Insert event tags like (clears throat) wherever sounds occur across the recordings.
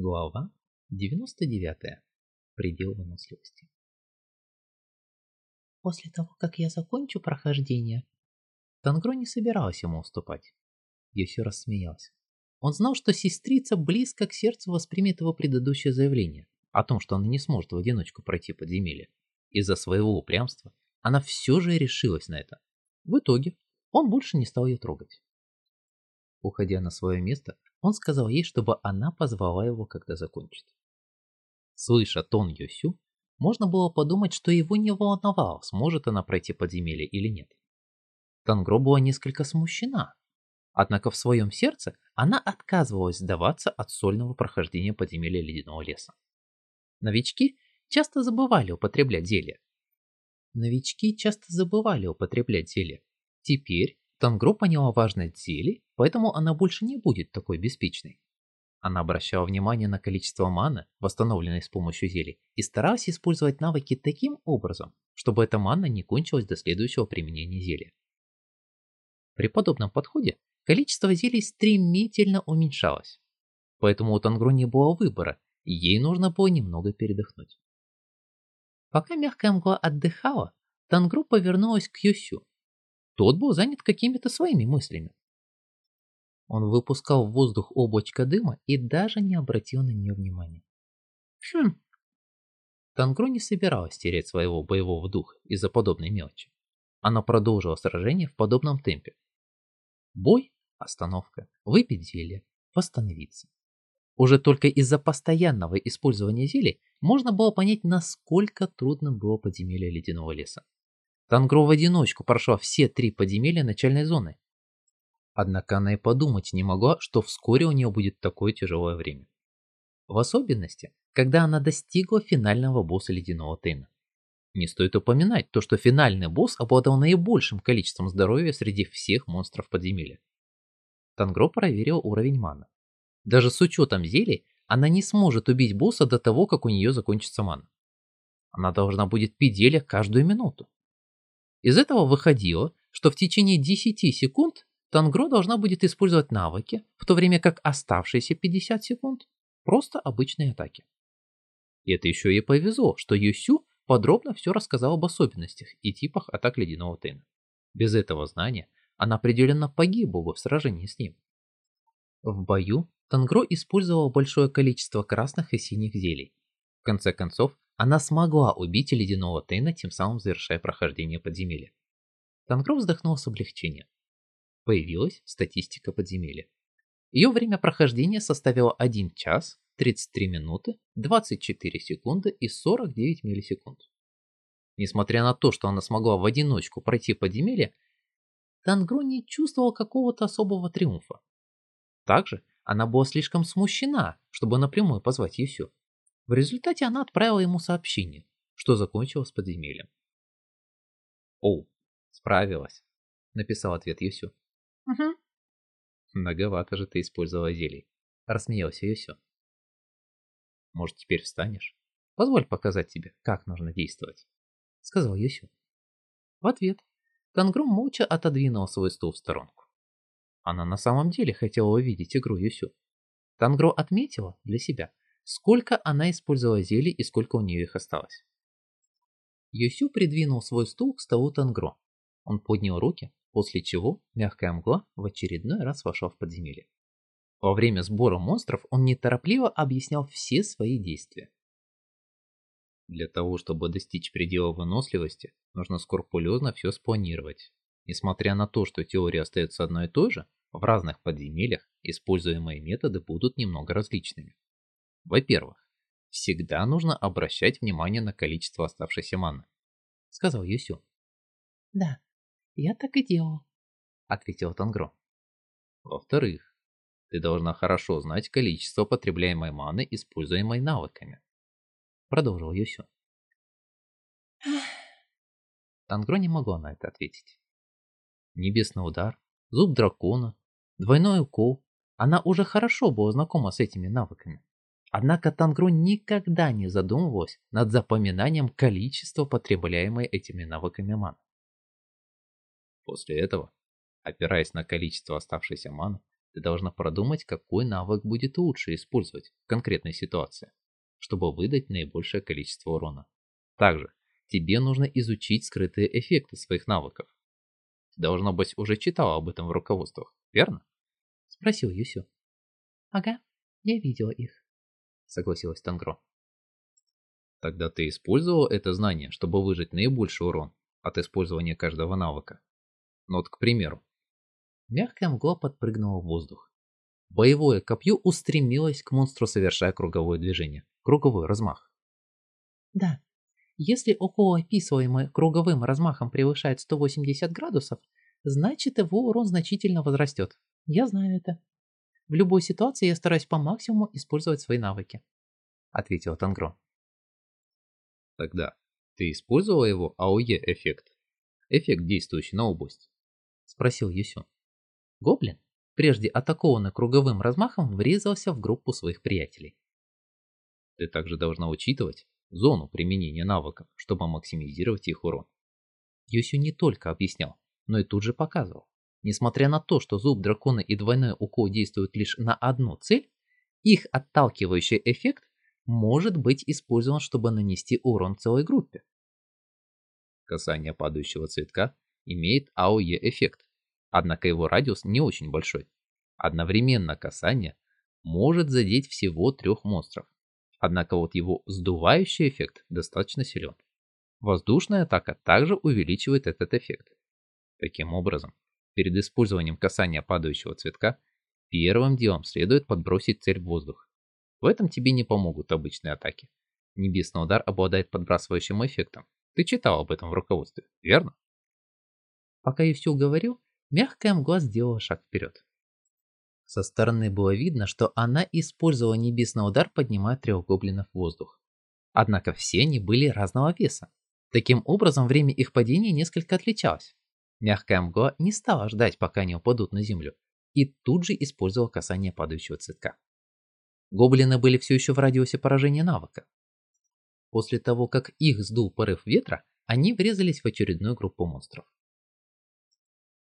Глава 99. Предел выносливости. После того, как я закончу прохождение, Тангро не собиралась ему уступать. Йоси рассмеялся. Он знал, что сестрица близко к сердцу воспримет его предыдущее заявление о том, что она не сможет в одиночку пройти подземелье. Из-за своего упрямства она все же решилась на это. В итоге он больше не стал ее трогать. Уходя на свое место, он сказал ей, чтобы она позвала его, когда закончит. Слыша тон Йосю, можно было подумать, что его не волновало, сможет она пройти подземелье или нет. Тангро была несколько смущена, однако в своем сердце она отказывалась сдаваться от сольного прохождения подземелья ледяного леса. Новички часто забывали употреблять зелья. Новички часто забывали употреблять зелья. Теперь Тангро поняла важность зелий, поэтому она больше не будет такой беспечной. Она обращала внимание на количество маны, восстановленной с помощью зелий, и старалась использовать навыки таким образом, чтобы эта мана не кончилась до следующего применения зелья. При подобном подходе количество зелий стремительно уменьшалось, поэтому у Тангро не было выбора, ей нужно было немного передохнуть. Пока мягкая мгла отдыхала, Тангру повернулась к Юсю тот был занят какими-то своими мыслями. Он выпускал в воздух облачко дыма и даже не обратил на нее внимания. Хм. Тангро не собиралась терять своего боевого духа из-за подобной мелочи. Она продолжила сражение в подобном темпе. Бой, остановка, выпить зелье, восстановиться. Уже только из-за постоянного использования зелий можно было понять, насколько трудным было подземелье ледяного леса. Тангро в одиночку прошла все три подземелья начальной зоны. Однако она и подумать не могла, что вскоре у нее будет такое тяжелое время. В особенности, когда она достигла финального босса Ледяного Тейна. Не стоит упоминать то, что финальный босс обладал наибольшим количеством здоровья среди всех монстров подземелья. Тангро проверил уровень мана. Даже с учетом зелий, она не сможет убить босса до того, как у нее закончится мана. Она должна будет пить зелья каждую минуту. Из этого выходило, что в течение 10 секунд Тангро должна будет использовать навыки, в то время как оставшиеся 50 секунд – просто обычные атаки. И это еще и повезло, что Юсю подробно все рассказал об особенностях и типах атак Ледяного Тейна. Без этого знания она определенно погибла бы в сражении с ним. В бою Тангро использовал большое количество красных и синих зелий. В конце концов, она смогла убить ледяного Тейна, тем самым завершая прохождение подземелья. Тангро вздохнул с облегчением. Появилась статистика подземелья. Ее время прохождения составило 1 час, 33 минуты, 24 секунды и 49 миллисекунд. Несмотря на то, что она смогла в одиночку пройти подземелье, Тангро не чувствовал какого-то особого триумфа. Также она была слишком смущена, чтобы напрямую позвать Юсю. В результате она отправила ему сообщение, что закончилось подземельем. «О, справилась», — написал ответ Юсю. «Угу». «Многовато же ты использовала зелий», — рассмеялся Юсю. «Может, теперь встанешь? Позволь показать тебе, как нужно действовать», — сказал Юсю. В ответ Тангрум молча отодвинул свой стул в сторонку. Она на самом деле хотела увидеть игру Юсю. Тангро отметила для себя, сколько она использовала зелий и сколько у нее их осталось. Юсю придвинул свой стул к столу Тангро. Он поднял руки, после чего мягкая мгла в очередной раз вошла в подземелье. Во время сбора монстров он неторопливо объяснял все свои действия. Для того, чтобы достичь предела выносливости, нужно скрупулезно все спланировать. Несмотря на то, что теория остается одной и той же, в разных подземельях используемые методы будут немного различными. Во-первых, всегда нужно обращать внимание на количество оставшейся маны, сказал Юсю. Да, я так и делал, ответил Тангро. Во-вторых, ты должна хорошо знать количество потребляемой маны, используемой навыками, продолжил Юсю. Тангро не могла на это ответить. Небесный удар, зуб дракона, двойной укол. Она уже хорошо была знакома с этими навыками. Однако Тангру никогда не задумывалась над запоминанием количества потребляемой этими навыками маны. После этого, опираясь на количество оставшейся маны, ты должна продумать, какой навык будет лучше использовать в конкретной ситуации, чтобы выдать наибольшее количество урона. Также тебе нужно изучить скрытые эффекты своих навыков. Ты, должно быть, уже читала об этом в руководствах, верно? Спросил Юсю. Ага, я видела их, согласилась Тангро. Тогда ты использовал это знание, чтобы выжать наибольший урон от использования каждого навыка. Ну вот, к примеру, мягкая мгла подпрыгнула в воздух. Боевое копье устремилось к монстру, совершая круговое движение. Круговой размах. Да, если укол, описываемый круговым размахом, превышает 180 градусов, значит его урон значительно возрастет. Я знаю это. В любой ситуации я стараюсь по максимуму использовать свои навыки. Ответила Тангро. Тогда ты использовала его АОЕ эффект? Эффект, действующий на область? Спросил Юсю. Гоблин, прежде атакованный круговым размахом, врезался в группу своих приятелей. Ты также должна учитывать, зону применения навыков, чтобы максимизировать их урон. Юсю не только объяснял, но и тут же показывал. Несмотря на то, что зуб дракона и двойной укол действуют лишь на одну цель, их отталкивающий эффект может быть использован, чтобы нанести урон целой группе. Касание падающего цветка имеет АОЕ эффект, однако его радиус не очень большой. Одновременно касание может задеть всего трех монстров. Однако вот его сдувающий эффект достаточно силен. Воздушная атака также увеличивает этот эффект. Таким образом, перед использованием касания падающего цветка, первым делом следует подбросить цель в воздух. В этом тебе не помогут обычные атаки. Небесный удар обладает подбрасывающим эффектом. Ты читал об этом в руководстве, верно? Пока я все говорил, мягкая мгла сделала шаг вперед. Со стороны было видно, что она использовала небесный удар, поднимая трех гоблинов в воздух. Однако все они были разного веса. Таким образом, время их падения несколько отличалось. Мягкая мгла не стала ждать, пока они упадут на землю, и тут же использовала касание падающего цветка. Гоблины были все еще в радиусе поражения навыка. После того, как их сдул порыв ветра, они врезались в очередную группу монстров.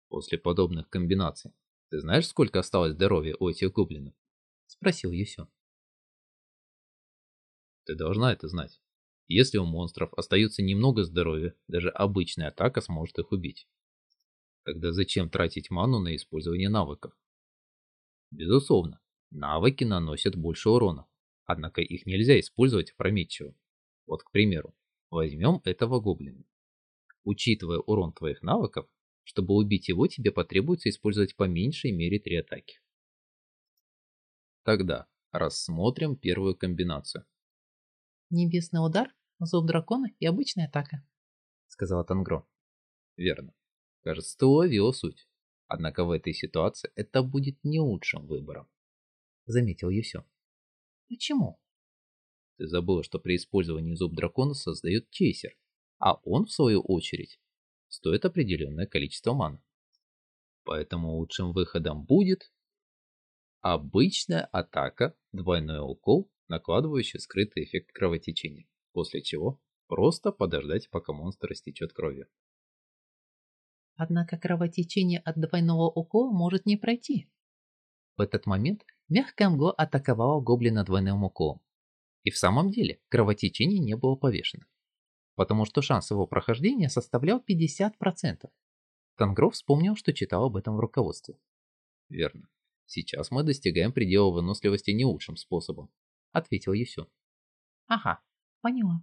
После подобных комбинаций ты знаешь, сколько осталось здоровья у этих гоблинов? Спросил Юсю. Ты должна это знать. Если у монстров остается немного здоровья, даже обычная атака сможет их убить. Тогда зачем тратить ману на использование навыков? Безусловно, навыки наносят больше урона, однако их нельзя использовать опрометчиво. Вот, к примеру, возьмем этого гоблина. Учитывая урон твоих навыков, чтобы убить его, тебе потребуется использовать по меньшей мере три атаки. Тогда рассмотрим первую комбинацию. Небесный удар, зуб дракона и обычная атака, сказала Тангро. Верно. Кажется, ты уловила суть. Однако в этой ситуации это будет не лучшим выбором. Заметил Юсё. Почему? Ты забыла, что при использовании зуб дракона создает чейсер, а он, в свою очередь, стоит определенное количество маны. Поэтому лучшим выходом будет обычная атака, двойной укол, накладывающий скрытый эффект кровотечения, после чего просто подождать, пока монстр растечет кровью. Однако кровотечение от двойного укола может не пройти. В этот момент мягкая мгла атаковала гоблина двойным уколом. И в самом деле кровотечение не было повешено потому что шанс его прохождения составлял 50%. Тангров вспомнил, что читал об этом в руководстве. «Верно. Сейчас мы достигаем предела выносливости не лучшим способом», — ответил Юсю. «Ага, поняла».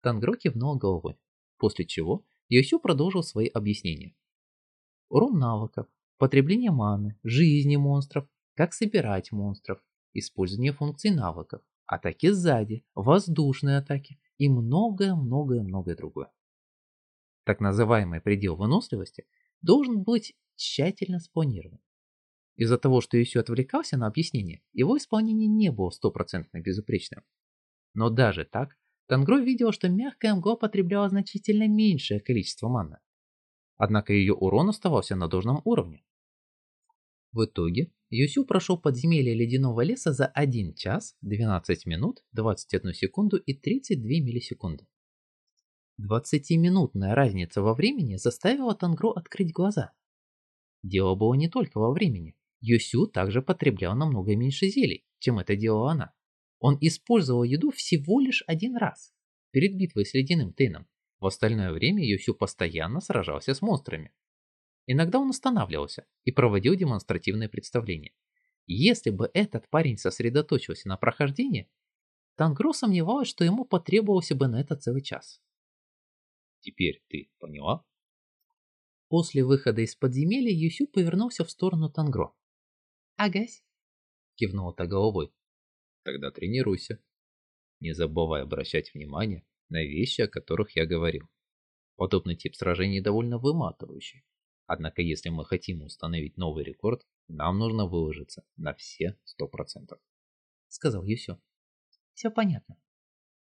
Тангро кивнул головой, после чего Юсю продолжил свои объяснения. Урон навыков, потребление маны, жизни монстров, как собирать монстров, использование функций навыков, атаки сзади, воздушные атаки и многое-многое-многое другое. Так называемый предел выносливости должен быть тщательно спланирован. Из-за того, что Юсю отвлекался на объяснение, его исполнение не было стопроцентно безупречным. Но даже так, Тангро видел, что мягкая мгла потребляла значительно меньшее количество маны. Однако ее урон оставался на должном уровне. В итоге Юсю прошел подземелье ледяного леса за 1 час, 12 минут, 21 секунду и 32 миллисекунды. 20-минутная разница во времени заставила Тангро открыть глаза. Дело было не только во времени, Юсю также потреблял намного меньше зелий, чем это делала она. Он использовал еду всего лишь один раз, перед битвой с ледяным Тейном. В остальное время Юсю постоянно сражался с монстрами. Иногда он останавливался и проводил демонстративные представления. Если бы этот парень сосредоточился на прохождении, Тангро сомневалась, что ему потребовался бы на это целый час. «Теперь ты поняла?» После выхода из подземелья Юсю повернулся в сторону Тангро. «Агась», — кивнула та головой. «Тогда тренируйся. Не забывай обращать внимание на вещи, о которых я говорил. Подобный тип сражений довольно выматывающий. Однако если мы хотим установить новый рекорд, нам нужно выложиться на все сто процентов», — сказал Юсю. «Все понятно».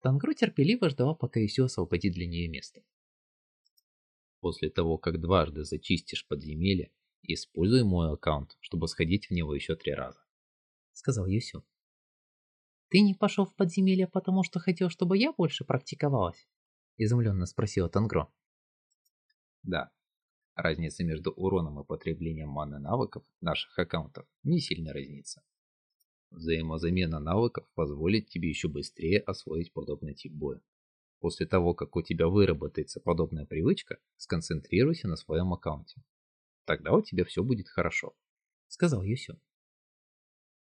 Тангро терпеливо ждала, пока Юсю освободит для нее место. После того, как дважды зачистишь подземелье, используй мой аккаунт, чтобы сходить в него еще три раза. Сказал Юсю. Ты не пошел в подземелье, потому что хотел, чтобы я больше практиковалась? Изумленно спросила Тангро. Да. Разница между уроном и потреблением маны навыков наших аккаунтов не сильно разнится. Взаимозамена навыков позволит тебе еще быстрее освоить подобный тип боя. После того, как у тебя выработается подобная привычка, сконцентрируйся на своем аккаунте. Тогда у тебя все будет хорошо, сказал Юсю.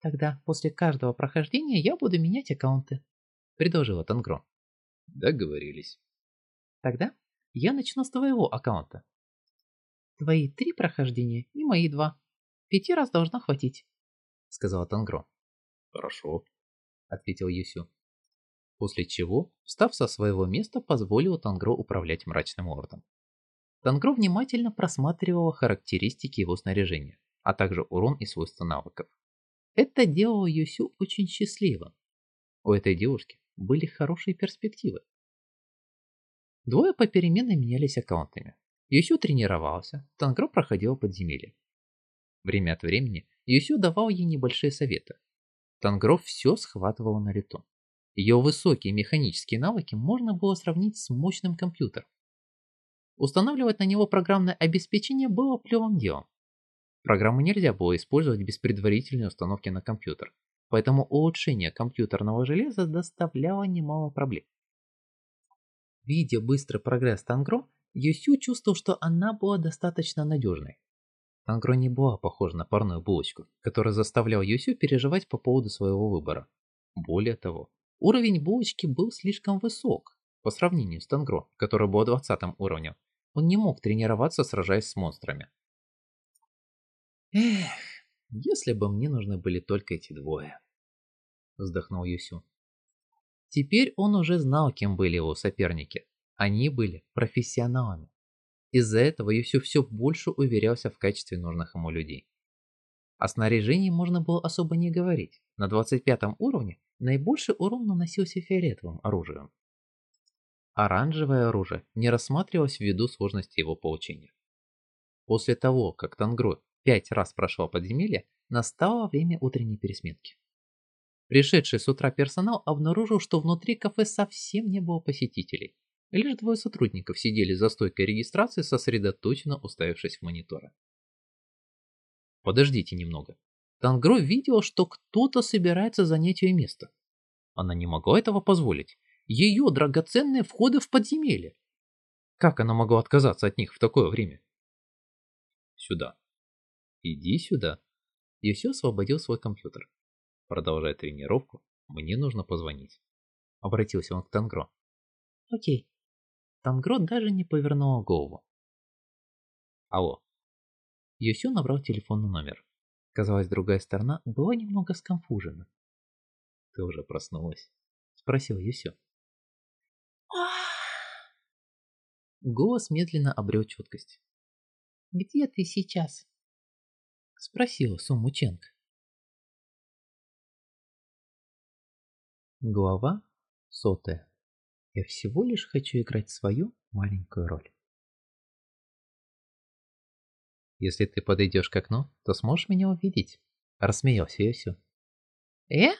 Тогда после каждого прохождения я буду менять аккаунты, предложила Тангро. Договорились. Тогда я начну с твоего аккаунта. Твои три прохождения и мои два. Пяти раз должно хватить, сказала Тангро. Хорошо, ответил Юсю после чего, встав со своего места, позволил Тангро управлять мрачным ордом. Тангро внимательно просматривала характеристики его снаряжения, а также урон и свойства навыков. Это делало Юсю очень счастливым. У этой девушки были хорошие перспективы. Двое попеременно менялись аккаунтами. Юсю тренировался, Тангро проходил подземелье. Время от времени Юсю давал ей небольшие советы. Тангро все схватывал на лету. Ее высокие механические навыки можно было сравнить с мощным компьютером. Устанавливать на него программное обеспечение было плевым делом. Программу нельзя было использовать без предварительной установки на компьютер, поэтому улучшение компьютерного железа доставляло немало проблем. Видя быстрый прогресс Тангро, Юсю чувствовал, что она была достаточно надежной. Тангро не была похожа на парную булочку, которая заставляла Юсю переживать по поводу своего выбора. Более того, Уровень булочки был слишком высок по сравнению с Тангро, который был 20 уровнем. Он не мог тренироваться, сражаясь с монстрами. Эх, если бы мне нужны были только эти двое. Вздохнул Юсю. Теперь он уже знал, кем были его соперники. Они были профессионалами. Из-за этого Юсю все больше уверялся в качестве нужных ему людей. О снаряжении можно было особо не говорить. На 25 уровне Наибольший урон наносился фиолетовым оружием. Оранжевое оружие не рассматривалось ввиду сложности его получения. После того, как Тангро пять раз прошел подземелье, настало время утренней пересменки. Пришедший с утра персонал обнаружил, что внутри кафе совсем не было посетителей. Лишь двое сотрудников сидели за стойкой регистрации, сосредоточенно уставившись в мониторы. Подождите немного, Тангро видела, что кто-то собирается занять ее место. Она не могла этого позволить. Ее драгоценные входы в подземелье. Как она могла отказаться от них в такое время? Сюда. Иди сюда. И все освободил свой компьютер. Продолжая тренировку, мне нужно позвонить. Обратился он к Тангро. Окей. Тангро даже не повернула голову. Алло. Юсю набрал телефонный номер. Казалось, другая сторона была немного сконфужена. «Ты уже проснулась?» — спросил Юсю. Голос медленно обрел четкость. «Где ты сейчас?» — спросила Суму Ченг. Глава сотая. Я всего лишь хочу играть свою маленькую роль. Если ты подойдешь к окну, то сможешь меня увидеть. Рассмеялся Йосю. Э?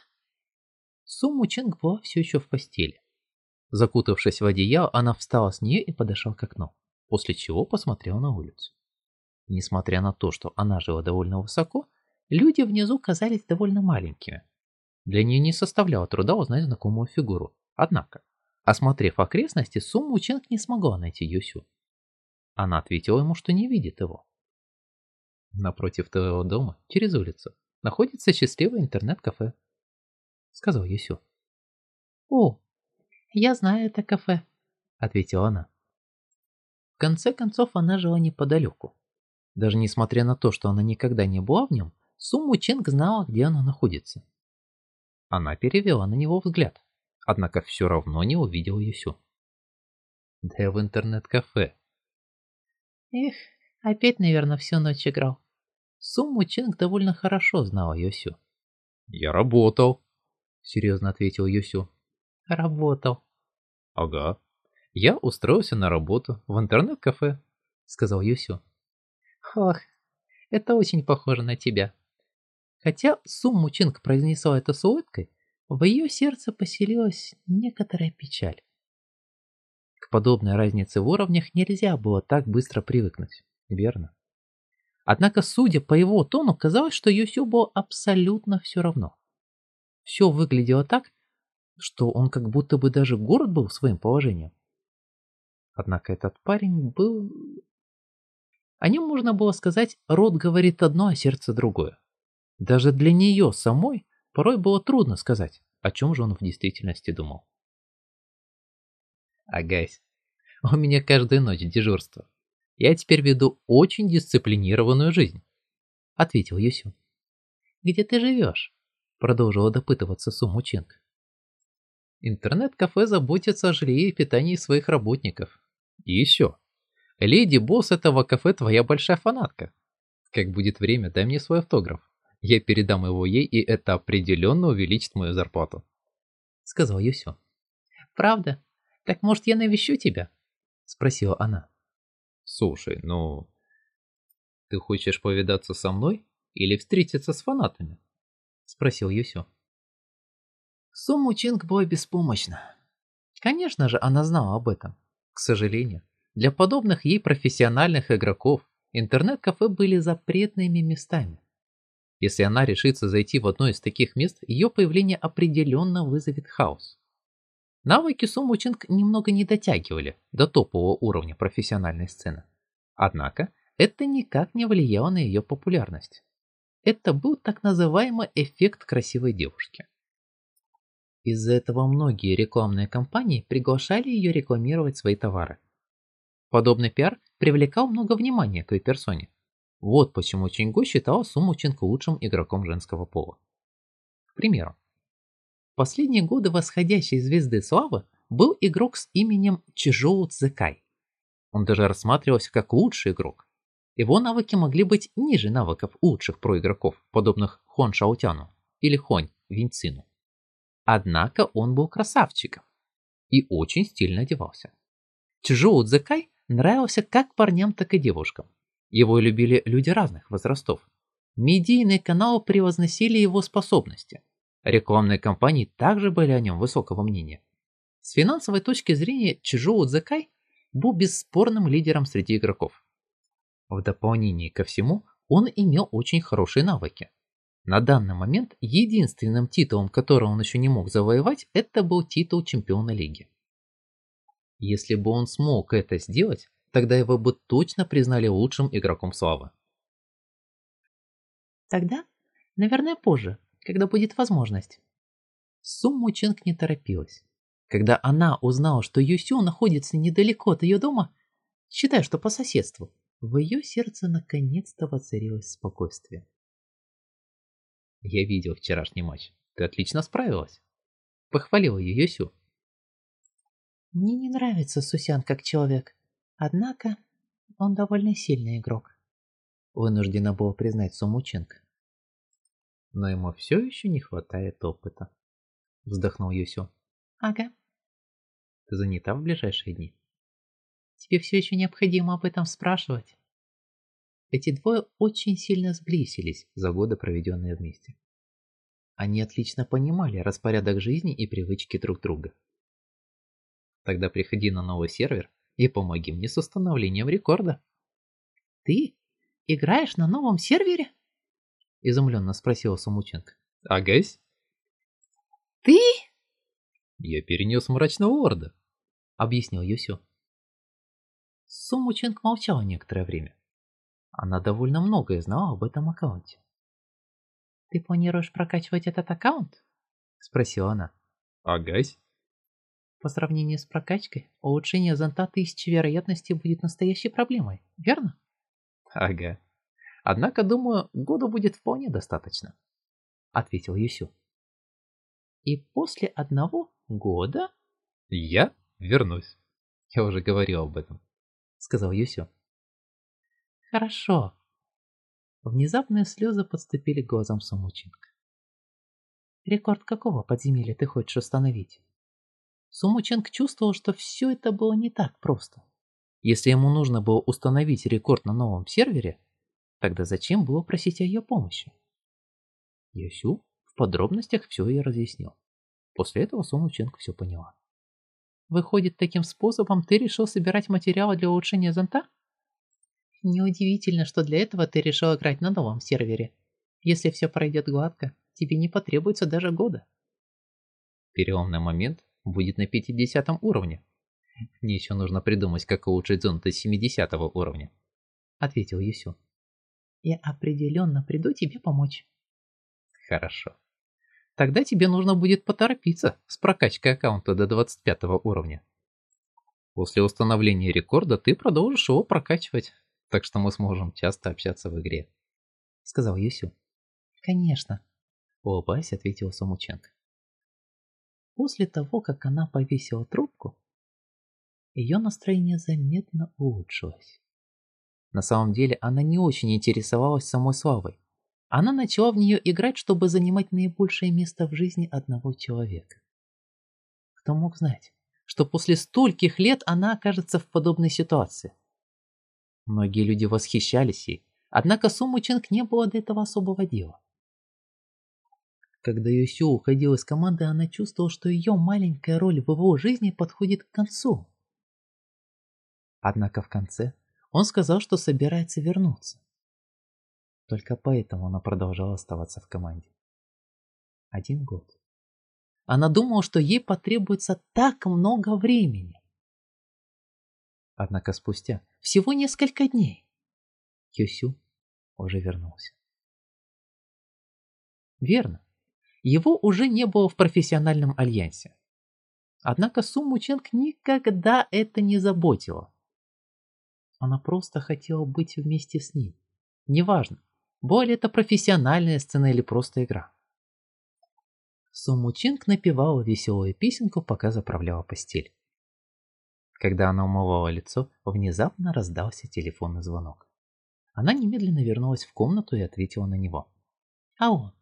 Суму Ченг была все еще в постели. Закутавшись в одеяло, она встала с нее и подошла к окну, после чего посмотрела на улицу. Несмотря на то, что она жила довольно высоко, Люди внизу казались довольно маленькими. Для нее не составляло труда узнать знакомую фигуру. Однако, осмотрев окрестности, Сумму Ченг не смогла найти Юсю. Она ответила ему, что не видит его. Напротив твоего дома, через улицу, находится счастливое интернет-кафе, сказал Юсю. О, я знаю это кафе, ответила она. В конце концов, она жила неподалеку. Даже несмотря на то, что она никогда не была в нем, Сумму Ченг знала, где оно находится. Она перевела на него взгляд, однако все равно не увидела Юсю. Да в интернет-кафе. Эх, опять, наверное, всю ночь играл. Сумму Ченг довольно хорошо знала Юсю. Я работал, серьезно ответил Юсю. Работал. Ага. Я устроился на работу в интернет-кафе, сказал Юсю. Ох, это очень похоже на тебя. Хотя Сумму Чинг произнесла это с улыбкой, в ее сердце поселилась некоторая печаль. К подобной разнице в уровнях нельзя было так быстро привыкнуть, верно? Однако, судя по его тону, казалось, что Юсю было абсолютно все равно. Все выглядело так, что он как будто бы даже горд был своим положением. Однако этот парень был... О нем можно было сказать, рот говорит одно, а сердце другое. Даже для нее самой порой было трудно сказать, о чем же он в действительности думал. Агась, (laughs) у меня каждую ночь дежурство. Я теперь веду очень дисциплинированную жизнь, ответил Юсю. Где ты живешь? Продолжила допытываться Суму Ченг. Интернет-кафе заботится о жилье и питании своих работников. И еще. Леди Босс этого кафе твоя большая фанатка. Как будет время, дай мне свой автограф. Я передам его ей, и это определенно увеличит мою зарплату. Сказал Юсю. Правда? Так может я навещу тебя? Спросила она. Слушай, ну... Ты хочешь повидаться со мной или встретиться с фанатами? Спросил Юсю. Суму Чинг была беспомощна. Конечно же, она знала об этом. К сожалению, для подобных ей профессиональных игроков интернет-кафе были запретными местами. Если она решится зайти в одно из таких мест, ее появление определенно вызовет хаос. Навыки Суму Чинг немного не дотягивали до топового уровня профессиональной сцены. Однако, это никак не влияло на ее популярность. Это был так называемый эффект красивой девушки. Из-за этого многие рекламные компании приглашали ее рекламировать свои товары. Подобный пиар привлекал много внимания к ее персоне. Вот почему Чинго считала Суму Чинг лучшим игроком женского пола. К примеру, в последние годы восходящей звезды славы был игрок с именем Чижоу Цзэкай. Он даже рассматривался как лучший игрок. Его навыки могли быть ниже навыков лучших проигроков, подобных Хон Шаутяну или Хонь Винцину. Однако он был красавчиком и очень стильно одевался. Чжоу Цзэкай нравился как парням, так и девушкам. Его любили люди разных возрастов. Медийные каналы превозносили его способности. Рекламные компании также были о нем высокого мнения. С финансовой точки зрения Чжоу Цзэкай был бесспорным лидером среди игроков. В дополнение ко всему, он имел очень хорошие навыки. На данный момент единственным титулом, который он еще не мог завоевать, это был титул чемпиона лиги. Если бы он смог это сделать, тогда его бы точно признали лучшим игроком славы. Тогда, наверное, позже, когда будет возможность. Сумму Ченг не торопилась. Когда она узнала, что Юсю находится недалеко от ее дома, считая, что по соседству, в ее сердце наконец-то воцарилось спокойствие. Я видел вчерашний матч. Ты отлично справилась. Похвалил ее Сю. Мне не нравится Сусян как человек. Однако он довольно сильный игрок. Вынуждена была признать Сумученко. Но ему все еще не хватает опыта. Вздохнул Юсю. Ага. Ты занята в ближайшие дни? Тебе все еще необходимо об этом спрашивать. Эти двое очень сильно сблизились за годы, проведенные вместе. Они отлично понимали распорядок жизни и привычки друг друга. Тогда приходи на новый сервер и помоги мне с установлением рекорда. Ты играешь на новом сервере? Изумленно спросила Сумученко. Агась? Ты? Я перенес мрачного орда, объяснил Юсю. Сумученко молчала некоторое время. Она довольно многое знала об этом аккаунте. «Ты планируешь прокачивать этот аккаунт?» – спросила она. «Агась?» По сравнению с прокачкой, улучшение зонта тысячи вероятностей будет настоящей проблемой, верно? Ага. Однако, думаю, года будет вполне достаточно, ответил Юсю. И после одного года... Я вернусь. Я уже говорил об этом, сказал Юсю. Хорошо. Внезапные слезы подступили к глазам Сумученко. Рекорд какого подземелья ты хочешь установить? Сумученко чувствовал, что все это было не так просто. Если ему нужно было установить рекорд на новом сервере, тогда зачем было просить о ее помощи? Ясю в подробностях все и разъяснил. После этого Сумученко все поняла. Выходит, таким способом ты решил собирать материалы для улучшения зонта? Неудивительно, что для этого ты решил играть на новом сервере. Если все пройдет гладко, тебе не потребуется даже года. Переломный момент будет на 50 уровне. Мне еще нужно придумать, как улучшить зону до 70 уровня. Ответил Юсю. Я определенно приду тебе помочь. Хорошо. Тогда тебе нужно будет поторопиться с прокачкой аккаунта до 25 уровня. После установления рекорда ты продолжишь его прокачивать, так что мы сможем часто общаться в игре. Сказал Юсю. Конечно. Улыбаясь, ответил Самученко. После того, как она повесила трубку, ее настроение заметно улучшилось. На самом деле она не очень интересовалась самой славой. Она начала в нее играть, чтобы занимать наибольшее место в жизни одного человека. Кто мог знать, что после стольких лет она окажется в подобной ситуации? Многие люди восхищались ей, однако Суму Ченг не было до этого особого дела. Когда Юсю уходил из команды, она чувствовала, что ее маленькая роль в его жизни подходит к концу. Однако в конце он сказал, что собирается вернуться. Только поэтому она продолжала оставаться в команде. Один год. Она думала, что ей потребуется так много времени. Однако спустя всего несколько дней Юсю уже вернулся. Верно его уже не было в профессиональном альянсе. Однако Суму Ченг никогда это не заботило. Она просто хотела быть вместе с ним. Неважно, была ли это профессиональная сцена или просто игра. Суму Ченг напевала веселую песенку, пока заправляла постель. Когда она умывала лицо, внезапно раздался телефонный звонок. Она немедленно вернулась в комнату и ответила на него. «Алло,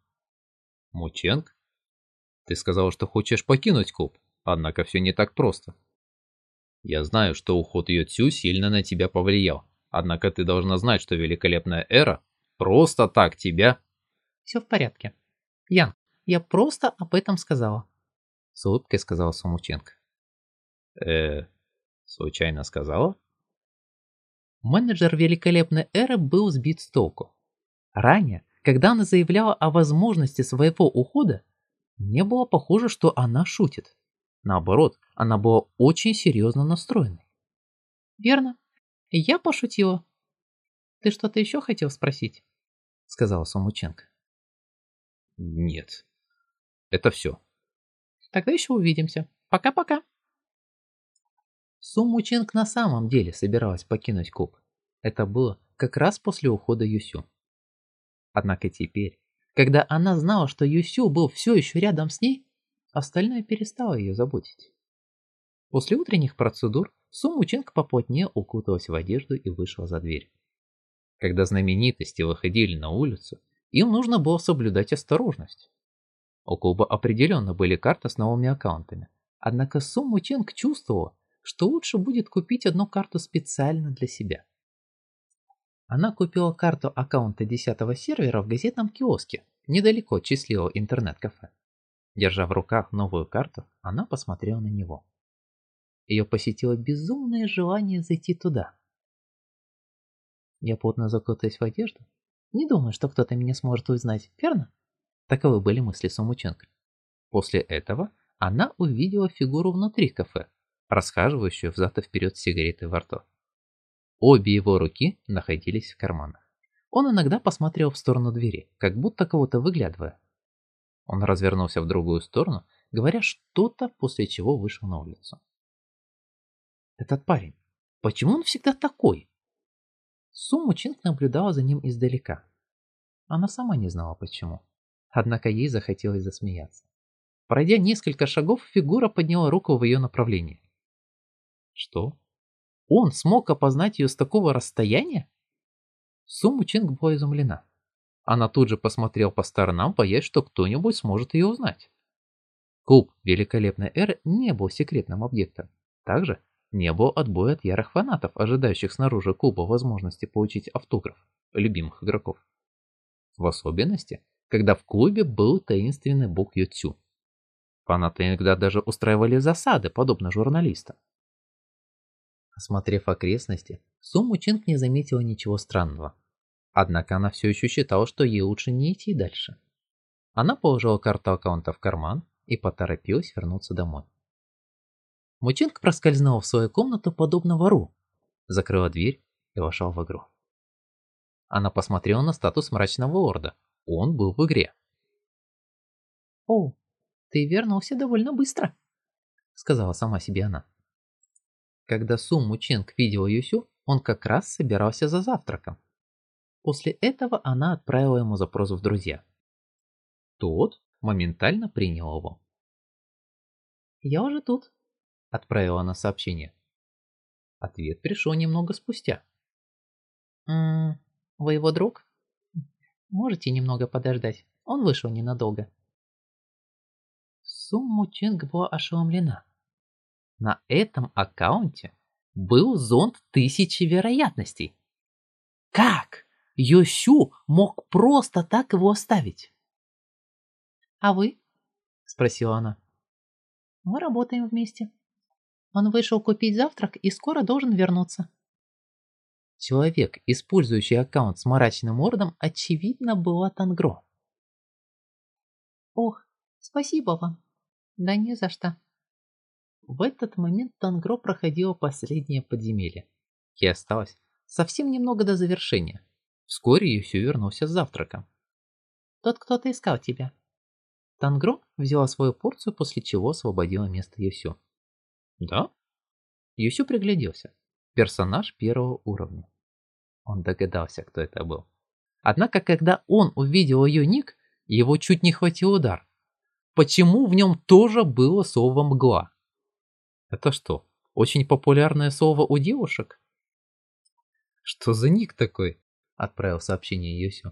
Мученг? Ты сказал, что хочешь покинуть клуб, однако все не так просто. Я знаю, что уход Йоцю сильно на тебя повлиял, однако ты должна знать, что великолепная эра просто так тебя... Все в порядке. Ян, я просто об этом сказала. С улыбкой сказала Сумученко. Э, случайно сказала? Менеджер великолепной эры был сбит с толку. Ранее когда она заявляла о возможности своего ухода, не было похоже, что она шутит. Наоборот, она была очень серьезно настроенной. «Верно. Я пошутила. Ты что-то еще хотел спросить?» Сказала Самученко. «Нет. Это все». «Тогда еще увидимся. Пока-пока». Сумученко на самом деле собиралась покинуть клуб. Это было как раз после ухода Юсю. Однако теперь, когда она знала, что Юсю был все еще рядом с ней, остальное перестало ее заботить. После утренних процедур Сумученко поплотнее укуталась в одежду и вышла за дверь. Когда знаменитости выходили на улицу, им нужно было соблюдать осторожность. У клуба определенно были карты с новыми аккаунтами, однако Сумученко чувствовала, что лучше будет купить одну карту специально для себя. Она купила карту аккаунта 10 сервера в газетном киоске, недалеко от счастливого интернет-кафе. Держа в руках новую карту, она посмотрела на него. Ее посетило безумное желание зайти туда. Я плотно закутаюсь в одежду Не думаю, что кто-то меня сможет узнать, верно? Таковы были мысли Сумученко. После этого она увидела фигуру внутри кафе, расхаживающую взад и вперед с сигаретой во рту. Обе его руки находились в карманах. Он иногда посмотрел в сторону двери, как будто кого-то выглядывая. Он развернулся в другую сторону, говоря что-то, после чего вышел на улицу. Этот парень, почему он всегда такой? Сумму Чинг наблюдала за ним издалека. Она сама не знала почему. Однако ей захотелось засмеяться. Пройдя несколько шагов, фигура подняла руку в ее направлении. Что? Он смог опознать ее с такого расстояния? Суму Чинг была изумлена. Она тут же посмотрела по сторонам, боясь, что кто-нибудь сможет ее узнать. Клуб великолепной эры не был секретным объектом. Также не было отбоя от ярых фанатов, ожидающих снаружи клуба возможности получить автограф любимых игроков. В особенности, когда в клубе был таинственный бог Ютсю. Фанаты иногда даже устраивали засады, подобно журналистам. Осмотрев окрестности, Суму Чинг не заметила ничего странного. Однако она все еще считала, что ей лучше не идти дальше. Она положила карту аккаунта в карман и поторопилась вернуться домой. Мучинг проскользнул в свою комнату подобно вору, закрыла дверь и вошел в игру. Она посмотрела на статус мрачного лорда. Он был в игре. «О, ты вернулся довольно быстро», — сказала сама себе она. Когда Сум Мучинг видел Юсю, он как раз собирался за завтраком. После этого она отправила ему запрос в друзья. Тот моментально принял его. «Я уже тут», — отправила она сообщение. Ответ пришел немного спустя. «М -м, «Вы его друг? Можете немного подождать? Он вышел ненадолго». Сумму Ченг была ошеломлена. На этом аккаунте был зонд тысячи вероятностей. Как? Йосю мог просто так его оставить. «А вы?» – спросила она. «Мы работаем вместе. Он вышел купить завтрак и скоро должен вернуться». Человек, использующий аккаунт с мрачным мордом, очевидно, была Тангро. «Ох, спасибо вам. Да не за что». В этот момент Тангро проходила последнее подземелье. И осталось совсем немного до завершения. Вскоре Юсю вернулся с завтраком. «Тот кто-то искал тебя». Тангро взяла свою порцию, после чего освободила место Юсю. «Да?» Юсю пригляделся. Персонаж первого уровня. Он догадался, кто это был. Однако, когда он увидел ее ник, его чуть не хватил удар. Почему в нем тоже было слово «мгла»? Это что, очень популярное слово у девушек? Что за ник такой? отправил сообщение Юсю.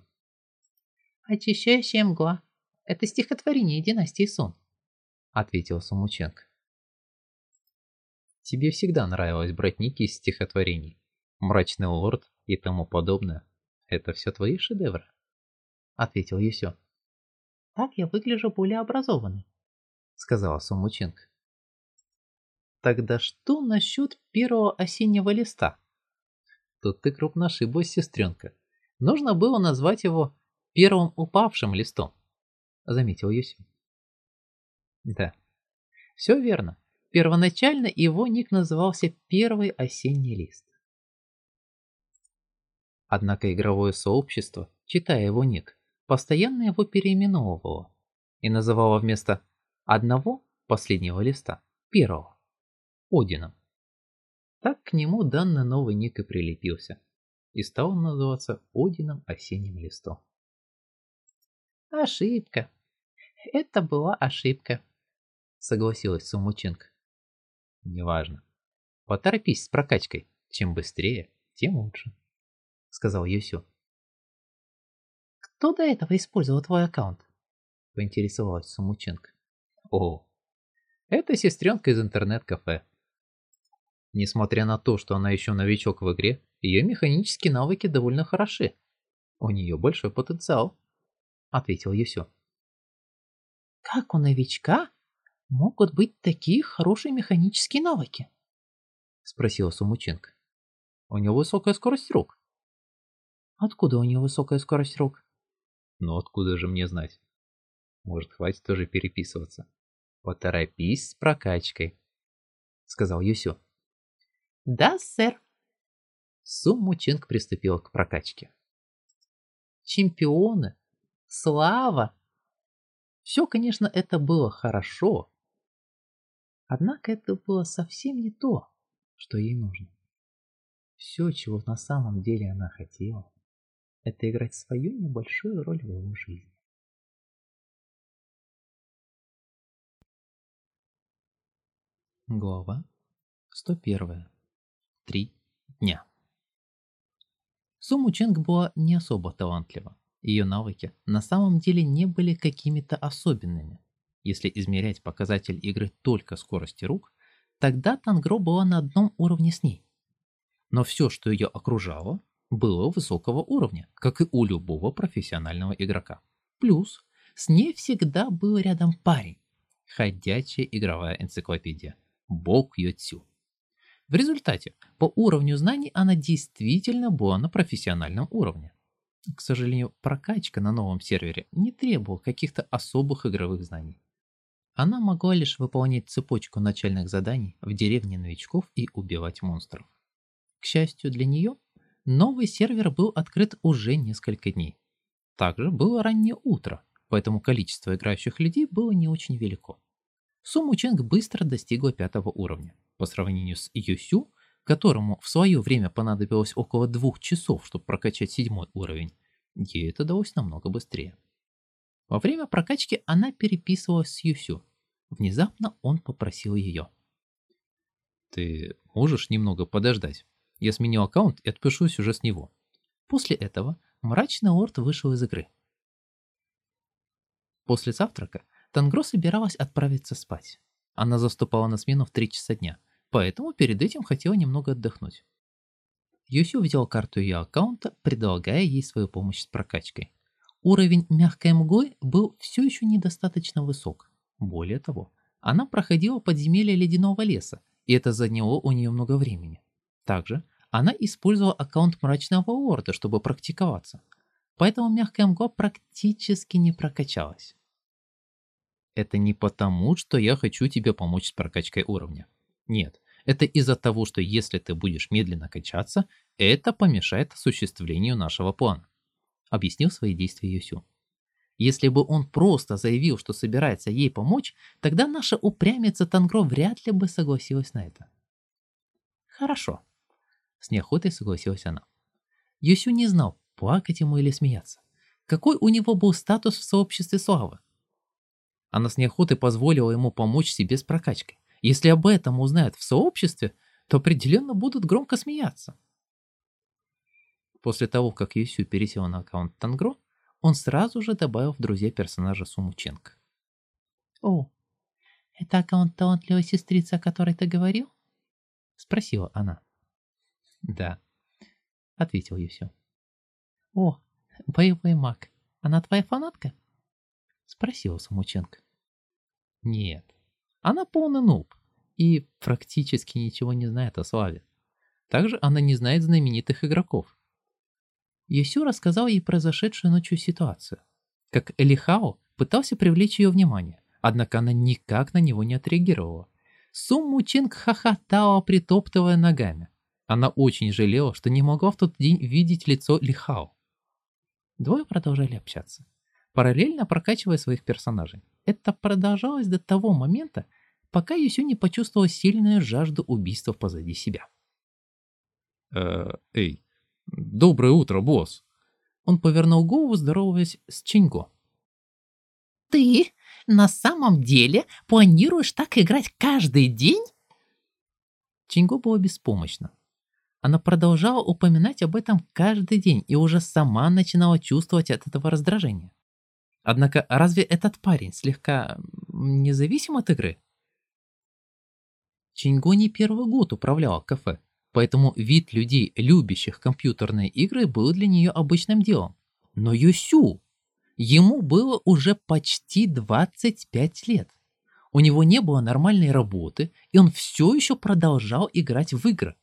«Очищающая мгла. Это стихотворение династии Сон», — ответил Самученко. «Тебе всегда нравилось брать ники из стихотворений. Мрачный лорд и тому подобное. Это все твои шедевры?» — ответил Юсю. «Так я выгляжу более образованной», — сказала Самученко. «Тогда что насчет первого осеннего листа?» Тут ты крупно ошиблась, сестренка. Нужно было назвать его первым упавшим листом, заметил Юсю. Да, все верно. Первоначально его ник назывался «Первый осенний лист». Однако игровое сообщество, читая его ник, постоянно его переименовывало и называло вместо одного последнего листа первого Одином. Так к нему данный новый ник и прилепился, и стал называться Одином осенним листом. «Ошибка. Это была ошибка», — согласилась Сумученко. «Неважно. Поторопись с прокачкой. Чем быстрее, тем лучше», — сказал Юсю. «Кто до этого использовал твой аккаунт?» — поинтересовалась Сумученко. «О, это сестренка из интернет-кафе. Несмотря на то, что она еще новичок в игре, ее механические навыки довольно хороши. У нее большой потенциал, ответил Юсю. Как у новичка могут быть такие хорошие механические навыки? Спросила Сумученко. У него высокая скорость рук. Откуда у нее высокая скорость рук? Ну откуда же мне знать? Может, хватит тоже переписываться. Поторопись с прокачкой, сказал Юсю. Да, сэр. Сумму Ченг приступил к прокачке. Чемпионы, слава. Все, конечно, это было хорошо. Однако это было совсем не то, что ей нужно. Все, чего на самом деле она хотела, это играть свою небольшую роль в его жизни. Глава 101. Три дня. Суму Ченг была не особо талантлива. Ее навыки на самом деле не были какими-то особенными. Если измерять показатель игры только скорости рук, тогда Тангро была на одном уровне с ней. Но все, что ее окружало, было высокого уровня, как и у любого профессионального игрока. Плюс с ней всегда был рядом парень. Ходячая игровая энциклопедия. Бог Йоцю. В результате, по уровню знаний она действительно была на профессиональном уровне. К сожалению, прокачка на новом сервере не требовала каких-то особых игровых знаний. Она могла лишь выполнять цепочку начальных заданий в деревне новичков и убивать монстров. К счастью для нее, новый сервер был открыт уже несколько дней. Также было раннее утро, поэтому количество играющих людей было не очень велико. Суму Ченг быстро достигла пятого уровня. По сравнению с Юсю, которому в свое время понадобилось около двух часов, чтобы прокачать седьмой уровень, ей это далось намного быстрее. Во время прокачки она переписывалась с Юсю. Внезапно он попросил ее. «Ты можешь немного подождать? Я сменю аккаунт и отпишусь уже с него». После этого мрачный лорд вышел из игры. После завтрака Тангро собиралась отправиться спать. Она заступала на смену в 3 часа дня, поэтому перед этим хотела немного отдохнуть. Юсю взял карту ее аккаунта, предлагая ей свою помощь с прокачкой. Уровень мягкой мглы был все еще недостаточно высок. Более того, она проходила подземелье ледяного леса, и это заняло у нее много времени. Также она использовала аккаунт мрачного лорда, чтобы практиковаться, поэтому мягкая мгла практически не прокачалась. Это не потому, что я хочу тебе помочь с прокачкой уровня. Нет, это из-за того, что если ты будешь медленно качаться, это помешает осуществлению нашего плана. Объяснил свои действия Юсю. Если бы он просто заявил, что собирается ей помочь, тогда наша упрямица Тангро вряд ли бы согласилась на это. Хорошо. С неохотой согласилась она. Юсю не знал, плакать ему или смеяться. Какой у него был статус в сообществе славы? Она с неохотой позволила ему помочь себе с прокачкой. Если об этом узнают в сообществе, то определенно будут громко смеяться. После того, как Юсю пересел на аккаунт Тангро, он сразу же добавил в друзья персонажа Сумученко. «О, это аккаунт талантливой сестрицы, о которой ты говорил?» Спросила она. «Да», — ответил Юсю. «О, боевой маг. Она твоя фанатка?» Спросила Самученко. Нет, она полный нуб и практически ничего не знает о славе. Также она не знает знаменитых игроков. Юсю рассказал ей произошедшую ночью ситуацию. Как Элихао пытался привлечь ее внимание, однако она никак на него не отреагировала. Сумму Чинг хохотала, притоптывая ногами. Она очень жалела, что не могла в тот день видеть лицо Лихао. Двое продолжали общаться параллельно прокачивая своих персонажей. Это продолжалось до того момента, пока Юсю не почувствовал сильную жажду убийства позади себя. Э, эй, доброе утро, босс. Он повернул голову, здороваясь с Чинго. Ты на самом деле планируешь так играть каждый день? Чинго была беспомощна. Она продолжала упоминать об этом каждый день и уже сама начинала чувствовать от этого раздражение. Однако разве этот парень слегка независим от игры? Чинго не первый год управляла кафе, поэтому вид людей, любящих компьютерные игры, был для нее обычным делом. Но Юсю, ему было уже почти 25 лет. У него не было нормальной работы, и он все еще продолжал играть в игры.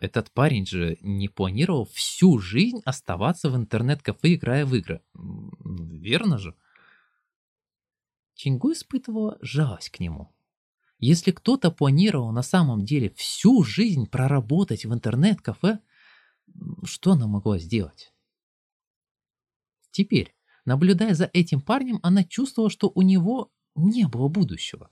Этот парень же не планировал всю жизнь оставаться в интернет-кафе, играя в игры. Верно же? Чингу испытывала жалость к нему. Если кто-то планировал на самом деле всю жизнь проработать в интернет-кафе, что она могла сделать? Теперь, наблюдая за этим парнем, она чувствовала, что у него не было будущего.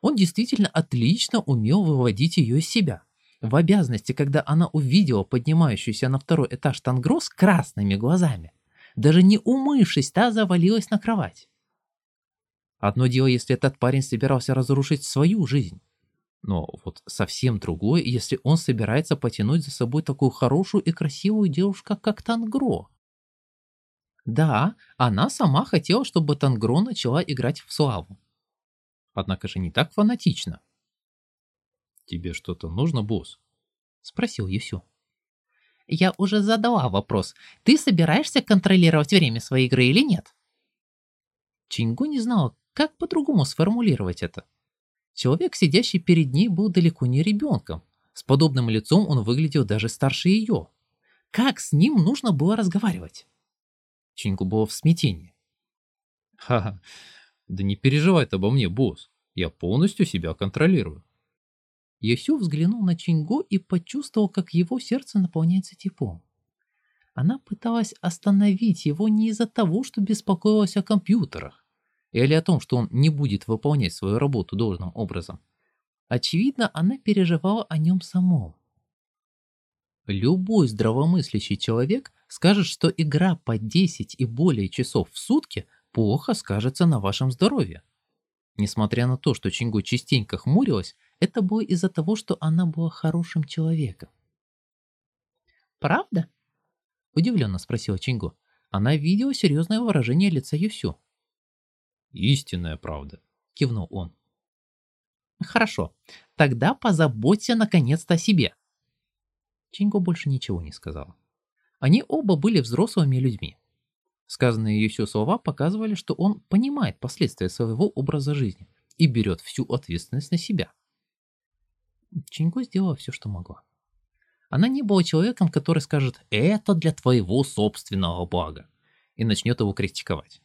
Он действительно отлично умел выводить ее из себя. В обязанности, когда она увидела поднимающуюся на второй этаж Тангро с красными глазами, даже не умывшись, та завалилась на кровать. Одно дело, если этот парень собирался разрушить свою жизнь. Но вот совсем другое, если он собирается потянуть за собой такую хорошую и красивую девушку, как Тангро. Да, она сама хотела, чтобы Тангро начала играть в славу. Однако же не так фанатично. «Тебе что-то нужно, босс?» — спросил Юсю. «Я уже задала вопрос. Ты собираешься контролировать время своей игры или нет?» Чингу не знала, как по-другому сформулировать это. Человек, сидящий перед ней, был далеко не ребенком. С подобным лицом он выглядел даже старше ее. Как с ним нужно было разговаривать? Чингу было в смятении. «Ха-ха, да не переживай обо мне, босс. Я полностью себя контролирую. Йосю взглянул на Чинго и почувствовал, как его сердце наполняется теплом. Она пыталась остановить его не из-за того, что беспокоилась о компьютерах, или о том, что он не будет выполнять свою работу должным образом. Очевидно, она переживала о нем самом. Любой здравомыслящий человек скажет, что игра по 10 и более часов в сутки плохо скажется на вашем здоровье. Несмотря на то, что Чингу частенько хмурилась, это было из-за того, что она была хорошим человеком. «Правда?» – удивленно спросила Чингу. Она видела серьезное выражение лица Юсю. «Истинная правда», – кивнул он. «Хорошо, тогда позаботься наконец-то о себе». Чингу больше ничего не сказала. Они оба были взрослыми людьми. Сказанные Юсю слова показывали, что он понимает последствия своего образа жизни и берет всю ответственность на себя. Чинько сделала все, что могла. Она не была человеком, который скажет «это для твоего собственного блага» и начнет его критиковать.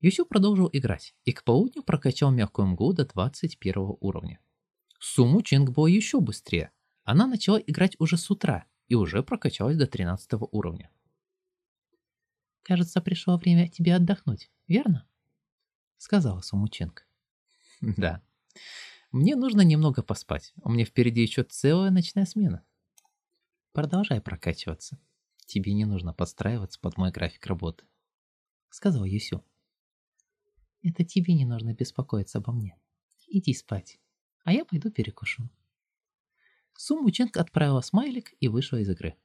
Юсю продолжил играть и к полудню прокачал мягкую мглу до 21 уровня. Суму Чинг была еще быстрее. Она начала играть уже с утра и уже прокачалась до 13 уровня. «Кажется, пришло время тебе отдохнуть, верно?» Сказала Сумученко. (laughs) «Да. Мне нужно немного поспать. У меня впереди еще целая ночная смена. Продолжай прокачиваться. Тебе не нужно подстраиваться под мой график работы. Сказал Юсю. Это тебе не нужно беспокоиться обо мне. Иди спать, а я пойду перекушу. Сумученко отправила смайлик и вышла из игры.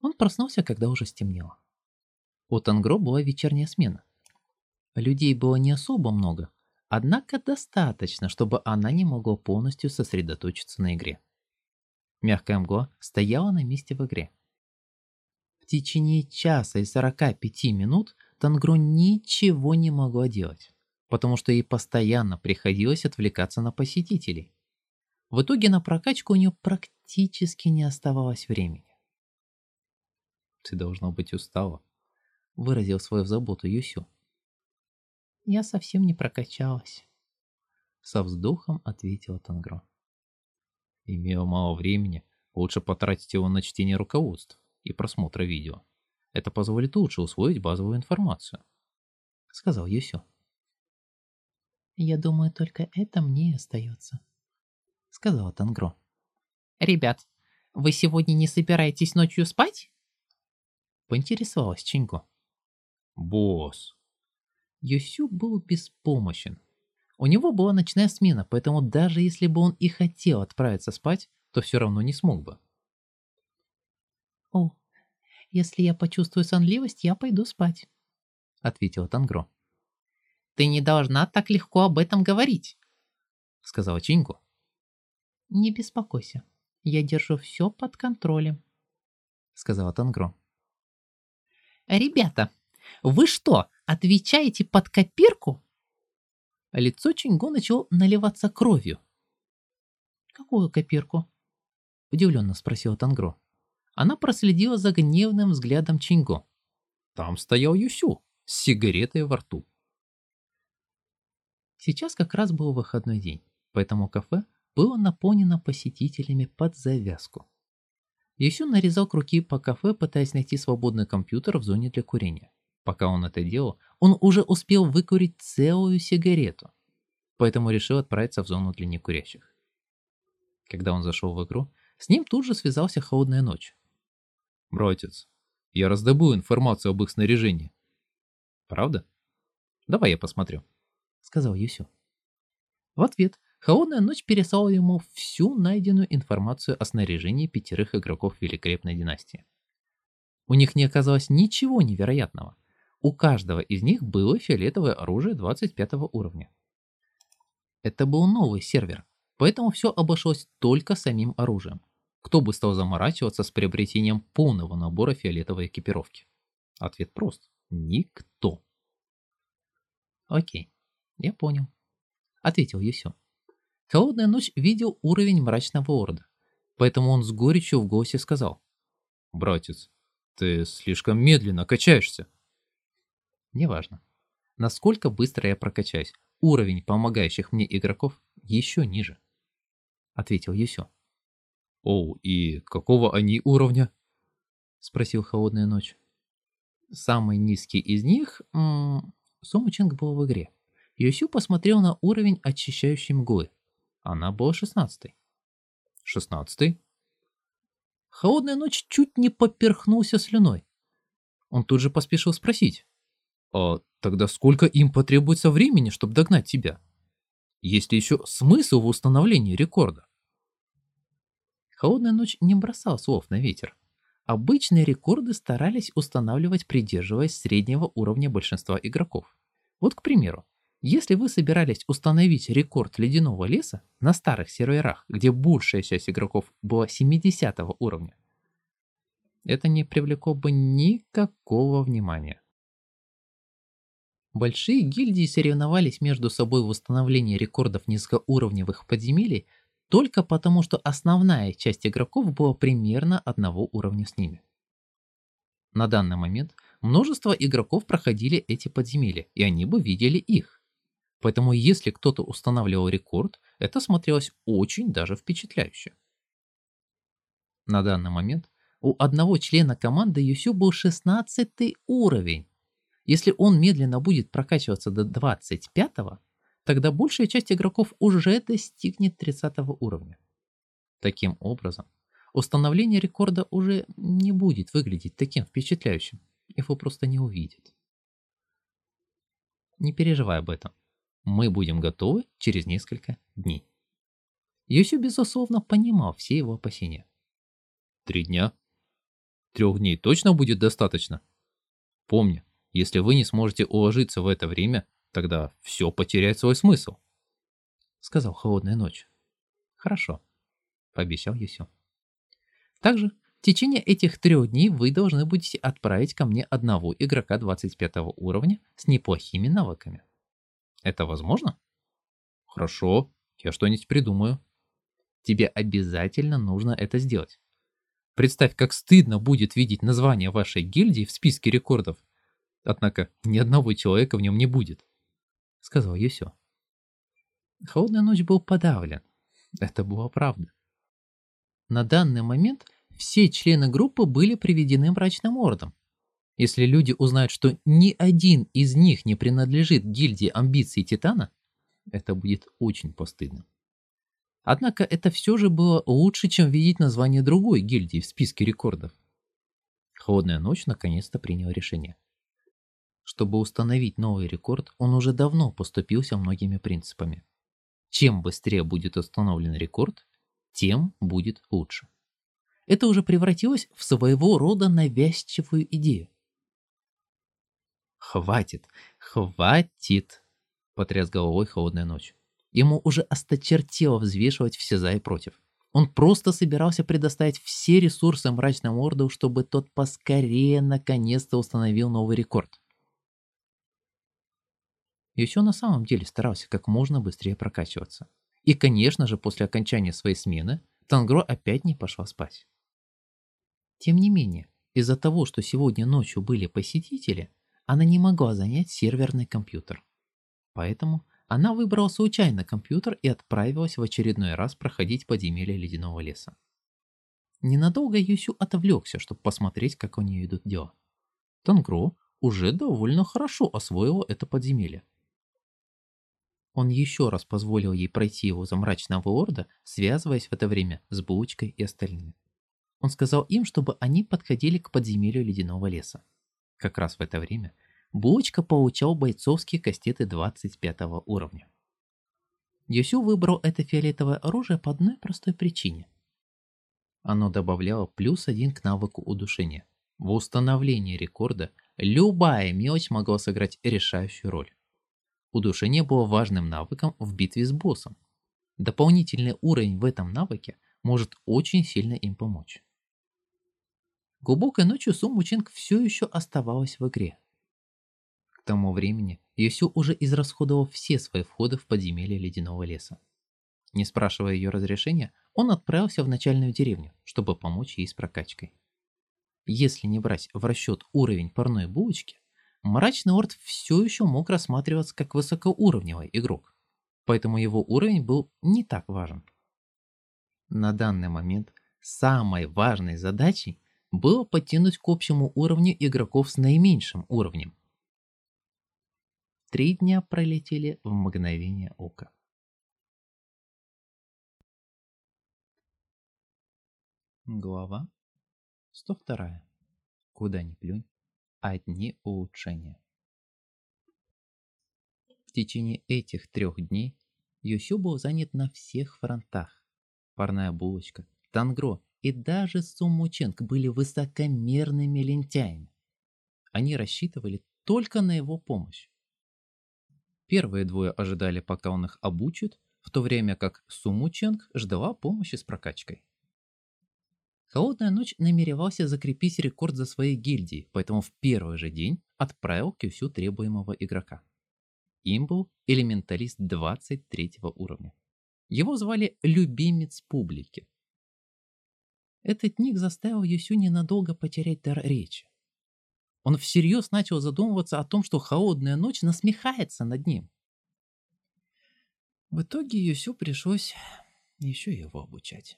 Он проснулся, когда уже стемнело. У Тангро была вечерняя смена. Людей было не особо много, однако достаточно, чтобы она не могла полностью сосредоточиться на игре. Мягкая мгла стояла на месте в игре. В течение часа и 45 минут Тангро ничего не могла делать, потому что ей постоянно приходилось отвлекаться на посетителей. В итоге на прокачку у нее практически не оставалось времени. «Ты должно быть устала», — выразил свою заботу Юсю я совсем не прокачалась. Со вздохом ответила Тангро. Имея мало времени, лучше потратить его на чтение руководств и просмотра видео. Это позволит лучше усвоить базовую информацию. Сказал Юсю. Я думаю, только это мне и остается. Сказала Тангро. Ребят, вы сегодня не собираетесь ночью спать? Поинтересовалась Чинько. Босс, Йосю был беспомощен. У него была ночная смена, поэтому даже если бы он и хотел отправиться спать, то все равно не смог бы. «О, если я почувствую сонливость, я пойду спать», — ответила Тангро. «Ты не должна так легко об этом говорить», — сказала Чиньку. «Не беспокойся, я держу все под контролем», — сказала Тангро. «Ребята, вы что, отвечаете под копирку?» Лицо Чинго начало наливаться кровью. «Какую копирку?» – удивленно спросила Тангро. Она проследила за гневным взглядом Чинго. Там стоял Юсю с сигаретой во рту. Сейчас как раз был выходной день, поэтому кафе было наполнено посетителями под завязку. Юсю нарезал круги по кафе, пытаясь найти свободный компьютер в зоне для курения. Пока он это делал, он уже успел выкурить целую сигарету, поэтому решил отправиться в зону для некурящих. Когда он зашел в игру, с ним тут же связался холодная ночь. «Братец, я раздобыл информацию об их снаряжении». «Правда? Давай я посмотрю», — сказал Юсю. В ответ Холодная ночь переслала ему всю найденную информацию о снаряжении пятерых игроков великолепной династии. У них не оказалось ничего невероятного. У каждого из них было фиолетовое оружие 25 уровня. Это был новый сервер, поэтому все обошлось только самим оружием. Кто бы стал заморачиваться с приобретением полного набора фиолетовой экипировки? Ответ прост. Никто. Окей, я понял. Ответил Юсю. Холодная ночь видел уровень мрачного орда, поэтому он с горечью в голосе сказал. «Братец, ты слишком медленно качаешься». «Неважно. Насколько быстро я прокачаюсь, уровень помогающих мне игроков еще ниже», — ответил Юсю. «Оу, и какого они уровня?» — спросил Холодная ночь. Самый низкий из них... Сумучинг был в игре. Юсю посмотрел на уровень очищающей мглы. Она была шестнадцатой. Шестнадцатый? Холодная ночь чуть не поперхнулся слюной. Он тут же поспешил спросить. А тогда сколько им потребуется времени, чтобы догнать тебя? Есть ли еще смысл в установлении рекорда? Холодная ночь не бросал слов на ветер. Обычные рекорды старались устанавливать, придерживаясь среднего уровня большинства игроков. Вот, к примеру, если вы собирались установить рекорд ледяного леса на старых серверах, где большая часть игроков была 70 уровня, это не привлекло бы никакого внимания. Большие гильдии соревновались между собой в установлении рекордов низкоуровневых подземелий только потому, что основная часть игроков была примерно одного уровня с ними. На данный момент множество игроков проходили эти подземелья, и они бы видели их. Поэтому если кто-то устанавливал рекорд, это смотрелось очень даже впечатляюще. На данный момент у одного члена команды Юсю был 16 уровень. Если он медленно будет прокачиваться до 25 тогда большая часть игроков уже достигнет 30 уровня. Таким образом, установление рекорда уже не будет выглядеть таким впечатляющим. Его просто не увидят. Не переживай об этом. Мы будем готовы через несколько дней. Йосю, безусловно, понимал все его опасения. Три дня? Трех дней точно будет достаточно? Помни, если вы не сможете уложиться в это время, тогда все потеряет свой смысл. Сказал Холодная ночь. Хорошо, пообещал Йосю. Также в течение этих трех дней вы должны будете отправить ко мне одного игрока 25 уровня с неплохими навыками. Это возможно? Хорошо, я что-нибудь придумаю. Тебе обязательно нужно это сделать. Представь, как стыдно будет видеть название вашей гильдии в списке рекордов. Однако ни одного человека в нем не будет, сказал Юсё. Холодная ночь был подавлен. Это была правда. На данный момент все члены группы были приведены мрачным ордом, если люди узнают, что ни один из них не принадлежит гильдии амбиций Титана, это будет очень постыдно. Однако это все же было лучше, чем видеть название другой гильдии в списке рекордов. Холодная ночь наконец-то принял решение. Чтобы установить новый рекорд, он уже давно поступился многими принципами. Чем быстрее будет установлен рекорд, тем будет лучше. Это уже превратилось в своего рода навязчивую идею. «Хватит, хватит!» — потряс головой холодная ночь. Ему уже осточертело взвешивать все за и против. Он просто собирался предоставить все ресурсы мрачному орду, чтобы тот поскорее наконец-то установил новый рекорд. Еще на самом деле старался как можно быстрее прокачиваться. И, конечно же, после окончания своей смены Тангро опять не пошла спать. Тем не менее, из-за того, что сегодня ночью были посетители, она не могла занять серверный компьютер. Поэтому она выбрала случайно компьютер и отправилась в очередной раз проходить подземелье ледяного леса. Ненадолго Юсю отвлекся, чтобы посмотреть, как у нее идут дела. Тангро уже довольно хорошо освоила это подземелье. Он еще раз позволил ей пройти его за мрачного лорда, связываясь в это время с Булочкой и остальными. Он сказал им, чтобы они подходили к подземелью ледяного леса. Как раз в это время Булочка получал бойцовские кастеты 25 уровня. Юсю выбрал это фиолетовое оружие по одной простой причине. Оно добавляло плюс один к навыку удушения. В установлении рекорда любая мелочь могла сыграть решающую роль. Удушение было важным навыком в битве с боссом. Дополнительный уровень в этом навыке может очень сильно им помочь. Глубокой ночью Суму Чинг все еще оставалась в игре. К тому времени Юсю уже израсходовал все свои входы в подземелье ледяного леса. Не спрашивая ее разрешения, он отправился в начальную деревню, чтобы помочь ей с прокачкой. Если не брать в расчет уровень парной булочки, Мрачный Орд все еще мог рассматриваться как высокоуровневый игрок, поэтому его уровень был не так важен. На данный момент самой важной задачей было подтянуть к общему уровню игроков с наименьшим уровнем. Три дня пролетели в мгновение ока. Глава 102. Куда ни плюнь, одни улучшения. В течение этих трех дней Юсю был занят на всех фронтах. Парная булочка, Тангро и даже Суммученко были высокомерными лентяями. Они рассчитывали только на его помощь. Первые двое ожидали, пока он их обучит, в то время как Сумученг ждала помощи с прокачкой. Холодная ночь намеревался закрепить рекорд за своей гильдией, поэтому в первый же день отправил Кюсю требуемого игрока. Им был элементалист 23 уровня. Его звали любимец публики. Этот ник заставил Юсю ненадолго потерять дар речи. Он всерьез начал задумываться о том, что холодная ночь насмехается над ним. В итоге Юсю пришлось еще его обучать.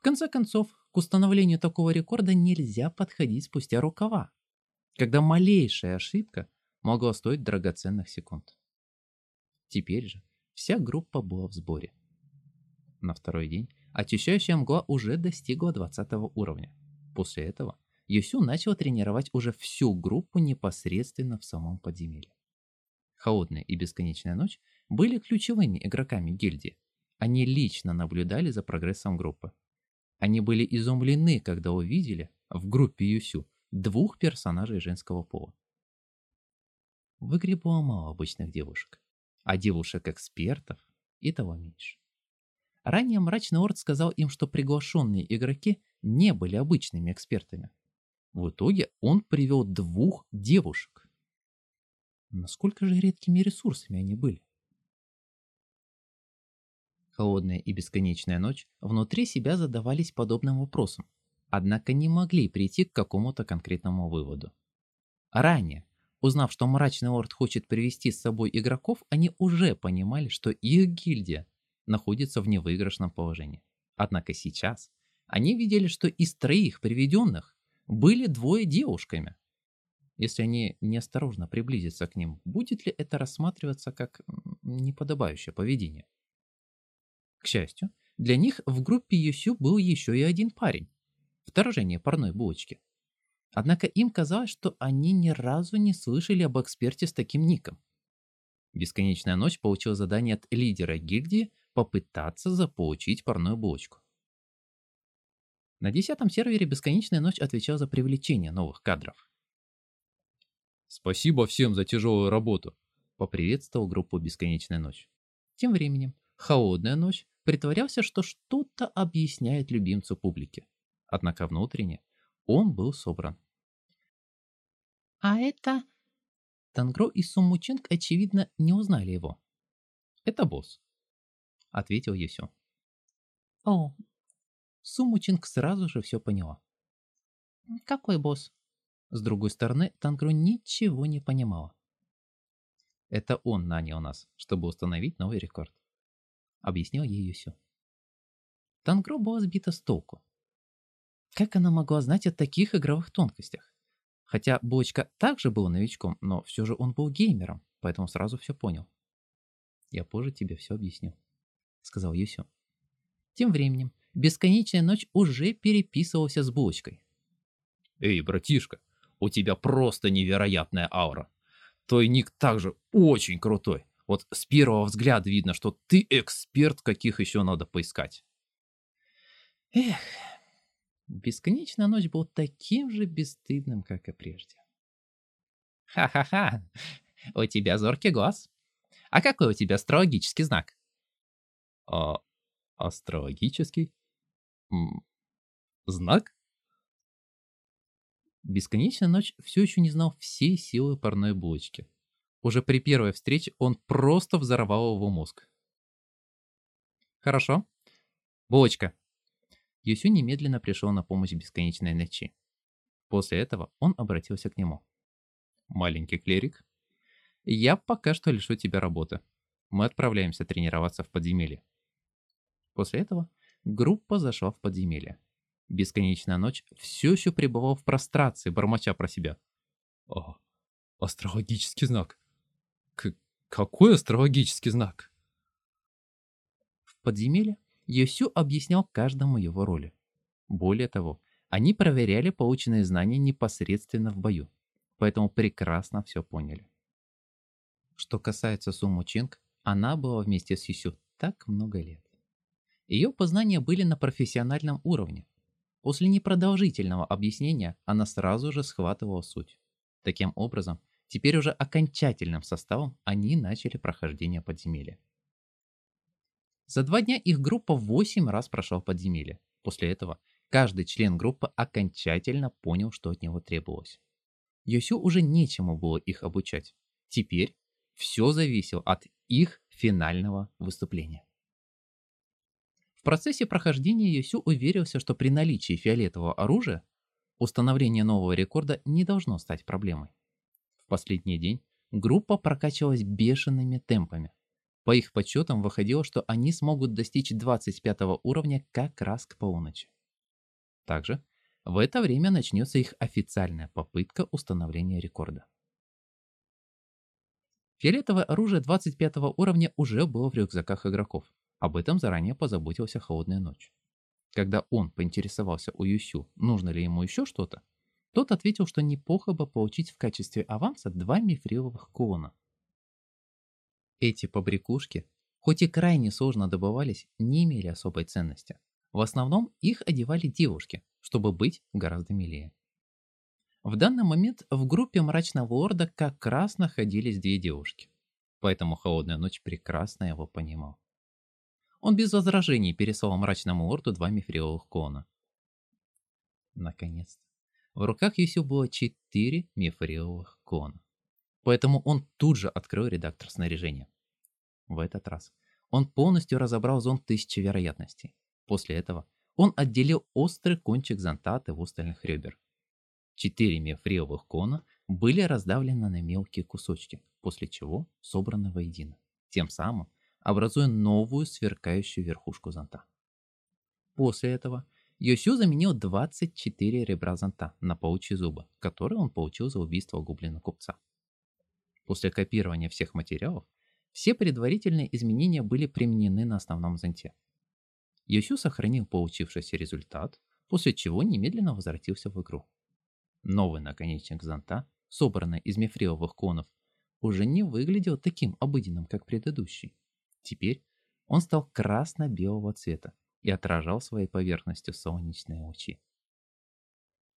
В конце концов, к установлению такого рекорда нельзя подходить спустя рукава, когда малейшая ошибка могла стоить драгоценных секунд. Теперь же вся группа была в сборе. На второй день очищающая мгла уже достигла 20 уровня. После этого Юсю начал тренировать уже всю группу непосредственно в самом подземелье. Холодная и бесконечная ночь были ключевыми игроками гильдии. Они лично наблюдали за прогрессом группы, они были изумлены, когда увидели в группе Юсю двух персонажей женского пола. В игре было мало обычных девушек, а девушек-экспертов и того меньше. Ранее Мрачный Орд сказал им, что приглашенные игроки не были обычными экспертами. В итоге он привел двух девушек. Насколько же редкими ресурсами они были? Холодная и бесконечная ночь внутри себя задавались подобным вопросом, однако не могли прийти к какому-то конкретному выводу. Ранее, узнав, что Мрачный Орд хочет привести с собой игроков, они уже понимали, что их гильдия находится в невыигрышном положении. Однако сейчас они видели, что из троих приведенных были двое девушками. Если они неосторожно приблизятся к ним, будет ли это рассматриваться как неподобающее поведение? К счастью, для них в группе Юсю был еще и один парень. Вторжение парной булочки. Однако им казалось, что они ни разу не слышали об эксперте с таким ником. Бесконечная ночь получил задание от лидера гильдии попытаться заполучить парную булочку. На десятом сервере Бесконечная ночь отвечал за привлечение новых кадров. «Спасибо всем за тяжелую работу», — поприветствовал группу Бесконечная ночь. Тем временем Холодная ночь притворялся, что что-то объясняет любимцу публики. Однако внутренне он был собран. «А это...» Тангро и Суммученг, очевидно, не узнали его. «Это босс». — ответил Юсю. «О, Сумучинг сразу же все поняла. «Какой босс?» С другой стороны, Тангру ничего не понимала. «Это он нанял нас, чтобы установить новый рекорд», — объяснил ей Юсю. Тангру была сбита с толку. Как она могла знать о таких игровых тонкостях? Хотя Бочка также был новичком, но все же он был геймером, поэтому сразу все понял. «Я позже тебе все объясню», — сказал Юсю. Тем временем бесконечная ночь уже переписывался с булочкой. «Эй, братишка, у тебя просто невероятная аура. Твой ник также очень крутой. Вот с первого взгляда видно, что ты эксперт, каких еще надо поискать». Эх, бесконечная ночь был таким же бесстыдным, как и прежде. «Ха-ха-ха, у тебя зоркий глаз. А какой у тебя астрологический знак?» «А астрологический?» Знак? Бесконечная ночь все еще не знал всей силы парной булочки. Уже при первой встрече он просто взорвал его мозг. Хорошо. Булочка. Юсю немедленно пришел на помощь бесконечной ночи. После этого он обратился к нему. Маленький клерик, я пока что лишу тебя работы. Мы отправляемся тренироваться в подземелье. После этого группа зашла в подземелье. Бесконечная ночь все еще пребывал в прострации, бормоча про себя. О, астрологический знак. Какой астрологический знак? В подземелье Йосю объяснял каждому его роли. Более того, они проверяли полученные знания непосредственно в бою, поэтому прекрасно все поняли. Что касается Суму Чинг, она была вместе с Юсю так много лет. Ее познания были на профессиональном уровне. После непродолжительного объяснения она сразу же схватывала суть. Таким образом, теперь уже окончательным составом они начали прохождение подземелья. За два дня их группа 8 раз прошла подземелье. После этого каждый член группы окончательно понял, что от него требовалось. Йосю уже нечему было их обучать. Теперь все зависело от их финального выступления. В процессе прохождения Йосю уверился, что при наличии фиолетового оружия установление нового рекорда не должно стать проблемой. Последний день группа прокачивалась бешеными темпами. По их подсчетам выходило, что они смогут достичь 25 уровня как раз к полуночи. Также в это время начнется их официальная попытка установления рекорда. Фиолетовое оружие 25 уровня уже было в рюкзаках игроков. Об этом заранее позаботился Холодная Ночь. Когда он поинтересовался у Юсю, нужно ли ему еще что-то, тот ответил, что неплохо бы получить в качестве аванса два мифриловых кулона. Эти побрякушки, хоть и крайне сложно добывались, не имели особой ценности. В основном их одевали девушки, чтобы быть гораздо милее. В данный момент в группе Мрачного Лорда как раз находились две девушки. Поэтому Холодная Ночь прекрасно его понимал. Он без возражений переслал мрачному лорду два мифриловых кона. Наконец-то. В руках Юсю было четыре мифриловых кона. Поэтому он тут же открыл редактор снаряжения. В этот раз он полностью разобрал зонт тысячи вероятностей. После этого он отделил острый кончик зонта от его остальных ребер. Четыре мифриловых кона были раздавлены на мелкие кусочки, после чего собраны воедино. Тем самым образуя новую сверкающую верхушку зонта. После этого Йосю заменил 24 ребра зонта на паучьи зубы, которые он получил за убийство гоблина купца. После копирования всех материалов, все предварительные изменения были применены на основном зонте. Йосю сохранил получившийся результат, после чего немедленно возвратился в игру. Новый наконечник зонта, собранный из мифриловых конов, уже не выглядел таким обыденным, как предыдущий. Теперь он стал красно-белого цвета и отражал своей поверхностью солнечные лучи.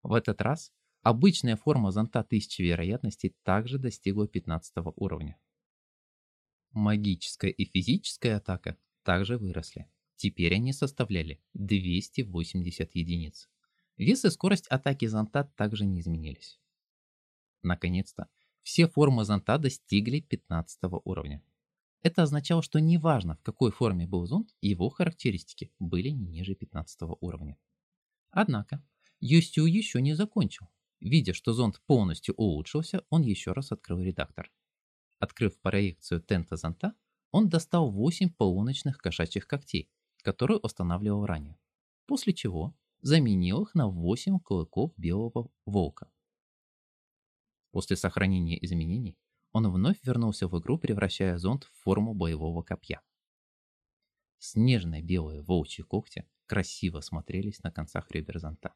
В этот раз обычная форма зонта тысячи вероятностей также достигла 15 уровня. Магическая и физическая атака также выросли. Теперь они составляли 280 единиц. Вес и скорость атаки зонта также не изменились. Наконец-то, все формы зонта достигли 15 уровня. Это означало, что неважно, в какой форме был зонд, его характеристики были не ниже 15 уровня. Однако, Юстю еще не закончил. Видя, что зонд полностью улучшился, он еще раз открыл редактор. Открыв проекцию тента зонта, он достал 8 полуночных кошачьих когтей, которые устанавливал ранее, после чего заменил их на 8 клыков белого волка. После сохранения изменений, он вновь вернулся в игру, превращая зонд в форму боевого копья. Снежные белые волчьи когти красиво смотрелись на концах ребер зонта.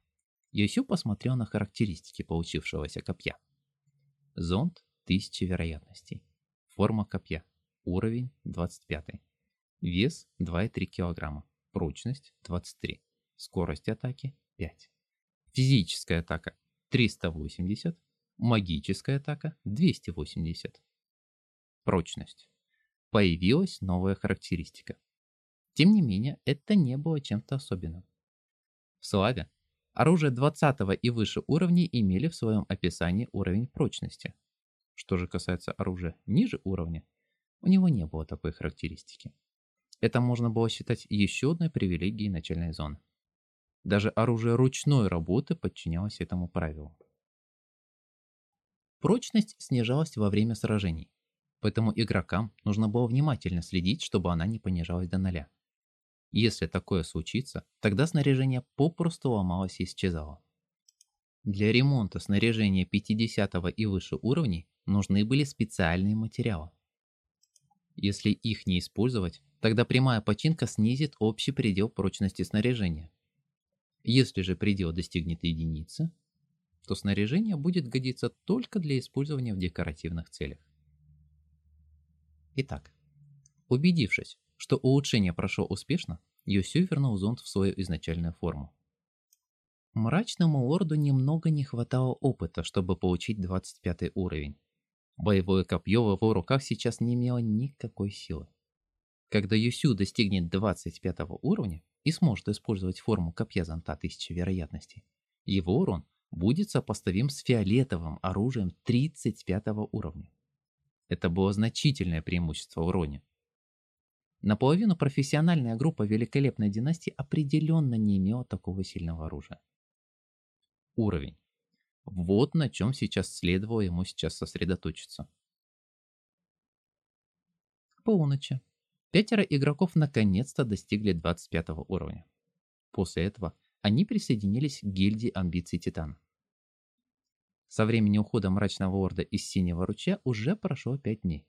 Йосю посмотрел на характеристики получившегося копья. Зонд – тысячи вероятностей. Форма копья. Уровень 25. Вес 2,3 кг. Прочность 23. Скорость атаки 5. Физическая атака 380. Магическая атака 280. Прочность. Появилась новая характеристика. Тем не менее, это не было чем-то особенным. В Славе оружие 20 и выше уровней имели в своем описании уровень прочности. Что же касается оружия ниже уровня, у него не было такой характеристики. Это можно было считать еще одной привилегией начальной зоны. Даже оружие ручной работы подчинялось этому правилу. Прочность снижалась во время сражений, поэтому игрокам нужно было внимательно следить, чтобы она не понижалась до нуля. Если такое случится, тогда снаряжение попросту ломалось и исчезало. Для ремонта снаряжения 50 и выше уровней нужны были специальные материалы. Если их не использовать, тогда прямая починка снизит общий предел прочности снаряжения. Если же предел достигнет единицы, то снаряжение будет годиться только для использования в декоративных целях. Итак, убедившись, что улучшение прошло успешно, Йосю вернул зонд в свою изначальную форму. Мрачному лорду немного не хватало опыта, чтобы получить 25 уровень. Боевое копье в его руках сейчас не имело никакой силы. Когда Юсю достигнет 25 уровня и сможет использовать форму копья зонта тысячи вероятностей, его урон будет сопоставим с фиолетовым оружием 35 уровня. Это было значительное преимущество в уроне. Наполовину профессиональная группа Великолепной династии определенно не имела такого сильного оружия. Уровень. Вот на чем сейчас следовало ему сейчас сосредоточиться. К полуночи пятеро игроков наконец-то достигли 25 уровня. После этого они присоединились к гильдии амбиций Титана. Со времени ухода Мрачного Орда из Синего Ручья уже прошло 5 дней.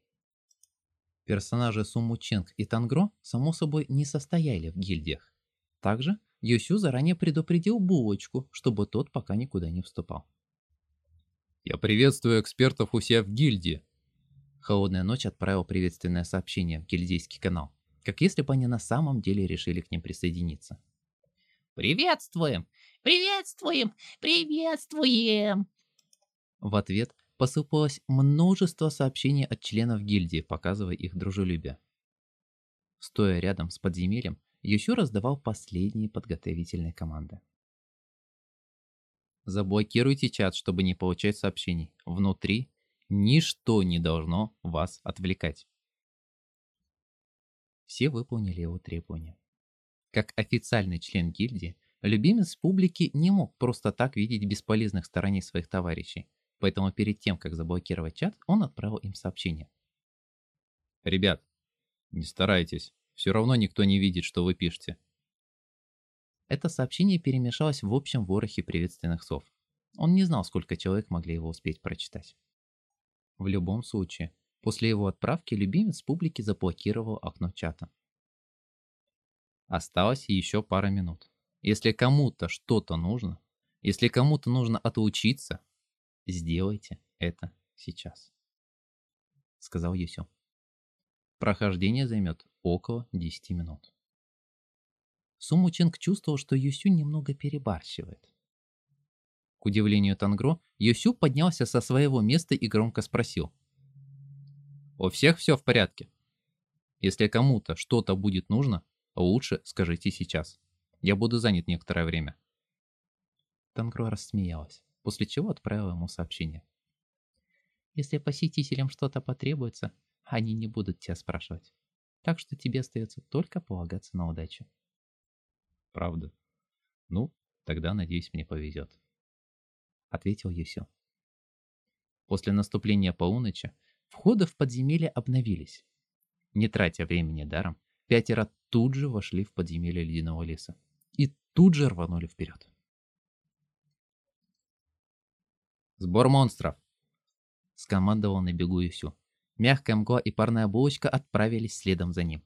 Персонажи Суму Ченг и Тангро, само собой, не состояли в гильдиях. Также Йосю заранее предупредил Булочку, чтобы тот пока никуда не вступал. «Я приветствую экспертов у себя в гильдии», Холодная ночь отправил приветственное сообщение в гильдейский канал, как если бы они на самом деле решили к ним присоединиться. «Приветствуем! Приветствуем! Приветствуем!» В ответ посыпалось множество сообщений от членов гильдии, показывая их дружелюбие. Стоя рядом с подземельем, Ющу раздавал последние подготовительные команды. Заблокируйте чат, чтобы не получать сообщений. Внутри ничто не должно вас отвлекать. Все выполнили его требования. Как официальный член гильдии, любимец публики не мог просто так видеть бесполезных стороний своих товарищей, поэтому перед тем, как заблокировать чат, он отправил им сообщение. «Ребят, не старайтесь, все равно никто не видит, что вы пишете». Это сообщение перемешалось в общем ворохе приветственных слов. Он не знал, сколько человек могли его успеть прочитать. В любом случае, после его отправки любимец публики заблокировал окно чата. Осталось еще пара минут. Если кому-то что-то нужно, если кому-то нужно отучиться, сделайте это сейчас. Сказал Юсю. Прохождение займет около 10 минут. Суму Ченг чувствовал, что Юсю немного перебарщивает. К удивлению Тангро, Юсю поднялся со своего места и громко спросил. «У всех все в порядке? Если кому-то что-то будет нужно, Лучше скажите сейчас. Я буду занят некоторое время. Тангро рассмеялась, после чего отправила ему сообщение. Если посетителям что-то потребуется, они не будут тебя спрашивать. Так что тебе остается только полагаться на удачу. Правда? Ну, тогда, надеюсь, мне повезет. Ответил Юсю. После наступления полуночи входы в подземелье обновились. Не тратя времени даром, пятеро тут же вошли в подземелье ледяного леса и тут же рванули вперед. «Сбор монстров!» — скомандовал на бегу Юсю. Мягкая мгла и парная булочка отправились следом за ним.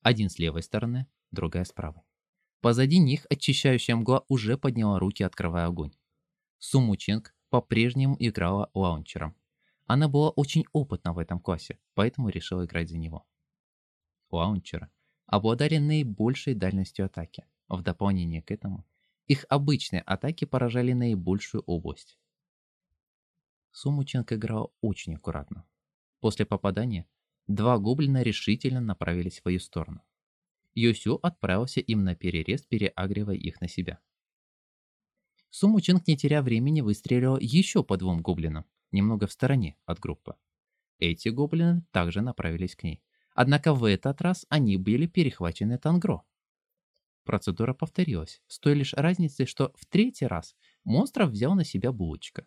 Один с левой стороны, другая с правой. Позади них очищающая мгла уже подняла руки, открывая огонь. Суму Ченг по-прежнему играла лаунчером. Она была очень опытна в этом классе, поэтому решила играть за него. Лаунчеры обладали наибольшей дальностью атаки. В дополнение к этому, их обычные атаки поражали наибольшую область. Сумученко играла очень аккуратно. После попадания два гоблина решительно направились в свою сторону. Йосю отправился им на перерез, переагривая их на себя. Сумученг, не теряя времени, выстрелил еще по двум гоблинам, немного в стороне от группы. Эти гоблины также направились к ней. Однако в этот раз они были перехвачены Тангро. Процедура повторилась, с той лишь разницей, что в третий раз монстров взял на себя булочка.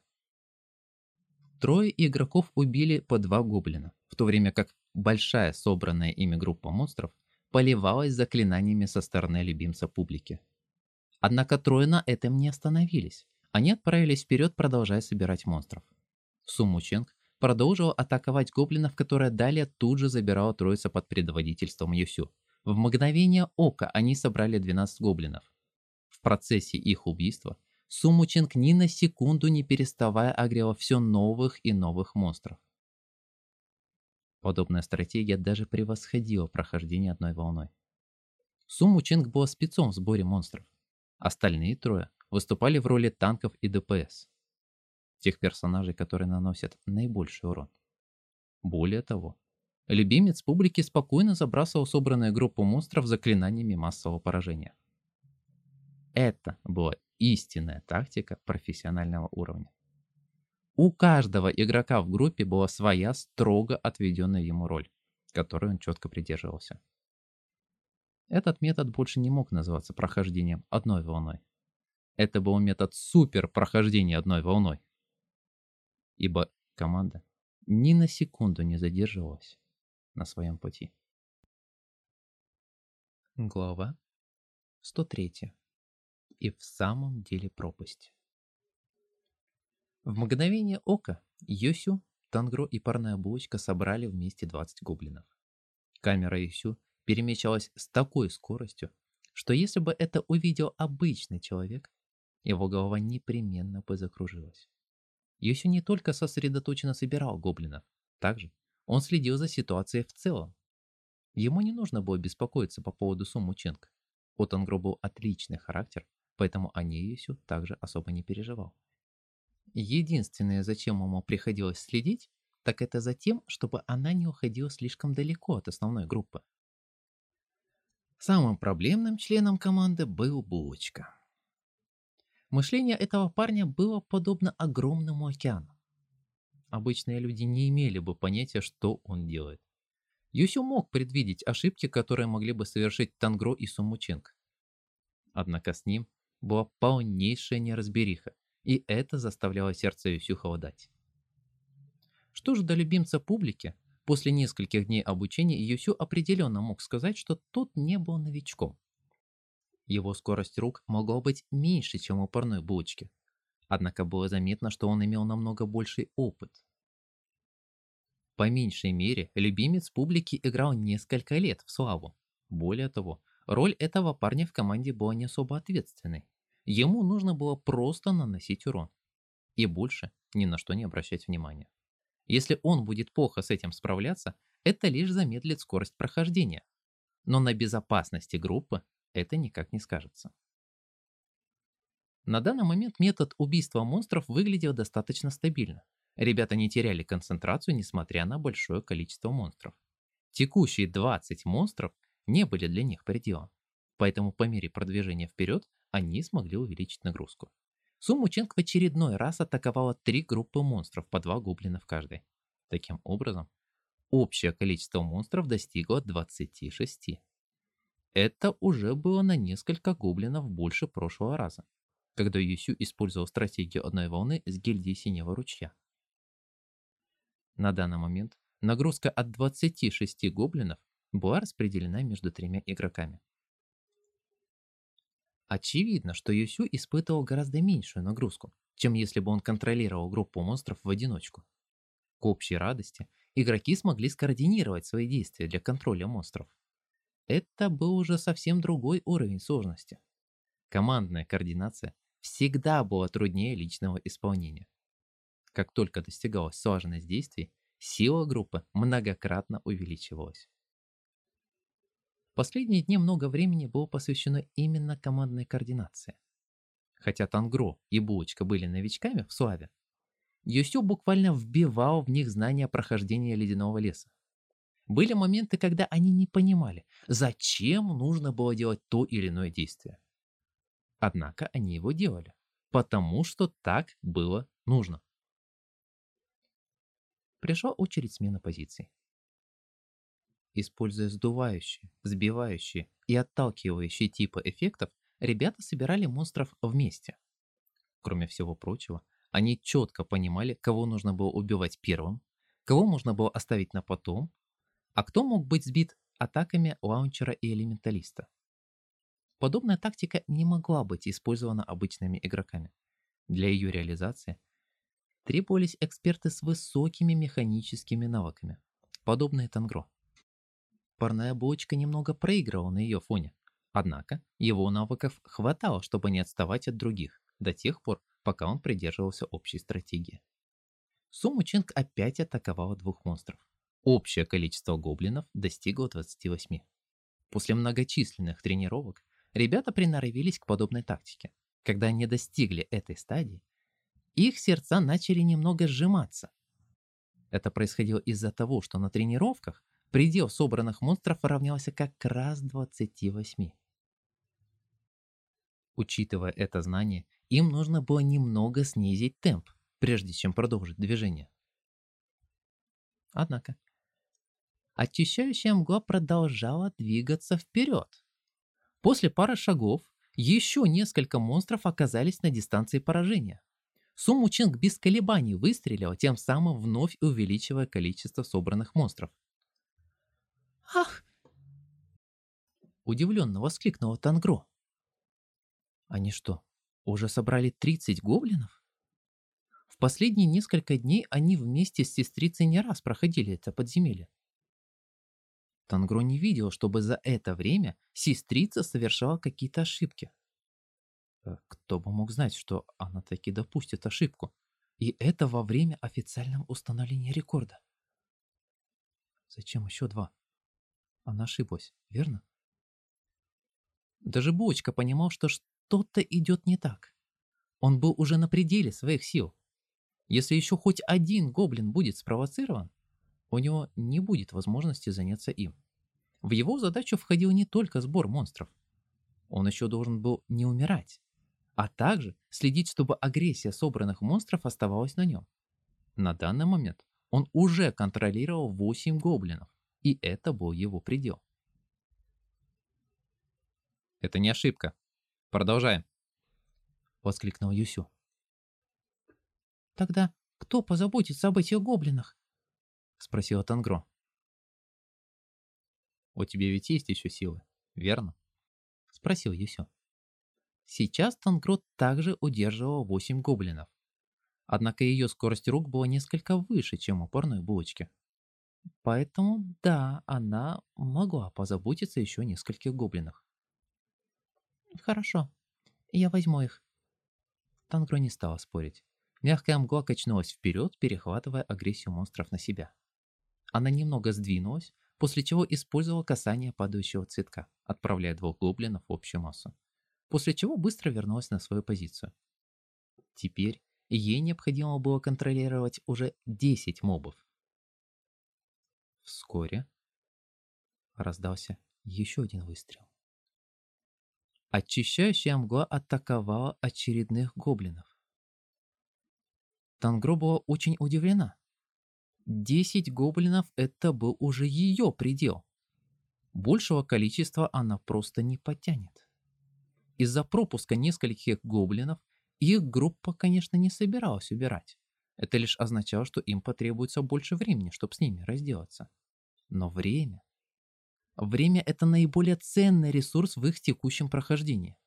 Трое игроков убили по два гоблина, в то время как большая собранная ими группа монстров поливалась заклинаниями со стороны любимца публики. Однако трое на этом не остановились. Они отправились вперед, продолжая собирать монстров. Сумученг продолжил атаковать гоблинов, которые далее тут же забирала троица под предводительством Юсю. В мгновение ока они собрали 12 гоблинов. В процессе их убийства Сумученг ни на секунду не переставая агрела все новых и новых монстров. Подобная стратегия даже превосходила прохождение одной волной. Сумученг был спецом в сборе монстров. Остальные трое выступали в роли танков и ДПС. Тех персонажей, которые наносят наибольший урон. Более того, любимец публики спокойно забрасывал собранную группу монстров заклинаниями массового поражения. Это была истинная тактика профессионального уровня. У каждого игрока в группе была своя строго отведенная ему роль, которой он четко придерживался. Этот метод больше не мог называться прохождением одной волной. Это был метод супер прохождения одной волной. Ибо команда ни на секунду не задерживалась на своем пути. Глава 103 и в самом деле пропасть. В мгновение ока Йосю, Тангро и парная булочка собрали вместе 20 гоблинов. Камера Йосю перемещалась с такой скоростью, что если бы это увидел обычный человек, его голова непременно бы закружилась. Йосю не только сосредоточенно собирал гоблинов, также он следил за ситуацией в целом. Ему не нужно было беспокоиться по поводу Суму Ченг. У Тангро был отличный характер, поэтому о Неюсю также особо не переживал. Единственное, зачем ему приходилось следить, так это за тем, чтобы она не уходила слишком далеко от основной группы. Самым проблемным членом команды был Булочка. Мышление этого парня было подобно огромному океану. Обычные люди не имели бы понятия, что он делает. Юсю мог предвидеть ошибки, которые могли бы совершить Тангро и Сумученко. Однако с ним была полнейшая неразбериха, и это заставляло сердце Юсю холодать. Что же до любимца публики, после нескольких дней обучения Юсю определенно мог сказать, что тот не был новичком. Его скорость рук могла быть меньше, чем у парной булочки, однако было заметно, что он имел намного больший опыт. По меньшей мере, любимец публики играл несколько лет в славу. Более того, Роль этого парня в команде была не особо ответственной. Ему нужно было просто наносить урон. И больше ни на что не обращать внимания. Если он будет плохо с этим справляться, это лишь замедлит скорость прохождения. Но на безопасности группы это никак не скажется. На данный момент метод убийства монстров выглядел достаточно стабильно. Ребята не теряли концентрацию, несмотря на большое количество монстров. Текущие 20 монстров не были для них пределом. Поэтому по мере продвижения вперед они смогли увеличить нагрузку. Суму Ченг в очередной раз атаковала три группы монстров по два гоблина в каждой. Таким образом, общее количество монстров достигло 26. Это уже было на несколько гоблинов больше прошлого раза, когда Юсю использовал стратегию одной волны с гильдии Синего Ручья. На данный момент нагрузка от 26 гоблинов была распределена между тремя игроками. Очевидно, что Юсю испытывал гораздо меньшую нагрузку, чем если бы он контролировал группу монстров в одиночку. К общей радости игроки смогли скоординировать свои действия для контроля монстров. Это был уже совсем другой уровень сложности. Командная координация всегда была труднее личного исполнения. Как только достигалась слаженность действий, сила группы многократно увеличивалась. Последние дни много времени было посвящено именно командной координации. Хотя Тангро и Булочка были новичками в Славе, Юсю буквально вбивал в них знания прохождения ледяного леса. Были моменты, когда они не понимали, зачем нужно было делать то или иное действие. Однако они его делали, потому что так было нужно. Пришла очередь смены позиций. Используя сдувающие, сбивающие и отталкивающие типы эффектов, ребята собирали монстров вместе. Кроме всего прочего, они четко понимали, кого нужно было убивать первым, кого можно было оставить на потом, а кто мог быть сбит атаками лаунчера и элементалиста. Подобная тактика не могла быть использована обычными игроками. Для ее реализации требовались эксперты с высокими механическими навыками, подобные Тангро. Парная булочка немного проигрывала на ее фоне, однако его навыков хватало, чтобы не отставать от других, до тех пор, пока он придерживался общей стратегии. Суму Ченг опять атаковала двух монстров. Общее количество гоблинов достигло 28. После многочисленных тренировок ребята приноровились к подобной тактике. Когда они достигли этой стадии, их сердца начали немного сжиматься. Это происходило из-за того, что на тренировках предел собранных монстров равнялся как раз 28. Учитывая это знание, им нужно было немного снизить темп, прежде чем продолжить движение. Однако, очищающая мгла продолжала двигаться вперед. После пары шагов еще несколько монстров оказались на дистанции поражения. Суму Чинг без колебаний выстрелил, тем самым вновь увеличивая количество собранных монстров. «Ах!» Удивленно воскликнула Тангро. «Они что, уже собрали 30 гоблинов?» В последние несколько дней они вместе с сестрицей не раз проходили это подземелье. Тангро не видел, чтобы за это время сестрица совершала какие-то ошибки. Э, кто бы мог знать, что она таки допустит ошибку. И это во время официального установления рекорда. Зачем еще два? Она ошиблась, верно? Даже Бочка понимал, что что-то идет не так. Он был уже на пределе своих сил. Если еще хоть один гоблин будет спровоцирован, у него не будет возможности заняться им. В его задачу входил не только сбор монстров. Он еще должен был не умирать, а также следить, чтобы агрессия собранных монстров оставалась на нем. На данный момент он уже контролировал 8 гоблинов, и это был его предел. «Это не ошибка. Продолжаем», — воскликнул Юсю. «Тогда кто позаботится об этих гоблинах?» — спросила Тангро. «У тебя ведь есть еще силы, верно?» — спросил Юсю. Сейчас Тангро также удерживал 8 гоблинов. Однако ее скорость рук была несколько выше, чем у парной булочки. Поэтому, да, она могла позаботиться еще о нескольких гоблинах. «Хорошо, я возьму их». Тангро не стала спорить. Мягкая мгла качнулась вперед, перехватывая агрессию монстров на себя. Она немного сдвинулась, после чего использовала касание падающего цветка, отправляя двух гоблинов в общую массу. После чего быстро вернулась на свою позицию. Теперь ей необходимо было контролировать уже 10 мобов. Вскоре раздался еще один выстрел. Очищающая мгла атаковала очередных гоблинов. Тангро была очень удивлена. Десять гоблинов — это был уже ее предел. Большего количества она просто не потянет. Из-за пропуска нескольких гоблинов их группа, конечно, не собиралась убирать. Это лишь означало, что им потребуется больше времени, чтобы с ними разделаться. Но время... Время — это наиболее ценный ресурс в их текущем прохождении.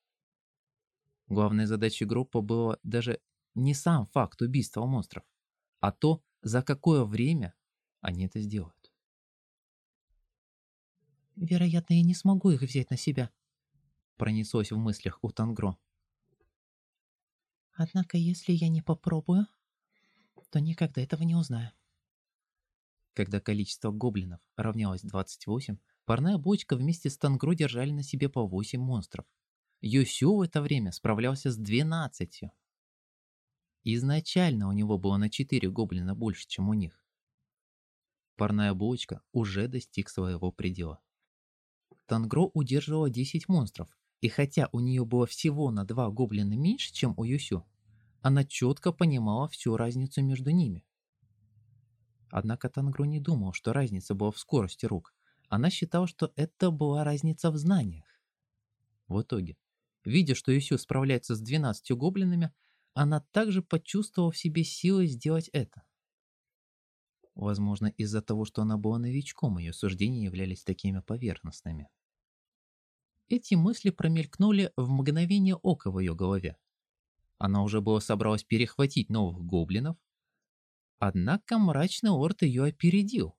Главной задачей группы было даже не сам факт убийства монстров, а то, за какое время они это сделают. Вероятно, я не смогу их взять на себя. Пронеслось в мыслях у Тангро. Однако, если я не попробую, то никогда этого не узнаю. Когда количество гоблинов равнялось 28, парная бочка вместе с Тангро держали на себе по 8 монстров. Юсю в это время справлялся с 12. Изначально у него было на 4 гоблина больше, чем у них. Парная бочка уже достиг своего предела. Тангро удерживала 10 монстров, и хотя у нее было всего на 2 гоблина меньше, чем у Юсю, она четко понимала всю разницу между ними. Однако Тангро не думал, что разница была в скорости рук. Она считала, что это была разница в знаниях. В итоге, видя, что Юсю справляется с 12 гоблинами, она также почувствовала в себе силы сделать это. Возможно, из-за того, что она была новичком, ее суждения являлись такими поверхностными. Эти мысли промелькнули в мгновение ока в ее голове. Она уже была собралась перехватить новых гоблинов, однако мрачный орд ее опередил.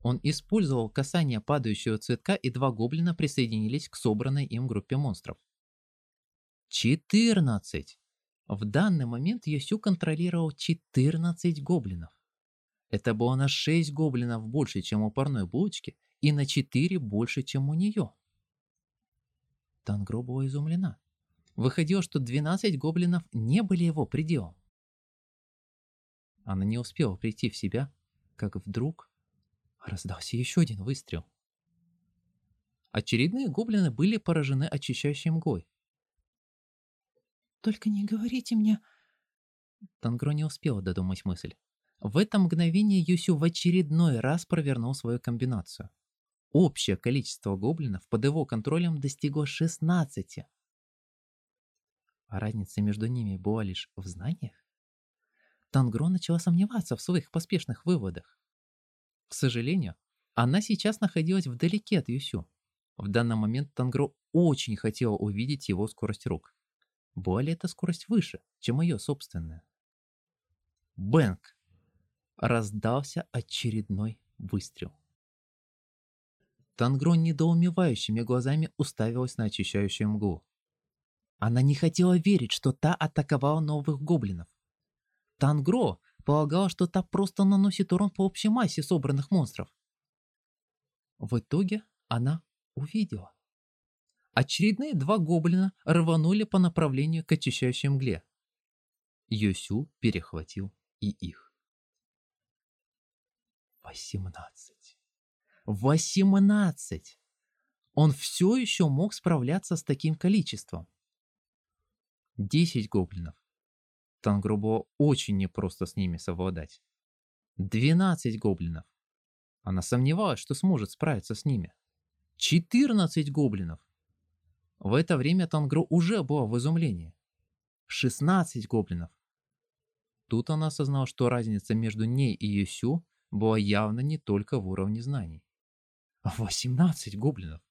Он использовал касание падающего цветка, и два гоблина присоединились к собранной им группе монстров. 14! В данный момент Йосю контролировал 14 гоблинов. Это было на 6 гоблинов больше, чем у парной булочки, и на 4 больше, чем у нее. Тангро была изумлена. Выходило, что 12 гоблинов не были его пределом. Она не успела прийти в себя, как вдруг раздался еще один выстрел. Очередные гоблины были поражены очищающей мглой. «Только не говорите мне...» Тангро не успела додумать мысль. В это мгновение Юсю в очередной раз провернул свою комбинацию. Общее количество гоблинов под его контролем достигло 16. А разница между ними была лишь в знаниях? Тангро начала сомневаться в своих поспешных выводах. К сожалению, она сейчас находилась вдалеке от Юсю. В данный момент Тангро очень хотела увидеть его скорость рук. Ли эта скорость выше, чем ее собственная? Бэнк! раздался очередной выстрел. Тангро недоумевающими глазами уставилась на очищающую мглу. Она не хотела верить, что та атаковала новых гоблинов. Тангро полагала, что та просто наносит урон по общей массе собранных монстров. В итоге она увидела. Очередные два гоблина рванули по направлению к очищающей мгле. Йосю перехватил и их. Восемнадцать. Восемнадцать! Он все еще мог справляться с таким количеством. Десять гоблинов. Тангру было очень непросто с ними совладать. Двенадцать гоблинов. Она сомневалась, что сможет справиться с ними. Четырнадцать гоблинов. В это время Тангру уже была в изумлении. Шестнадцать гоблинов. Тут она осознала, что разница между ней и Юсю была явно не только в уровне знаний. 18 гоблинов!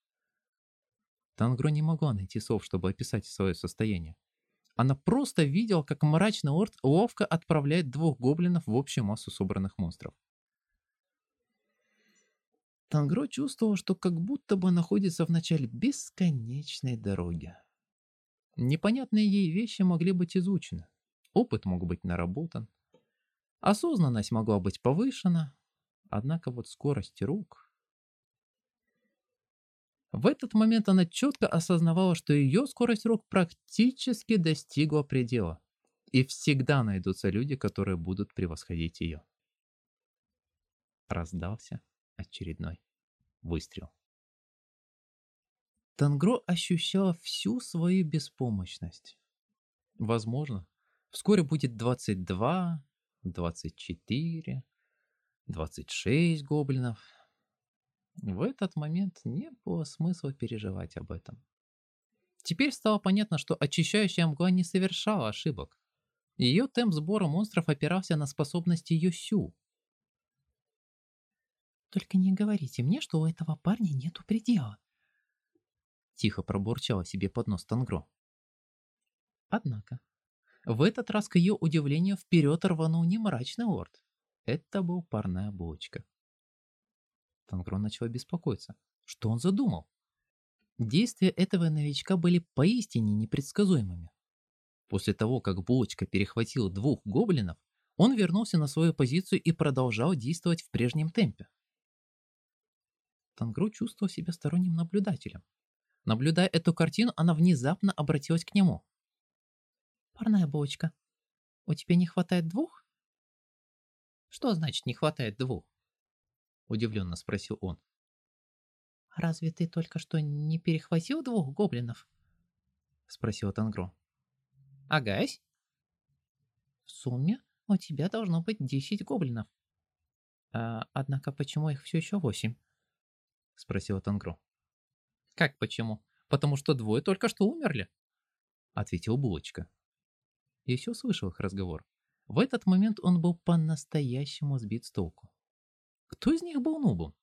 Тангро не могла найти слов, чтобы описать свое состояние. Она просто видела, как мрачный орд ловко отправляет двух гоблинов в общую массу собранных монстров. Тангро чувствовал, что как будто бы находится в начале бесконечной дороги. Непонятные ей вещи могли быть изучены, опыт мог быть наработан, Осознанность могла быть повышена, однако вот скорость рук... В этот момент она четко осознавала, что ее скорость рук практически достигла предела. И всегда найдутся люди, которые будут превосходить ее. Раздался очередной выстрел. Тангро ощущала всю свою беспомощность. Возможно, вскоре будет 22, 24. 26 гоблинов. В этот момент не было смысла переживать об этом. Теперь стало понятно, что очищающая мгла не совершала ошибок. Ее темп сбора монстров опирался на способности Юсю. «Только не говорите мне, что у этого парня нету предела», Тихо пробурчала себе под нос Тангро. Однако, в этот раз к ее удивлению вперед рванул не мрачный лорд. Это был парная булочка. Тангро начала беспокоиться. Что он задумал? Действия этого новичка были поистине непредсказуемыми. После того, как булочка перехватил двух гоблинов, он вернулся на свою позицию и продолжал действовать в прежнем темпе. Тангро чувствовал себя сторонним наблюдателем. Наблюдая эту картину, она внезапно обратилась к нему. «Парная булочка, у тебя не хватает двух?» «Что значит не хватает двух?» Удивленно спросил он. «Разве ты только что не перехватил двух гоблинов?» Спросил Тангро. «Агась?» «В сумме у тебя должно быть десять гоблинов. А, однако почему их все еще восемь?» Спросил Тангро. «Как почему? Потому что двое только что умерли», — ответил Булочка. Еще слышал их разговор. В этот момент он был по-настоящему сбит с толку. Кто из них был нубом?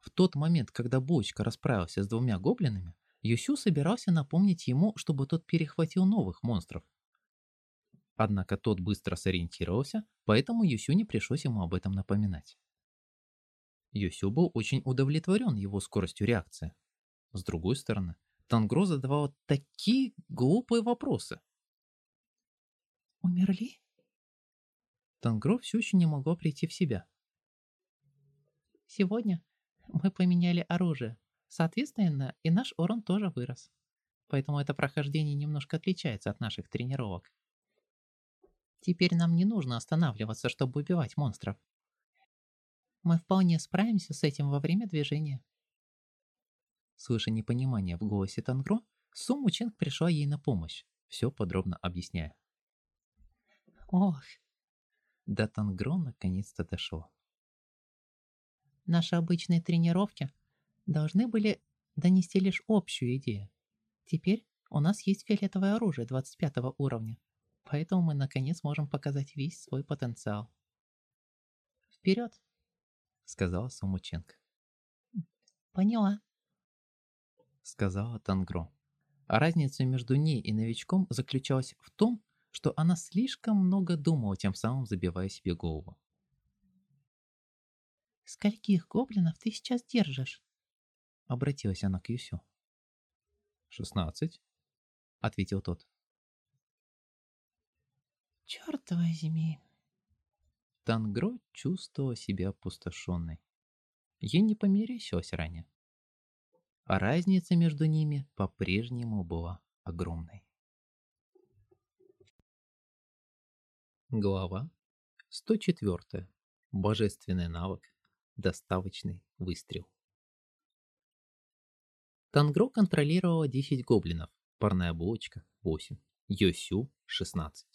В тот момент, когда Булочка расправился с двумя гоблинами, Юсю собирался напомнить ему, чтобы тот перехватил новых монстров. Однако тот быстро сориентировался, поэтому Юсю не пришлось ему об этом напоминать. Юсю был очень удовлетворен его скоростью реакции. С другой стороны, Тангро задавал такие глупые вопросы. «Умерли?» Тангро все еще не могло прийти в себя. «Сегодня мы поменяли оружие. Соответственно, и наш урон тоже вырос. Поэтому это прохождение немножко отличается от наших тренировок. Теперь нам не нужно останавливаться, чтобы убивать монстров. Мы вполне справимся с этим во время движения. Слыша непонимание в голосе Тангро, Сум Ученг пришла ей на помощь, все подробно объясняя. Ох, до Тангро наконец-то дошло. Наши обычные тренировки должны были донести лишь общую идею. Теперь у нас есть фиолетовое оружие 25 уровня, поэтому мы наконец можем показать весь свой потенциал. Вперед! Сказала Самученко. Поняла, сказала Тангро. А разница между ней и новичком заключалась в том, что она слишком много думала, тем самым забивая себе голову. «Скольких гоблинов ты сейчас держишь?» Обратилась она к Юсю. «Шестнадцать», — ответил тот. «Черт возьми!» Тангро чувствовала себя опустошенной. Ей не померещилось ранее. А разница между ними по-прежнему была огромной. Глава 104. Божественный навык. Доставочный выстрел. Тангро контролировала 10 гоблинов, парная булочка – 8, Йосю – 16.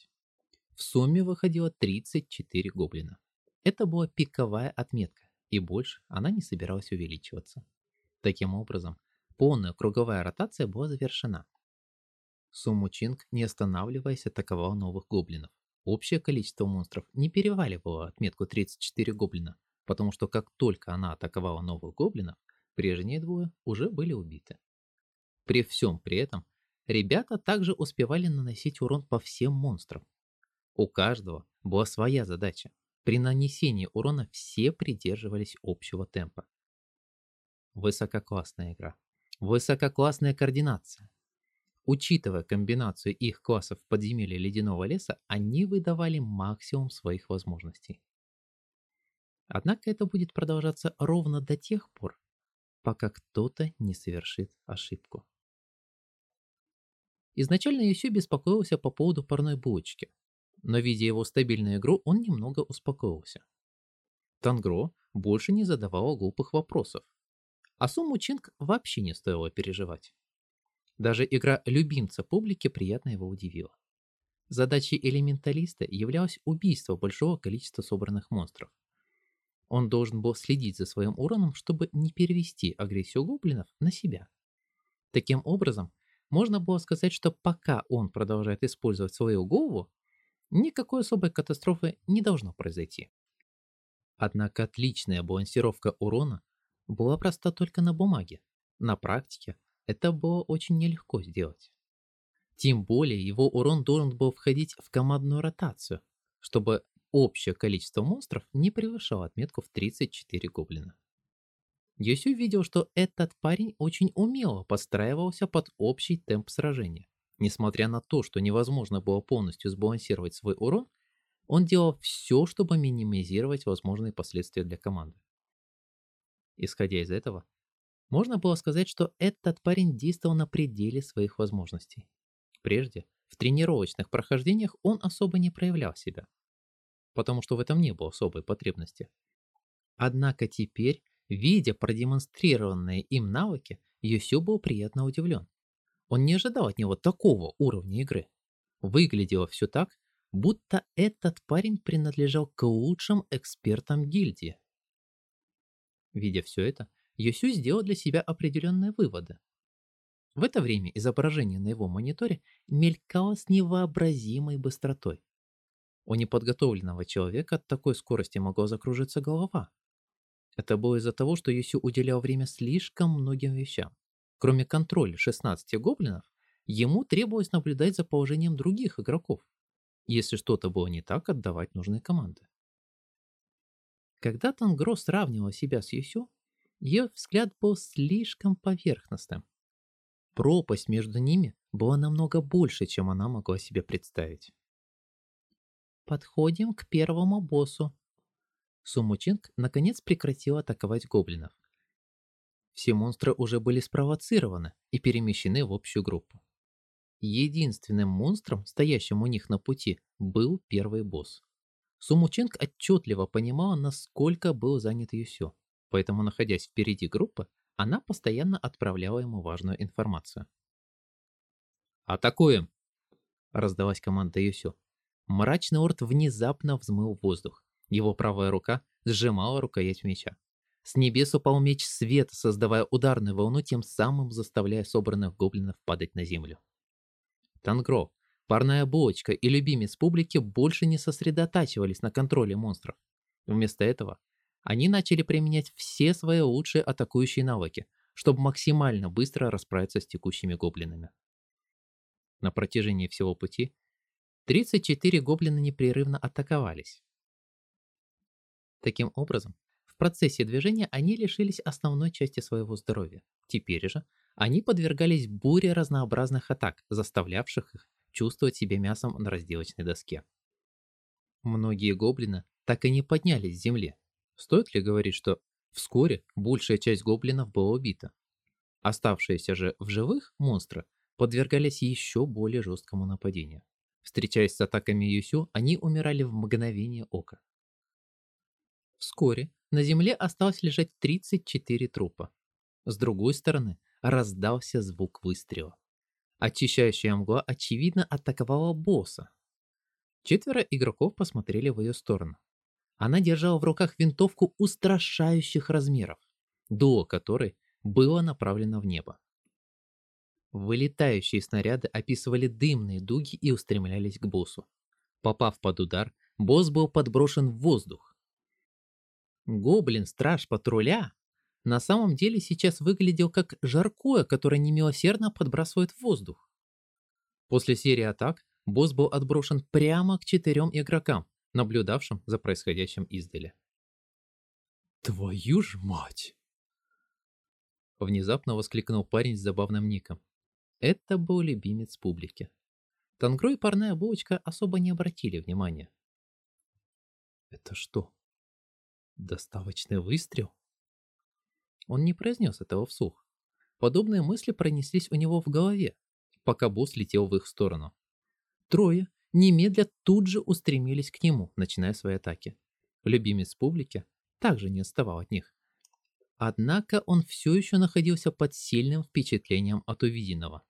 В сумме выходило 34 гоблина. Это была пиковая отметка, и больше она не собиралась увеличиваться. Таким образом, полная круговая ротация была завершена. Суму Чинг, не останавливаясь, атаковал новых гоблинов. Общее количество монстров не переваливало отметку 34 гоблина, потому что как только она атаковала новых гоблинов, прежние двое уже были убиты. При всем при этом, ребята также успевали наносить урон по всем монстрам, у каждого была своя задача. При нанесении урона все придерживались общего темпа. Высококлассная игра. Высококлассная координация. Учитывая комбинацию их классов в подземелье Ледяного леса, они выдавали максимум своих возможностей. Однако это будет продолжаться ровно до тех пор, пока кто-то не совершит ошибку. Изначально Юсю беспокоился по поводу парной булочки, но видя его стабильную игру, он немного успокоился. Тангро больше не задавал глупых вопросов, а Суму Чинг вообще не стоило переживать. Даже игра любимца публики приятно его удивила. Задачей элементалиста являлось убийство большого количества собранных монстров. Он должен был следить за своим уроном, чтобы не перевести агрессию гоблинов на себя. Таким образом, можно было сказать, что пока он продолжает использовать свою голову, никакой особой катастрофы не должно произойти. Однако отличная балансировка урона была проста только на бумаге. На практике это было очень нелегко сделать. Тем более его урон должен был входить в командную ротацию, чтобы общее количество монстров не превышало отметку в 34 гоблина. Йосю видел, что этот парень очень умело подстраивался под общий темп сражения. Несмотря на то, что невозможно было полностью сбалансировать свой урон, он делал все, чтобы минимизировать возможные последствия для команды. Исходя из этого, можно было сказать, что этот парень действовал на пределе своих возможностей. Прежде, в тренировочных прохождениях он особо не проявлял себя, потому что в этом не было особой потребности. Однако теперь Видя продемонстрированные им навыки, Юсю был приятно удивлен. Он не ожидал от него такого уровня игры. Выглядело все так, будто этот парень принадлежал к лучшим экспертам гильдии. Видя все это, Юсю сделал для себя определенные выводы. В это время изображение на его мониторе мелькало с невообразимой быстротой. У неподготовленного человека от такой скорости могло закружиться голова. Это было из-за того, что Юсю уделял время слишком многим вещам. Кроме контроля 16 гоблинов, ему требовалось наблюдать за положением других игроков. Если что-то было не так, отдавать нужные команды. Когда Тангро сравнивал себя с Юсю, ее взгляд был слишком поверхностным. Пропасть между ними была намного больше, чем она могла себе представить. «Подходим к первому боссу», Сумучинг наконец прекратил атаковать гоблинов. Все монстры уже были спровоцированы и перемещены в общую группу. Единственным монстром, стоящим у них на пути, был первый босс. Сумученг отчетливо понимала, насколько был занят Юсю, поэтому, находясь впереди группы, она постоянно отправляла ему важную информацию. «Атакуем!» – раздалась команда Юсю. Мрачный орд внезапно взмыл воздух. Его правая рука сжимала рукоять меча. С небес упал меч света, создавая ударную волну, тем самым заставляя собранных гоблинов падать на землю. Тангро, парная булочка и любимец публики больше не сосредотачивались на контроле монстров. Вместо этого они начали применять все свои лучшие атакующие навыки, чтобы максимально быстро расправиться с текущими гоблинами. На протяжении всего пути 34 гоблина непрерывно атаковались, Таким образом, в процессе движения они лишились основной части своего здоровья. Теперь же они подвергались буре разнообразных атак, заставлявших их чувствовать себя мясом на разделочной доске. Многие гоблины так и не поднялись с земли. Стоит ли говорить, что вскоре большая часть гоблинов была убита? Оставшиеся же в живых монстры подвергались еще более жесткому нападению. Встречаясь с атаками Юсю, они умирали в мгновение ока. Вскоре на земле осталось лежать 34 трупа. С другой стороны раздался звук выстрела. Очищающая мгла очевидно атаковала босса. Четверо игроков посмотрели в ее сторону. Она держала в руках винтовку устрашающих размеров, дуло которой было направлено в небо. Вылетающие снаряды описывали дымные дуги и устремлялись к боссу. Попав под удар, босс был подброшен в воздух. Гоблин-страж патруля на самом деле сейчас выглядел как жаркое, которое немилосердно подбрасывает в воздух. После серии атак босс был отброшен прямо к четырем игрокам, наблюдавшим за происходящим издали. «Твою ж мать!» Внезапно воскликнул парень с забавным ником. Это был любимец публики. Тангро и парная булочка особо не обратили внимания. «Это что, Доставочный выстрел? Он не произнес этого вслух. Подобные мысли пронеслись у него в голове, пока босс летел в их сторону. Трое немедля тут же устремились к нему, начиная свои атаки. Любимец публики также не отставал от них. Однако он все еще находился под сильным впечатлением от увиденного.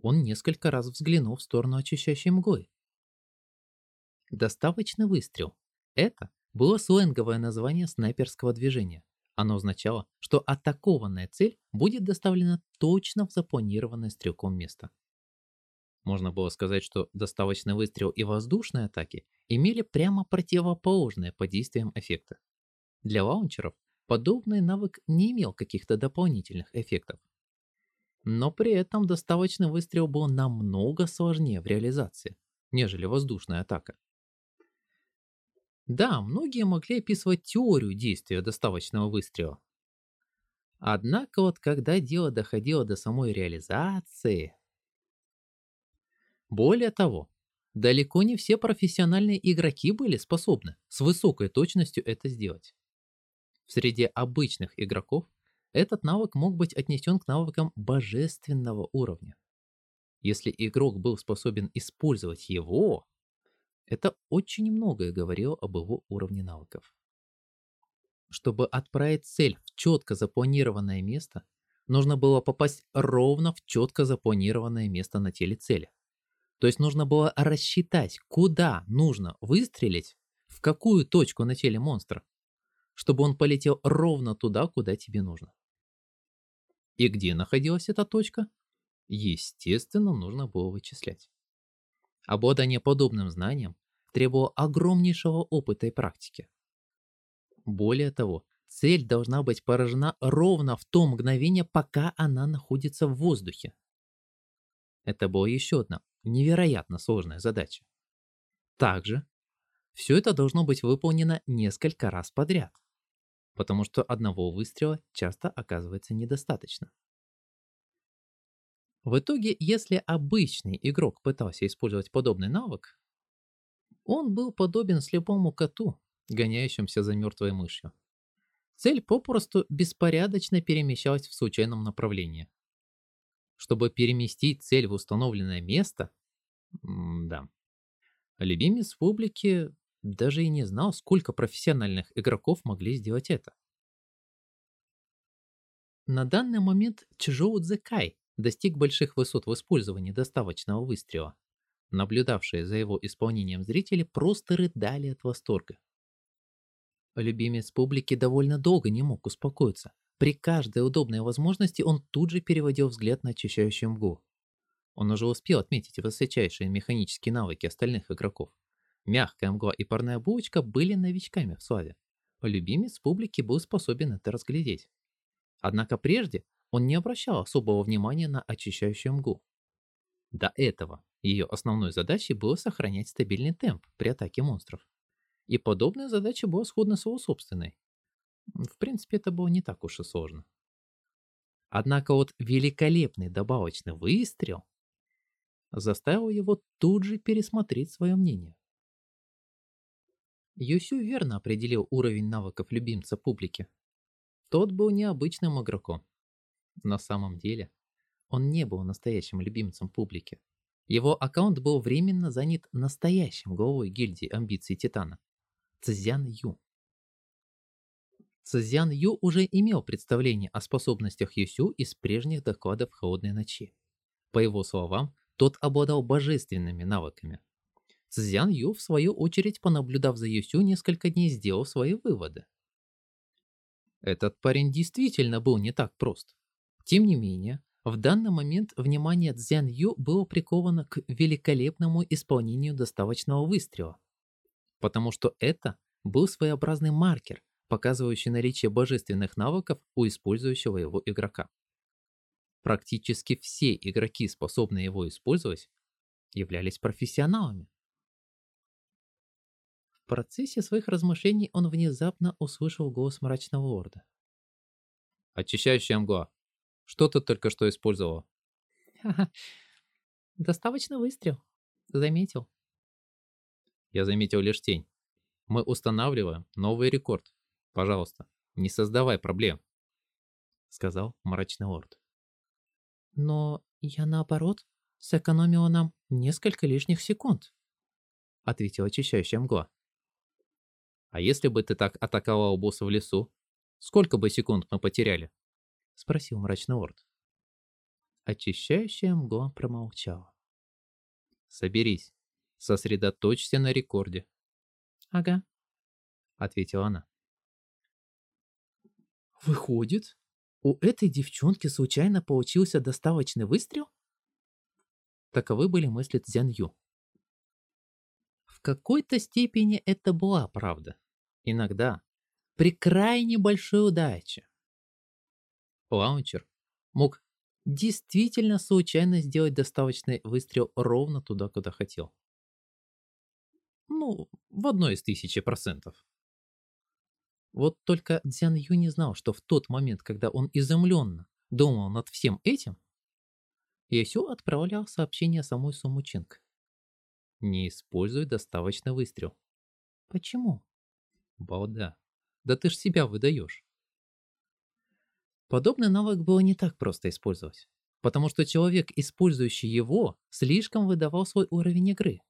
Он несколько раз взглянул в сторону очищающей мглы. Доставочный выстрел. Это было сленговое название снайперского движения. Оно означало, что атакованная цель будет доставлена точно в запланированное стрелком место. Можно было сказать, что доставочный выстрел и воздушные атаки имели прямо противоположное по действиям эффекта. Для лаунчеров подобный навык не имел каких-то дополнительных эффектов. Но при этом доставочный выстрел был намного сложнее в реализации, нежели воздушная атака. Да, многие могли описывать теорию действия доставочного выстрела. Однако вот когда дело доходило до самой реализации... Более того, далеко не все профессиональные игроки были способны с высокой точностью это сделать. В среде обычных игроков этот навык мог быть отнесен к навыкам божественного уровня. Если игрок был способен использовать его, это очень многое говорило об его уровне навыков. Чтобы отправить цель в четко запланированное место, нужно было попасть ровно в четко запланированное место на теле цели. То есть нужно было рассчитать, куда нужно выстрелить, в какую точку на теле монстра, чтобы он полетел ровно туда, куда тебе нужно. И где находилась эта точка? Естественно, нужно было вычислять. Обладание подобным знанием требовало огромнейшего опыта и практики. Более того, цель должна быть поражена ровно в то мгновение, пока она находится в воздухе. Это была еще одна невероятно сложная задача. Также все это должно быть выполнено несколько раз подряд потому что одного выстрела часто оказывается недостаточно. В итоге, если обычный игрок пытался использовать подобный навык, он был подобен слепому коту, гоняющимся за мертвой мышью. Цель попросту беспорядочно перемещалась в случайном направлении. Чтобы переместить цель в установленное место, да, любимец публики даже и не знал, сколько профессиональных игроков могли сделать это. На данный момент Чжоу Цзэкай достиг больших высот в использовании доставочного выстрела. Наблюдавшие за его исполнением зрители просто рыдали от восторга. Любимец публики довольно долго не мог успокоиться. При каждой удобной возможности он тут же переводил взгляд на очищающую мгу. Он уже успел отметить высочайшие механические навыки остальных игроков. Мягкая мгла и парная булочка были новичками в славе. Любимец публики был способен это разглядеть. Однако прежде он не обращал особого внимания на очищающую мгу. До этого ее основной задачей было сохранять стабильный темп при атаке монстров. И подобная задача была сходна с его собственной. В принципе, это было не так уж и сложно. Однако вот великолепный добавочный выстрел заставил его тут же пересмотреть свое мнение. Юсю верно определил уровень навыков любимца публики. Тот был необычным игроком. На самом деле, он не был настоящим любимцем публики. Его аккаунт был временно занят настоящим главой гильдии амбиций Титана – Цзян Ю. Цзян Ю уже имел представление о способностях Юсю из прежних докладов «Холодной ночи». По его словам, тот обладал божественными навыками – Цзян Ю, в свою очередь, понаблюдав за Юсю несколько дней, сделал свои выводы. Этот парень действительно был не так прост. Тем не менее, в данный момент внимание Цзян Ю было приковано к великолепному исполнению доставочного выстрела. Потому что это был своеобразный маркер, показывающий наличие божественных навыков у использующего его игрока. Практически все игроки, способные его использовать, являлись профессионалами процессе своих размышлений он внезапно услышал голос мрачного лорда. «Очищающая мгла. Что ты только что использовала?» «Ха-ха. Доставочный выстрел. Заметил?» «Я заметил лишь тень. Мы устанавливаем новый рекорд. Пожалуйста, не создавай проблем», — сказал мрачный лорд. «Но я, наоборот, сэкономила нам несколько лишних секунд», — ответила очищающая мгла. А если бы ты так атаковал босса в лесу, сколько бы секунд мы потеряли? Спросил мрачный орд. Очищающая мгла промолчала. Соберись, сосредоточься на рекорде. Ага. ответила она. Выходит, у этой девчонки случайно получился доставочный выстрел? Таковы были мысли Цзян Ю. В какой-то степени это была правда. Иногда, при крайне большой удаче. Лаунчер мог действительно случайно сделать доставочный выстрел ровно туда, куда хотел. Ну, в одной из тысячи процентов. Вот только Дзян Ю не знал, что в тот момент, когда он изумленно думал над всем этим, Ясю отправлял сообщение самой Суму Чинг. Не используй доставочный выстрел. Почему? Балда. Да ты ж себя выдаешь. Подобный навык было не так просто использовать, потому что человек, использующий его, слишком выдавал свой уровень игры.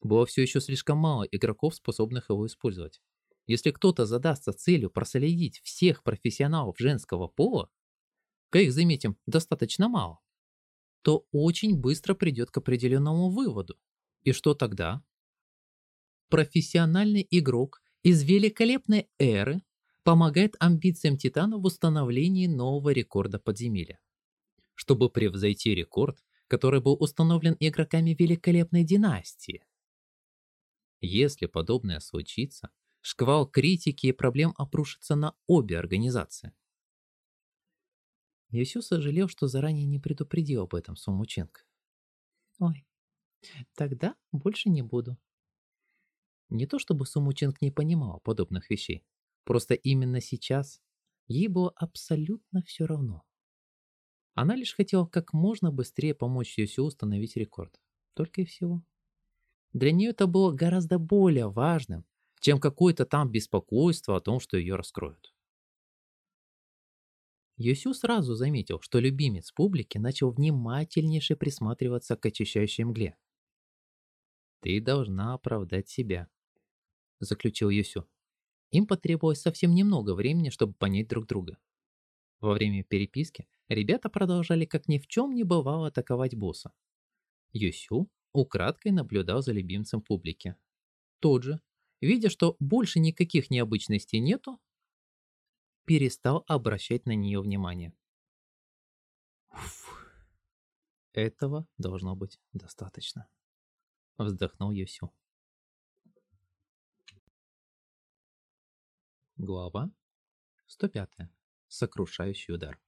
Было все еще слишком мало игроков, способных его использовать. Если кто-то задастся целью проследить всех профессионалов женского пола, как их заметим, достаточно мало, то очень быстро придет к определенному выводу. И что тогда? Профессиональный игрок из великолепной эры помогает амбициям Титана в установлении нового рекорда подземелья. Чтобы превзойти рекорд, который был установлен игроками великолепной династии. Если подобное случится, шквал критики и проблем обрушится на обе организации. Ясю сожалел, что заранее не предупредил об этом Сумученко. Ой, тогда больше не буду. Не то чтобы Сумученко не понимал подобных вещей, просто именно сейчас ей было абсолютно все равно. Она лишь хотела как можно быстрее помочь Ясю установить рекорд. Только и всего. Для нее это было гораздо более важным, чем какое-то там беспокойство о том, что ее раскроют. Юсю сразу заметил, что любимец публики начал внимательнейше присматриваться к очищающей мгле. «Ты должна оправдать себя», — заключил Юсю. Им потребовалось совсем немного времени, чтобы понять друг друга. Во время переписки ребята продолжали как ни в чем не бывало атаковать босса. Юсю украдкой наблюдал за любимцем публики. Тот же, видя, что больше никаких необычностей нету, перестал обращать на нее внимание. Уф, этого должно быть достаточно. Вздохнул Юсю. Глава 105. Сокрушающий удар.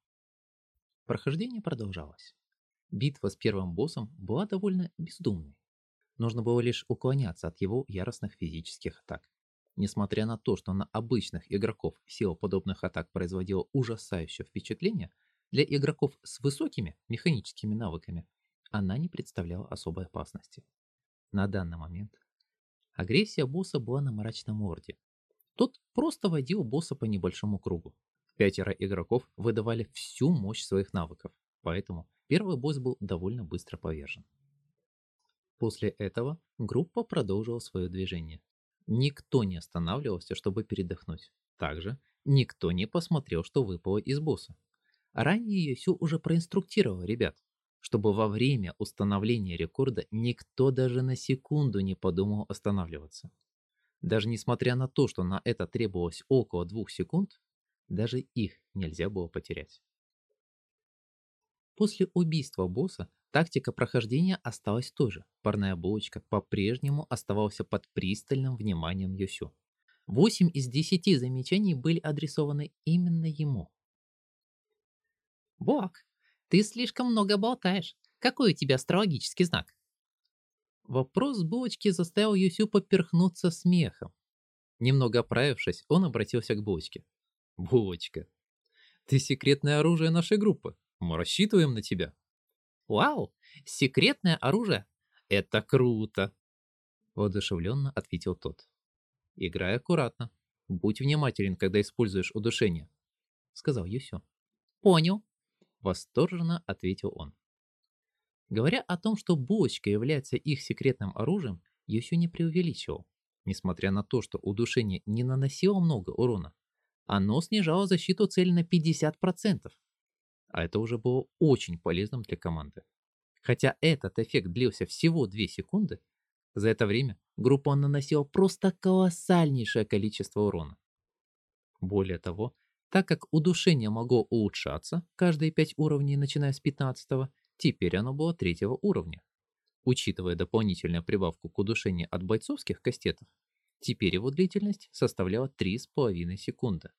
Прохождение продолжалось. Битва с первым боссом была довольно бездумной. Нужно было лишь уклоняться от его яростных физических атак. Несмотря на то, что на обычных игроков сила подобных атак производила ужасающее впечатление, для игроков с высокими механическими навыками она не представляла особой опасности. На данный момент агрессия босса была на мрачном орде. Тот просто водил босса по небольшому кругу. Пятеро игроков выдавали всю мощь своих навыков, поэтому первый босс был довольно быстро повержен. После этого группа продолжила свое движение. Никто не останавливался, чтобы передохнуть. Также никто не посмотрел, что выпало из босса. Ранее Йосю уже проинструктировал ребят, чтобы во время установления рекорда никто даже на секунду не подумал останавливаться. Даже несмотря на то, что на это требовалось около двух секунд, даже их нельзя было потерять. После убийства босса Тактика прохождения осталась той же. Парная булочка по-прежнему оставался под пристальным вниманием Юсю. Восемь из десяти замечаний были адресованы именно ему. «Бог, ты слишком много болтаешь. Какой у тебя астрологический знак?» Вопрос булочки заставил Юсю поперхнуться смехом. Немного оправившись, он обратился к булочке. «Булочка, ты секретное оружие нашей группы. Мы рассчитываем на тебя». «Вау, секретное оружие! Это круто!» Воодушевленно ответил тот. «Играй аккуратно. Будь внимателен, когда используешь удушение», — сказал Юсю. «Понял», — восторженно ответил он. Говоря о том, что булочка является их секретным оружием, Юсю не преувеличивал. Несмотря на то, что удушение не наносило много урона, оно снижало защиту цели на 50% а это уже было очень полезным для команды. Хотя этот эффект длился всего 2 секунды, за это время группа наносила просто колоссальнейшее количество урона. Более того, так как удушение могло улучшаться каждые 5 уровней, начиная с 15 теперь оно было третьего уровня. Учитывая дополнительную прибавку к удушению от бойцовских кастетов, теперь его длительность составляла 3,5 секунды.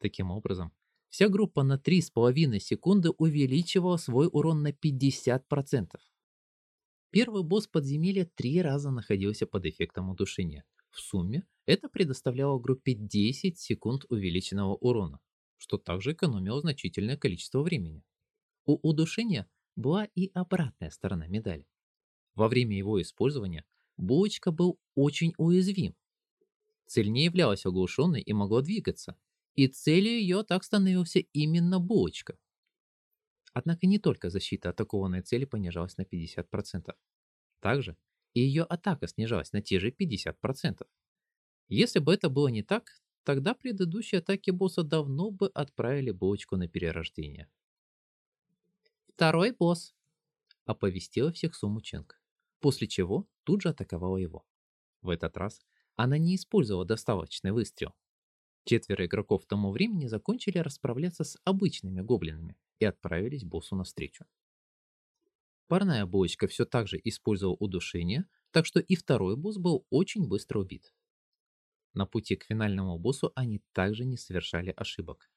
Таким образом, вся группа на 3,5 секунды увеличивала свой урон на 50%. Первый босс подземелья три раза находился под эффектом удушения. В сумме это предоставляло группе 10 секунд увеличенного урона, что также экономило значительное количество времени. У удушения была и обратная сторона медали. Во время его использования булочка был очень уязвим. Цель не являлась оглушенной и могла двигаться, и целью ее так становился именно булочка. Однако не только защита атакованной цели понижалась на 50%. Также и ее атака снижалась на те же 50%. Если бы это было не так, тогда предыдущие атаки босса давно бы отправили булочку на перерождение. «Второй босс», — оповестила всех Суму Ченг, после чего тут же атаковала его. В этот раз она не использовала доставочный выстрел, Четверо игроков к тому времени закончили расправляться с обычными гоблинами и отправились боссу навстречу. Парная булочка все так же использовала удушение, так что и второй босс был очень быстро убит. На пути к финальному боссу они также не совершали ошибок.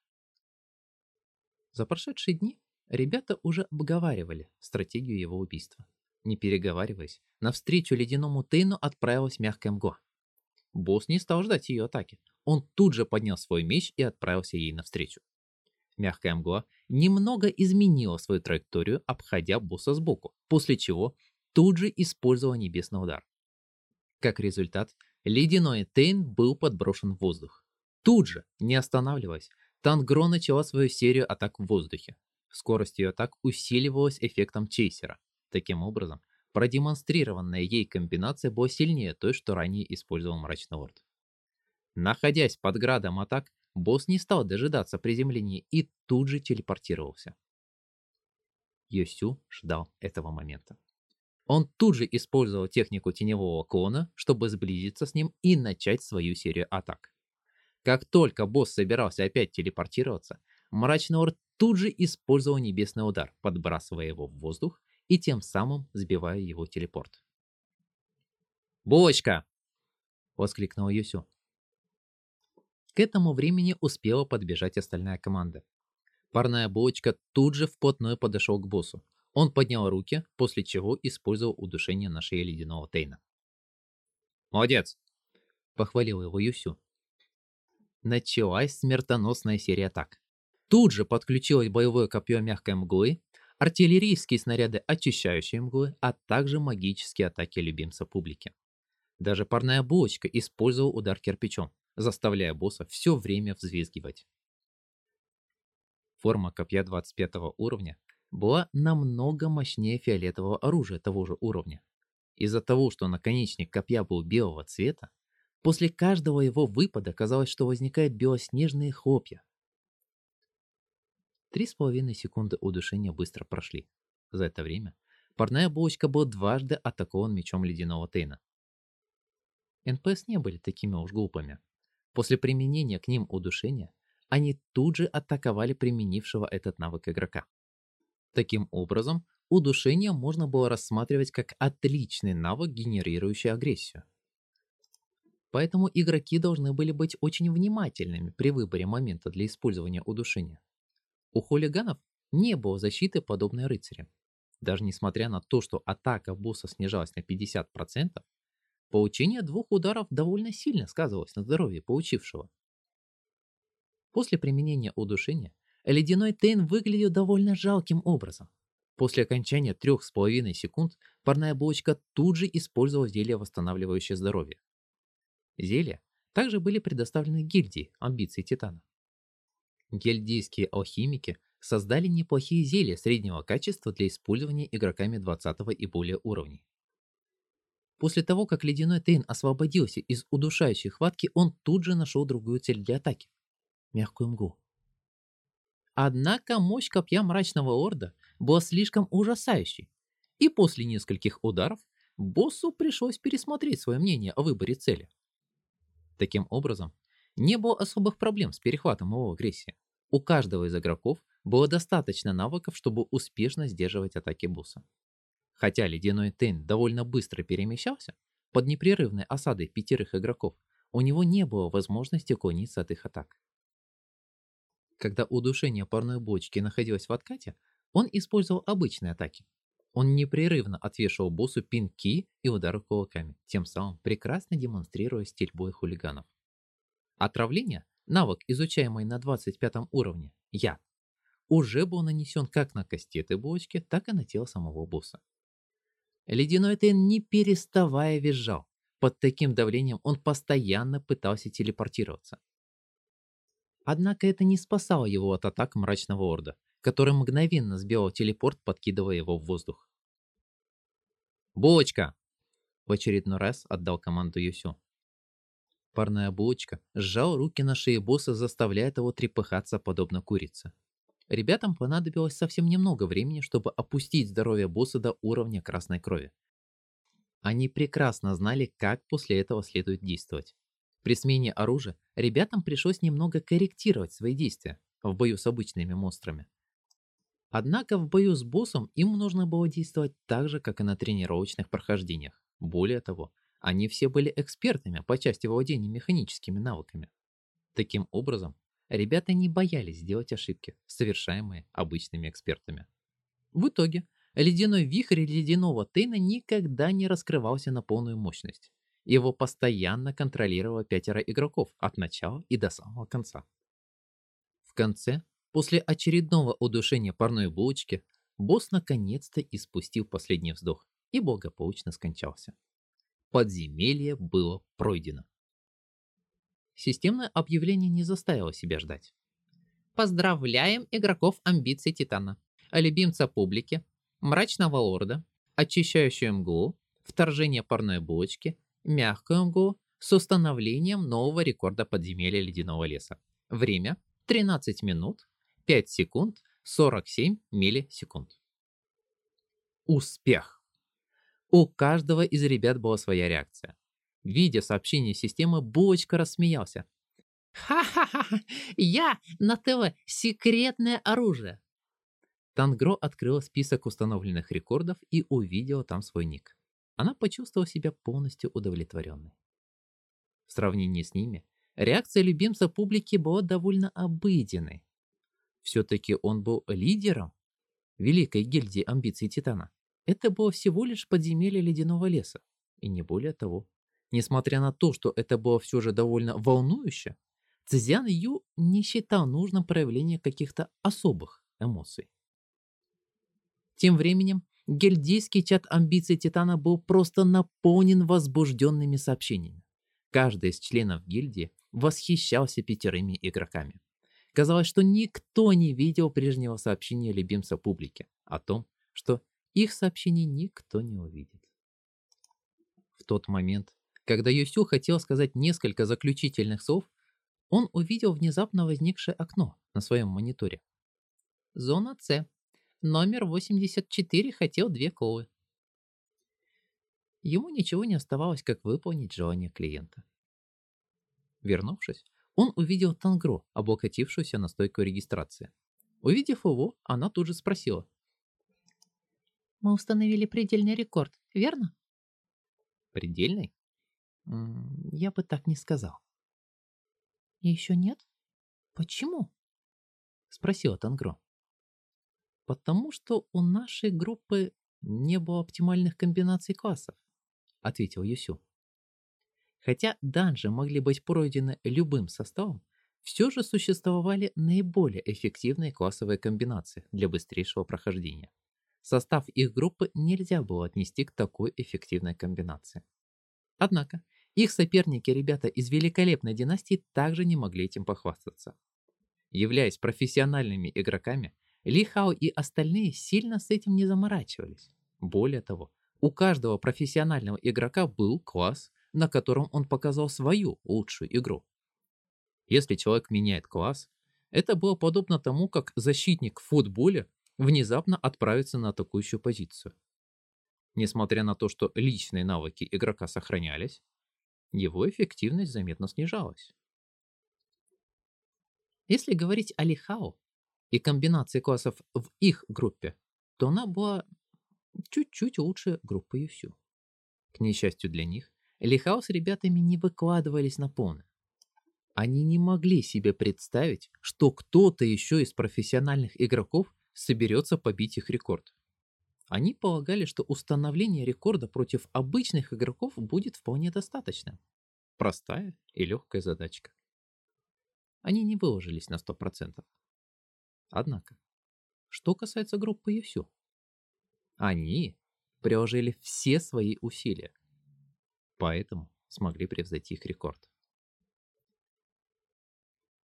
За прошедшие дни ребята уже обговаривали стратегию его убийства. Не переговариваясь, навстречу ледяному Тейну отправилась мягкая мгла. Босс не стал ждать ее атаки. Он тут же поднял свой меч и отправился ей навстречу. Мягкая мгла немного изменила свою траекторию, обходя босса сбоку, после чего тут же использовала небесный удар. Как результат, ледяной Тейн был подброшен в воздух. Тут же, не останавливаясь, Тангро начала свою серию атак в воздухе. Скорость ее атак усиливалась эффектом чейсера. Таким образом, продемонстрированная ей комбинация была сильнее той, что ранее использовал Мрачный Лорд. Находясь под градом атак, босс не стал дожидаться приземления и тут же телепортировался. Йосю ждал этого момента. Он тут же использовал технику теневого клона, чтобы сблизиться с ним и начать свою серию атак. Как только босс собирался опять телепортироваться, Мрачный Орд тут же использовал небесный удар, подбрасывая его в воздух и тем самым сбивая его телепорт. «Булочка!» — воскликнул Юсю. К этому времени успела подбежать остальная команда. Парная булочка тут же вплотную подошел к боссу. Он поднял руки, после чего использовал удушение на шее ледяного Тейна. «Молодец!» – похвалил его Юсю. Началась смертоносная серия атак. Тут же подключилось боевое копье мягкой мглы, артиллерийские снаряды очищающей мглы, а также магические атаки любимца публики. Даже парная булочка использовала удар кирпичом, заставляя босса все время взвизгивать. Форма копья 25 уровня была намного мощнее фиолетового оружия того же уровня. Из-за того, что наконечник копья был белого цвета, после каждого его выпада казалось, что возникают белоснежные хлопья. Три с половиной секунды удушения быстро прошли. За это время парная булочка был дважды атакован мечом ледяного Тейна. НПС не были такими уж глупыми. После применения к ним удушения, они тут же атаковали применившего этот навык игрока. Таким образом, удушение можно было рассматривать как отличный навык, генерирующий агрессию. Поэтому игроки должны были быть очень внимательными при выборе момента для использования удушения. У хулиганов не было защиты подобной рыцарям. Даже несмотря на то, что атака босса снижалась на 50%, Получение двух ударов довольно сильно сказывалось на здоровье получившего. После применения удушения ледяной Тейн выглядел довольно жалким образом. После окончания трех с половиной секунд парная булочка тут же использовала зелье, восстанавливающее здоровье. Зелья также были предоставлены гильдии амбиций Титана. Гильдийские алхимики создали неплохие зелья среднего качества для использования игроками 20 и более уровней. После того, как ледяной Тейн освободился из удушающей хватки, он тут же нашел другую цель для атаки – мягкую мгу. Однако мощь копья мрачного орда была слишком ужасающей, и после нескольких ударов боссу пришлось пересмотреть свое мнение о выборе цели. Таким образом, не было особых проблем с перехватом его агрессии. У каждого из игроков было достаточно навыков, чтобы успешно сдерживать атаки босса. Хотя ледяной Тейн довольно быстро перемещался, под непрерывной осадой пятерых игроков у него не было возможности уклониться от их атак. Когда удушение парной бочки находилось в откате, он использовал обычные атаки. Он непрерывно отвешивал боссу пинки и удары кулаками, тем самым прекрасно демонстрируя стиль боя хулиганов. Отравление, навык, изучаемый на 25 уровне, яд, уже был нанесен как на кастеты бочки, так и на тело самого босса. Ледяной Тейн не переставая визжал. Под таким давлением он постоянно пытался телепортироваться. Однако это не спасало его от атак мрачного орда, который мгновенно сбивал телепорт, подкидывая его в воздух. «Булочка!» В очередной раз отдал команду Юсю. Парная булочка сжал руки на шее босса, заставляя его трепыхаться, подобно курице. Ребятам понадобилось совсем немного времени, чтобы опустить здоровье босса до уровня красной крови. Они прекрасно знали, как после этого следует действовать. При смене оружия ребятам пришлось немного корректировать свои действия в бою с обычными монстрами. Однако в бою с боссом им нужно было действовать так же, как и на тренировочных прохождениях. Более того, они все были экспертами по части владения механическими навыками. Таким образом, ребята не боялись сделать ошибки, совершаемые обычными экспертами. В итоге, ледяной вихрь ледяного Тейна никогда не раскрывался на полную мощность. Его постоянно контролировало пятеро игроков от начала и до самого конца. В конце, после очередного удушения парной булочки, босс наконец-то испустил последний вздох и благополучно скончался. Подземелье было пройдено. Системное объявление не заставило себя ждать. Поздравляем игроков амбиций Титана, любимца публики, мрачного лорда, очищающую мглу, вторжение парной булочки, мягкую мглу с установлением нового рекорда подземелья ледяного леса. Время 13 минут, 5 секунд, 47 миллисекунд. Успех! У каждого из ребят была своя реакция. Видя сообщение системы, Булочка рассмеялся. «Ха-ха-ха! Я на ТВ секретное оружие!» Тангро открыла список установленных рекордов и увидела там свой ник. Она почувствовала себя полностью удовлетворенной. В сравнении с ними, реакция любимца публики была довольно обыденной. Все-таки он был лидером Великой гильдии амбиций Титана. Это было всего лишь подземелье ледяного леса, и не более того. Несмотря на то, что это было все же довольно волнующе, Цзян Ю не считал нужным проявление каких-то особых эмоций. Тем временем, гильдийский чат амбиций Титана был просто наполнен возбужденными сообщениями. Каждый из членов гильдии восхищался пятерыми игроками. Казалось, что никто не видел прежнего сообщения любимца публики о том, что их сообщений никто не увидит. В тот момент, когда Юсю хотел сказать несколько заключительных слов, он увидел внезапно возникшее окно на своем мониторе. Зона С. Номер 84 хотел две колы. Ему ничего не оставалось, как выполнить желание клиента. Вернувшись, он увидел Тангро, облокотившуюся на стойку регистрации. Увидев его, она тут же спросила. «Мы установили предельный рекорд, верно?» «Предельный?» Я бы так не сказал. Еще нет? Почему? Спросила Тангро. Потому что у нашей группы не было оптимальных комбинаций классов, ответил Юсю. Хотя данжи могли быть пройдены любым составом, все же существовали наиболее эффективные классовые комбинации для быстрейшего прохождения. Состав их группы нельзя было отнести к такой эффективной комбинации. Однако, их соперники, ребята из великолепной династии, также не могли этим похвастаться. Являясь профессиональными игроками, Ли Хао и остальные сильно с этим не заморачивались. Более того, у каждого профессионального игрока был класс, на котором он показал свою лучшую игру. Если человек меняет класс, это было подобно тому, как защитник в футболе внезапно отправится на атакующую позицию. Несмотря на то, что личные навыки игрока сохранялись, его эффективность заметно снижалась. Если говорить о Лихао и комбинации классов в их группе, то она была чуть-чуть лучше группы Юсю. К несчастью для них, Лихао с ребятами не выкладывались на полное. Они не могли себе представить, что кто-то еще из профессиональных игроков соберется побить их рекорд. Они полагали, что установление рекорда против обычных игроков будет вполне достаточным. Простая и легкая задачка. Они не выложились на 100%. Однако, что касается группы Юсю, они приложили все свои усилия, поэтому смогли превзойти их рекорд.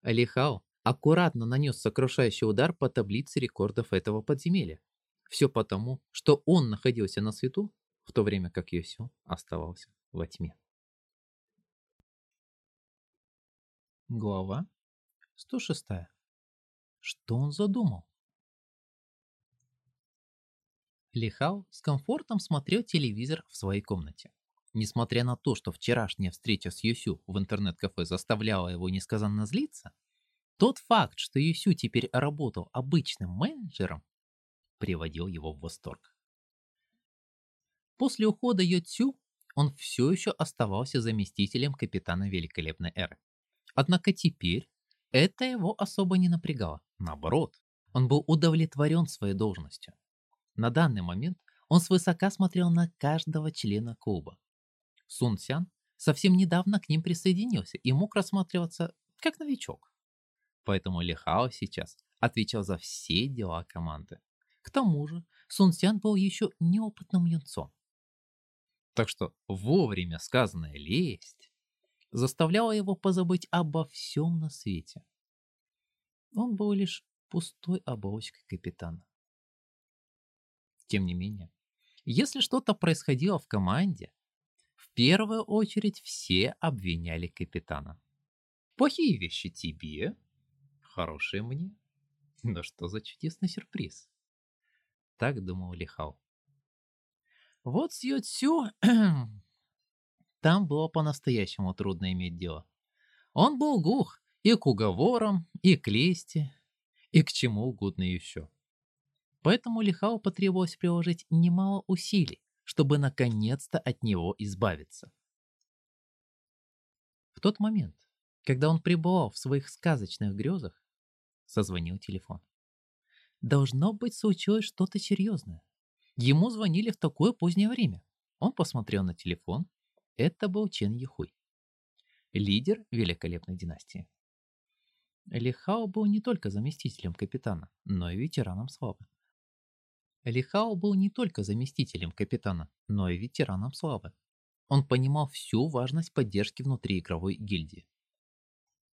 Алихао аккуратно нанес сокрушающий удар по таблице рекордов этого подземелья. Все потому, что он находился на свету, в то время как Йосю оставался во тьме. Глава 106. Что он задумал? Лихау с комфортом смотрел телевизор в своей комнате. Несмотря на то, что вчерашняя встреча с Юсю в интернет-кафе заставляла его несказанно злиться, тот факт, что Юсю теперь работал обычным менеджером, приводил его в восторг. После ухода Йоцю он все еще оставался заместителем капитана Великолепной Эры. Однако теперь это его особо не напрягало. Наоборот, он был удовлетворен своей должностью. На данный момент он свысока смотрел на каждого члена клуба. Сун Сян совсем недавно к ним присоединился и мог рассматриваться как новичок. Поэтому Ли Хао сейчас отвечал за все дела команды. К тому же Сун Сян был еще неопытным юнцом. Так что вовремя сказанная лесть заставляло его позабыть обо всем на свете. Он был лишь пустой оболочкой капитана. Тем не менее, если что-то происходило в команде, в первую очередь все обвиняли капитана. Плохие вещи тебе, хорошие мне. Да что за чудесный сюрприз. Так думал Лихау. Вот с Йоцю (clears throat) Там было по-настоящему трудно иметь дело. Он был глух и к уговорам, и к лести, и к чему угодно еще. Поэтому Лихау потребовалось приложить немало усилий, чтобы наконец-то от него избавиться. В тот момент, когда он пребывал в своих сказочных грезах, созвонил телефон. Должно быть, случилось что-то серьезное. Ему звонили в такое позднее время. Он посмотрел на телефон это был Чен Юхуй, лидер великолепной династии. Лихао был не только заместителем капитана, но и ветераном славы. Лихао был не только заместителем капитана, но и ветераном славы. Он понимал всю важность поддержки внутри игровой гильдии.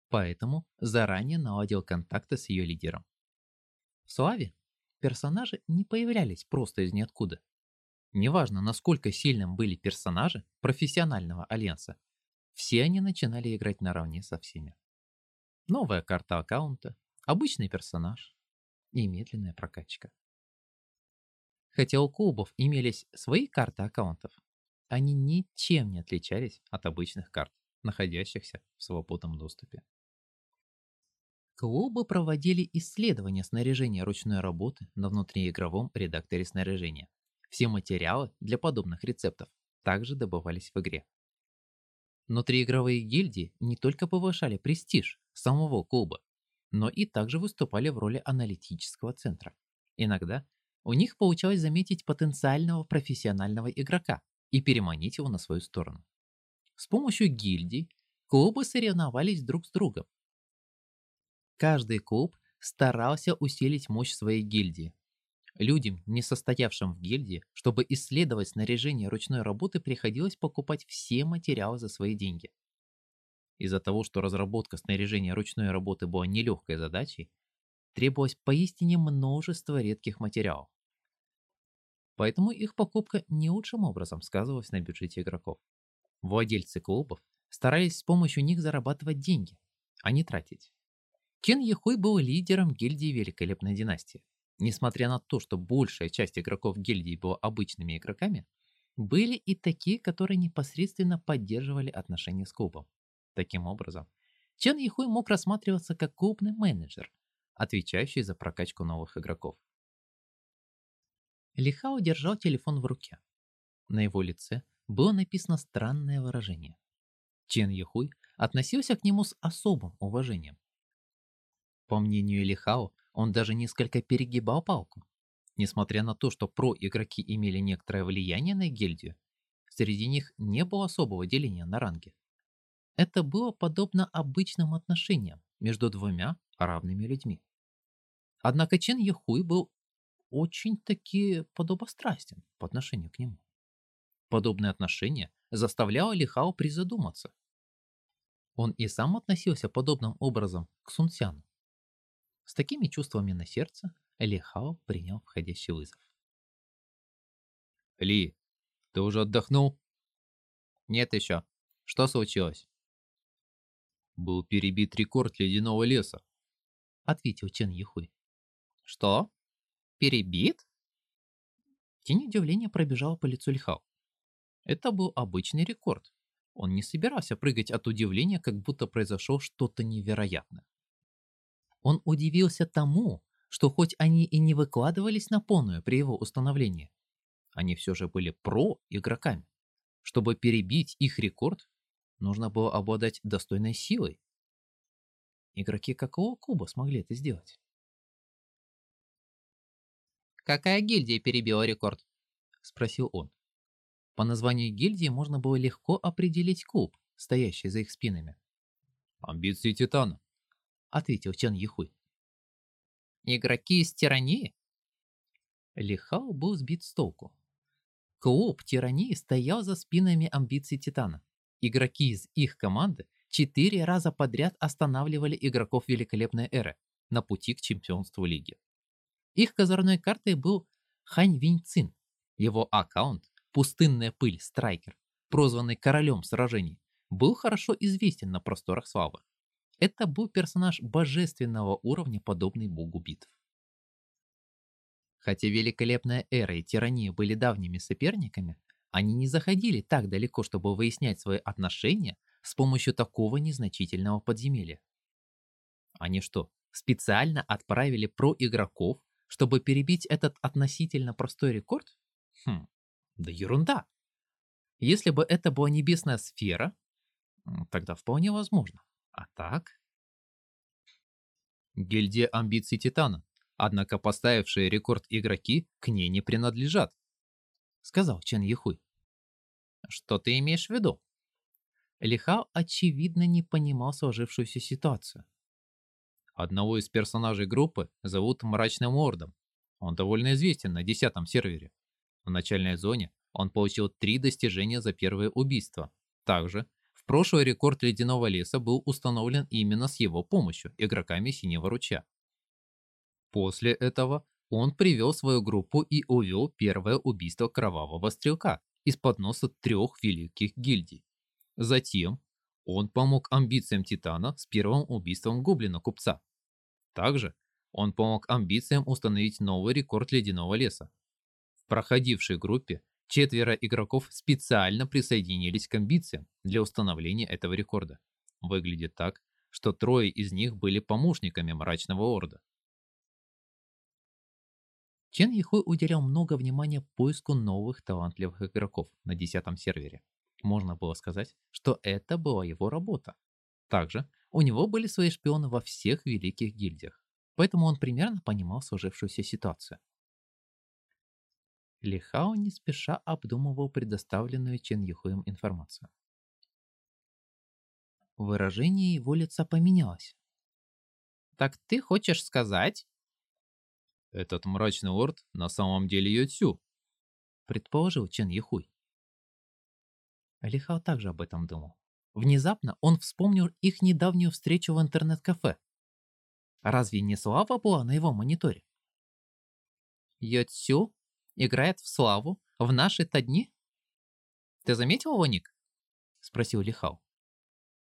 Поэтому заранее наладил контакты с ее лидером. В славе персонажи не появлялись просто из ниоткуда. Неважно, насколько сильным были персонажи профессионального альянса, все они начинали играть наравне со всеми. Новая карта аккаунта, обычный персонаж и медленная прокачка. Хотя у клубов имелись свои карты аккаунтов, они ничем не отличались от обычных карт, находящихся в свободном доступе. Клубы проводили исследования снаряжения ручной работы на внутриигровом редакторе снаряжения все материалы для подобных рецептов также добывались в игре. Внутриигровые гильдии не только повышали престиж самого клуба, но и также выступали в роли аналитического центра. Иногда у них получалось заметить потенциального профессионального игрока и переманить его на свою сторону. С помощью гильдий клубы соревновались друг с другом. Каждый клуб старался усилить мощь своей гильдии, Людям, не состоявшим в гильдии, чтобы исследовать снаряжение ручной работы, приходилось покупать все материалы за свои деньги. Из-за того, что разработка снаряжения ручной работы была нелегкой задачей, требовалось поистине множество редких материалов. Поэтому их покупка не лучшим образом сказывалась на бюджете игроков. Владельцы клубов старались с помощью них зарабатывать деньги, а не тратить. Кен Яхуй был лидером гильдии Великолепной династии. Несмотря на то, что большая часть игроков гильдии была обычными игроками, Были и такие, которые непосредственно поддерживали отношения с клубом. Таким образом, Чен Ихуй мог рассматриваться как клубный менеджер, отвечающий за прокачку новых игроков. Лихао держал телефон в руке. На его лице было написано странное выражение. Чен Ихуй относился к нему с особым уважением. По мнению Лихао, он даже несколько перегибал палку. Несмотря на то, что про-игроки имели некоторое влияние на гильдию, среди них не было особого деления на ранге. Это было подобно обычным отношениям между двумя равными людьми. Однако Чен Яхуй был очень-таки подобострастен по отношению к нему. Подобное отношение заставляло Лихао призадуматься. Он и сам относился подобным образом к Сунсяну. С такими чувствами на сердце Лихао принял входящий вызов. «Ли, ты уже отдохнул?» «Нет еще. Что случилось?» «Был перебит рекорд ледяного леса», — ответил Чен Юхуй. «Что? Перебит?» Тень удивления пробежала по лицу Лихао. Это был обычный рекорд. Он не собирался прыгать от удивления, как будто произошло что-то невероятное. Он удивился тому, что хоть они и не выкладывались на полную при его установлении, они все же были про-игроками. Чтобы перебить их рекорд, нужно было обладать достойной силой. Игроки какого куба смогли это сделать? «Какая гильдия перебила рекорд?» – спросил он. По названию гильдии можно было легко определить клуб, стоящий за их спинами. «Амбиции Титана», — ответил Чан Яхуй. «Игроки из тирании?» Лихао был сбит с толку. Клуб тирании стоял за спинами амбиций Титана. Игроки из их команды четыре раза подряд останавливали игроков Великолепной Эры на пути к чемпионству лиги. Их козырной картой был Хань Винь Цин. Его аккаунт Пустынная пыль, страйкер, прозванный королем сражений, был хорошо известен на просторах славы. Это был персонаж божественного уровня, подобный богу битв. Хотя великолепная эра и тирания были давними соперниками, они не заходили так далеко, чтобы выяснять свои отношения с помощью такого незначительного подземелья. Они что, специально отправили про игроков, чтобы перебить этот относительно простой рекорд? Хм, да ерунда. Если бы это была небесная сфера, тогда вполне возможно. А так? Гильдия амбиций Титана, однако поставившие рекорд игроки к ней не принадлежат, сказал Чен Яхуй. Что ты имеешь в виду? Лихао очевидно не понимал сложившуюся ситуацию. Одного из персонажей группы зовут Мрачным Ордом. Он довольно известен на десятом сервере. В начальной зоне он получил три достижения за первое убийство. Также прошлый рекорд Ледяного леса был установлен именно с его помощью, игроками Синего ручья. После этого он привел свою группу и увел первое убийство Кровавого Стрелка из-под носа трех великих гильдий. Затем он помог амбициям Титана с первым убийством Гоблина-купца. Также он помог амбициям установить новый рекорд Ледяного леса в проходившей группе четверо игроков специально присоединились к амбициям для установления этого рекорда. Выглядит так, что трое из них были помощниками Мрачного Орда. Чен Ихуй уделял много внимания поиску новых талантливых игроков на десятом сервере. Можно было сказать, что это была его работа. Также у него были свои шпионы во всех великих гильдиях, поэтому он примерно понимал сложившуюся ситуацию. Лихао не спеша обдумывал предоставленную Чен Юхуем информацию. Выражение его лица поменялось. «Так ты хочешь сказать?» «Этот мрачный лорд на самом деле Йоцю», — предположил Чен Юхуй. Лихао также об этом думал. Внезапно он вспомнил их недавнюю встречу в интернет-кафе. Разве не Слава была на его мониторе? Йоцю играет в славу в наши-то дни? Ты заметил его ник? Спросил Лихау.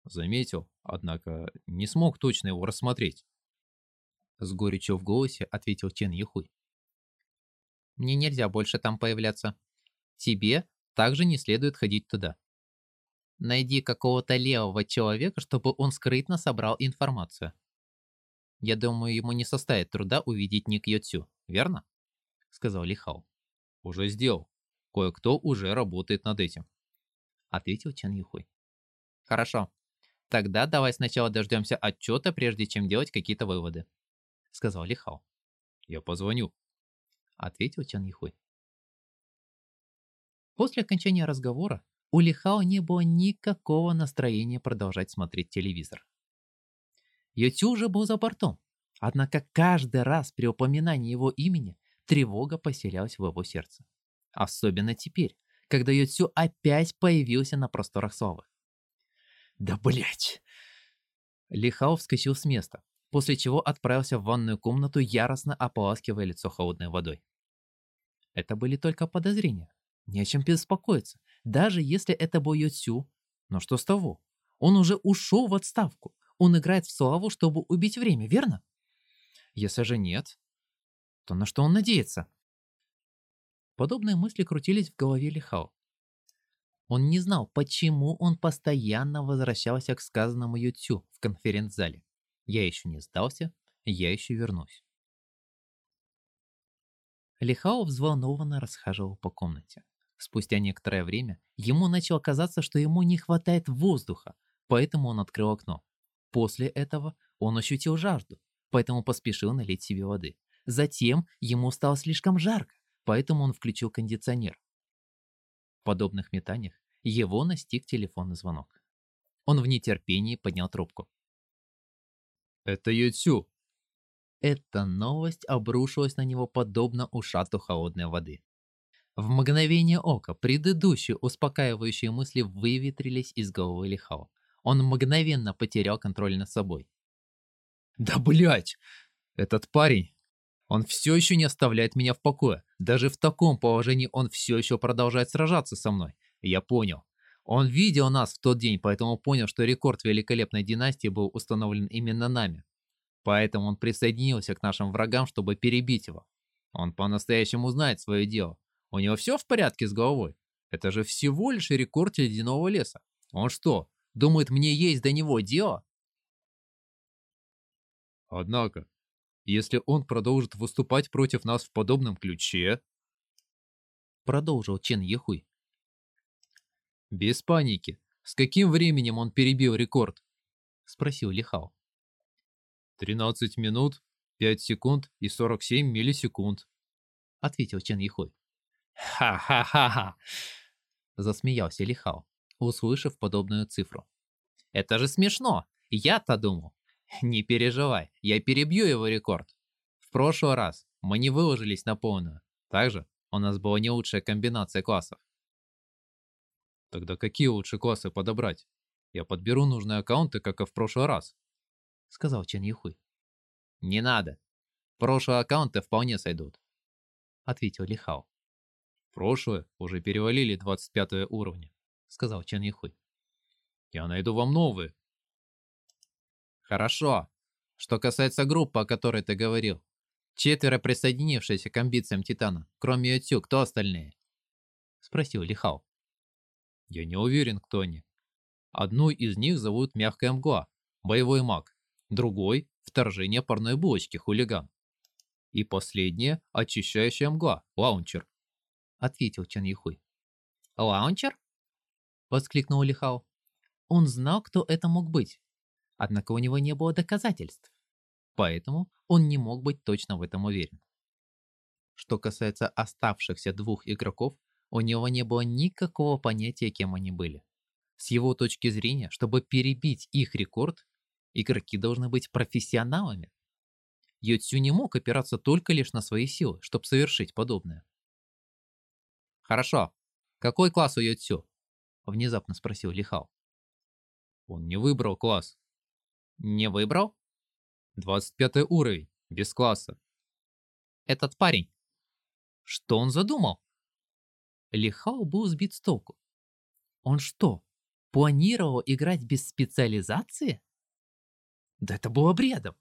Заметил, однако не смог точно его рассмотреть. С горечью в голосе ответил Чен Юхуй. Мне нельзя больше там появляться. Тебе также не следует ходить туда. Найди какого-то левого человека, чтобы он скрытно собрал информацию. Я думаю, ему не составит труда увидеть ник Йоцю, верно? Сказал Лихао. Уже сделал. Кое-кто уже работает над этим. Ответил Чан Юхуй. Хорошо. Тогда давай сначала дождемся отчета, прежде чем делать какие-то выводы. Сказал Лихао. Я позвоню. Ответил Чан Юхуй. После окончания разговора у Лихао не было никакого настроения продолжать смотреть телевизор. Ютю уже был за бортом, однако каждый раз при упоминании его имени тревога поселялась в его сердце. Особенно теперь, когда Ютю опять появился на просторах славы. «Да блять!» Лихао вскочил с места, после чего отправился в ванную комнату, яростно ополаскивая лицо холодной водой. Это были только подозрения. Не о чем беспокоиться, даже если это был Йоцю. Но что с того? Он уже ушел в отставку. Он играет в славу, чтобы убить время, верно? Если же нет, то на что он надеется? Подобные мысли крутились в голове Лихао. Он не знал, почему он постоянно возвращался к сказанному Ютю в конференц-зале. Я еще не сдался, я еще вернусь. Лихао взволнованно расхаживал по комнате. Спустя некоторое время ему начало казаться, что ему не хватает воздуха, поэтому он открыл окно. После этого он ощутил жажду, поэтому поспешил налить себе воды. Затем ему стало слишком жарко, поэтому он включил кондиционер. В подобных метаниях его настиг телефонный звонок. Он в нетерпении поднял трубку. «Это Ютю!» Эта новость обрушилась на него подобно ушату холодной воды. В мгновение ока предыдущие успокаивающие мысли выветрились из головы Лихао. Он мгновенно потерял контроль над собой. «Да блять! Этот парень! Он все еще не оставляет меня в покое. Даже в таком положении он все еще продолжает сражаться со мной. Я понял. Он видел нас в тот день, поэтому понял, что рекорд великолепной династии был установлен именно нами. Поэтому он присоединился к нашим врагам, чтобы перебить его. Он по-настоящему знает свое дело. У него все в порядке с головой? Это же всего лишь рекорд ледяного леса. Он что, думает, мне есть до него дело? Однако, если он продолжит выступать против нас в подобном ключе... Продолжил Чен Ехуй. Без паники. С каким временем он перебил рекорд? Спросил Лихао. 13 минут, 5 секунд и 47 миллисекунд. Ответил Чен Ехуй. «Ха-ха-ха-ха!» Засмеялся Лихао, услышав подобную цифру. «Это же смешно! Я-то думал! Не переживай, я перебью его рекорд. В прошлый раз мы не выложились на полную. Также у нас была не лучшая комбинация классов. Тогда какие лучше классы подобрать? Я подберу нужные аккаунты, как и в прошлый раз. Сказал Чен Юхуй. Не надо. Прошлые аккаунты вполне сойдут. Ответил Лихао прошлое уже перевалили 25 уровня», — сказал Чен Ихуй. «Я найду вам новые». «Хорошо. Что касается группы, о которой ты говорил. Четверо присоединившиеся к амбициям Титана. Кроме Ютю, кто остальные?» — спросил Лихао. «Я не уверен, кто они. Одну из них зовут Мягкая Мгла, боевой маг. Другой — Вторжение парной булочки, хулиган. И последнее — Очищающая Мгла, лаунчер ответил Чан Юхуй. «Лаунчер?» — воскликнул Лихао. Он знал, кто это мог быть, однако у него не было доказательств, поэтому он не мог быть точно в этом уверен. Что касается оставшихся двух игроков, у него не было никакого понятия, кем они были. С его точки зрения, чтобы перебить их рекорд, игроки должны быть профессионалами. Йоцю не мог опираться только лишь на свои силы, чтобы совершить подобное. «Хорошо. Какой класс у Йоцю?» Внезапно спросил Лихао. «Он не выбрал класс». «Не выбрал?» «Двадцать пятый уровень, без класса». «Этот парень. Что он задумал?» Лихао был сбит с толку. Он что, планировал играть без специализации? Да это было бредом.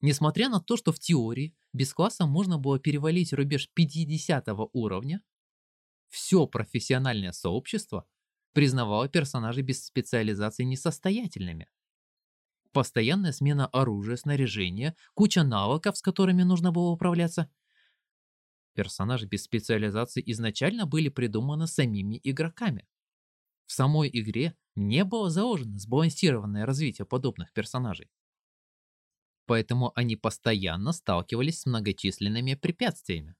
Несмотря на то, что в теории без класса можно было перевалить рубеж 50 уровня, все профессиональное сообщество признавало персонажей без специализации несостоятельными. Постоянная смена оружия, снаряжения, куча навыков, с которыми нужно было управляться. Персонажи без специализации изначально были придуманы самими игроками. В самой игре не было заложено сбалансированное развитие подобных персонажей. Поэтому они постоянно сталкивались с многочисленными препятствиями.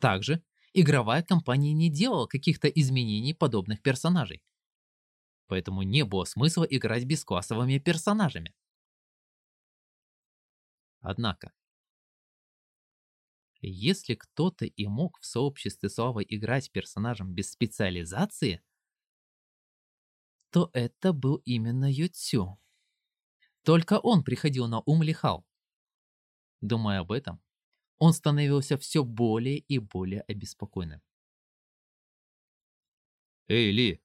Также игровая компания не делала каких-то изменений подобных персонажей. Поэтому не было смысла играть бесклассовыми персонажами. Однако, если кто-то и мог в сообществе славы играть персонажем без специализации, то это был именно Ютсю. Только он приходил на ум Лихал. Думая об этом, он становился все более и более обеспокоенным. «Эй, Ли,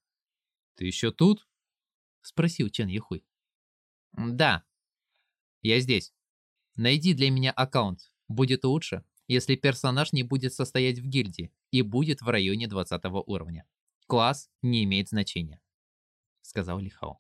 ты еще тут?» — спросил Чен Яхуй. «Да, я здесь. Найди для меня аккаунт. Будет лучше, если персонаж не будет состоять в гильдии и будет в районе 20 уровня. Класс не имеет значения», — сказал Лихао.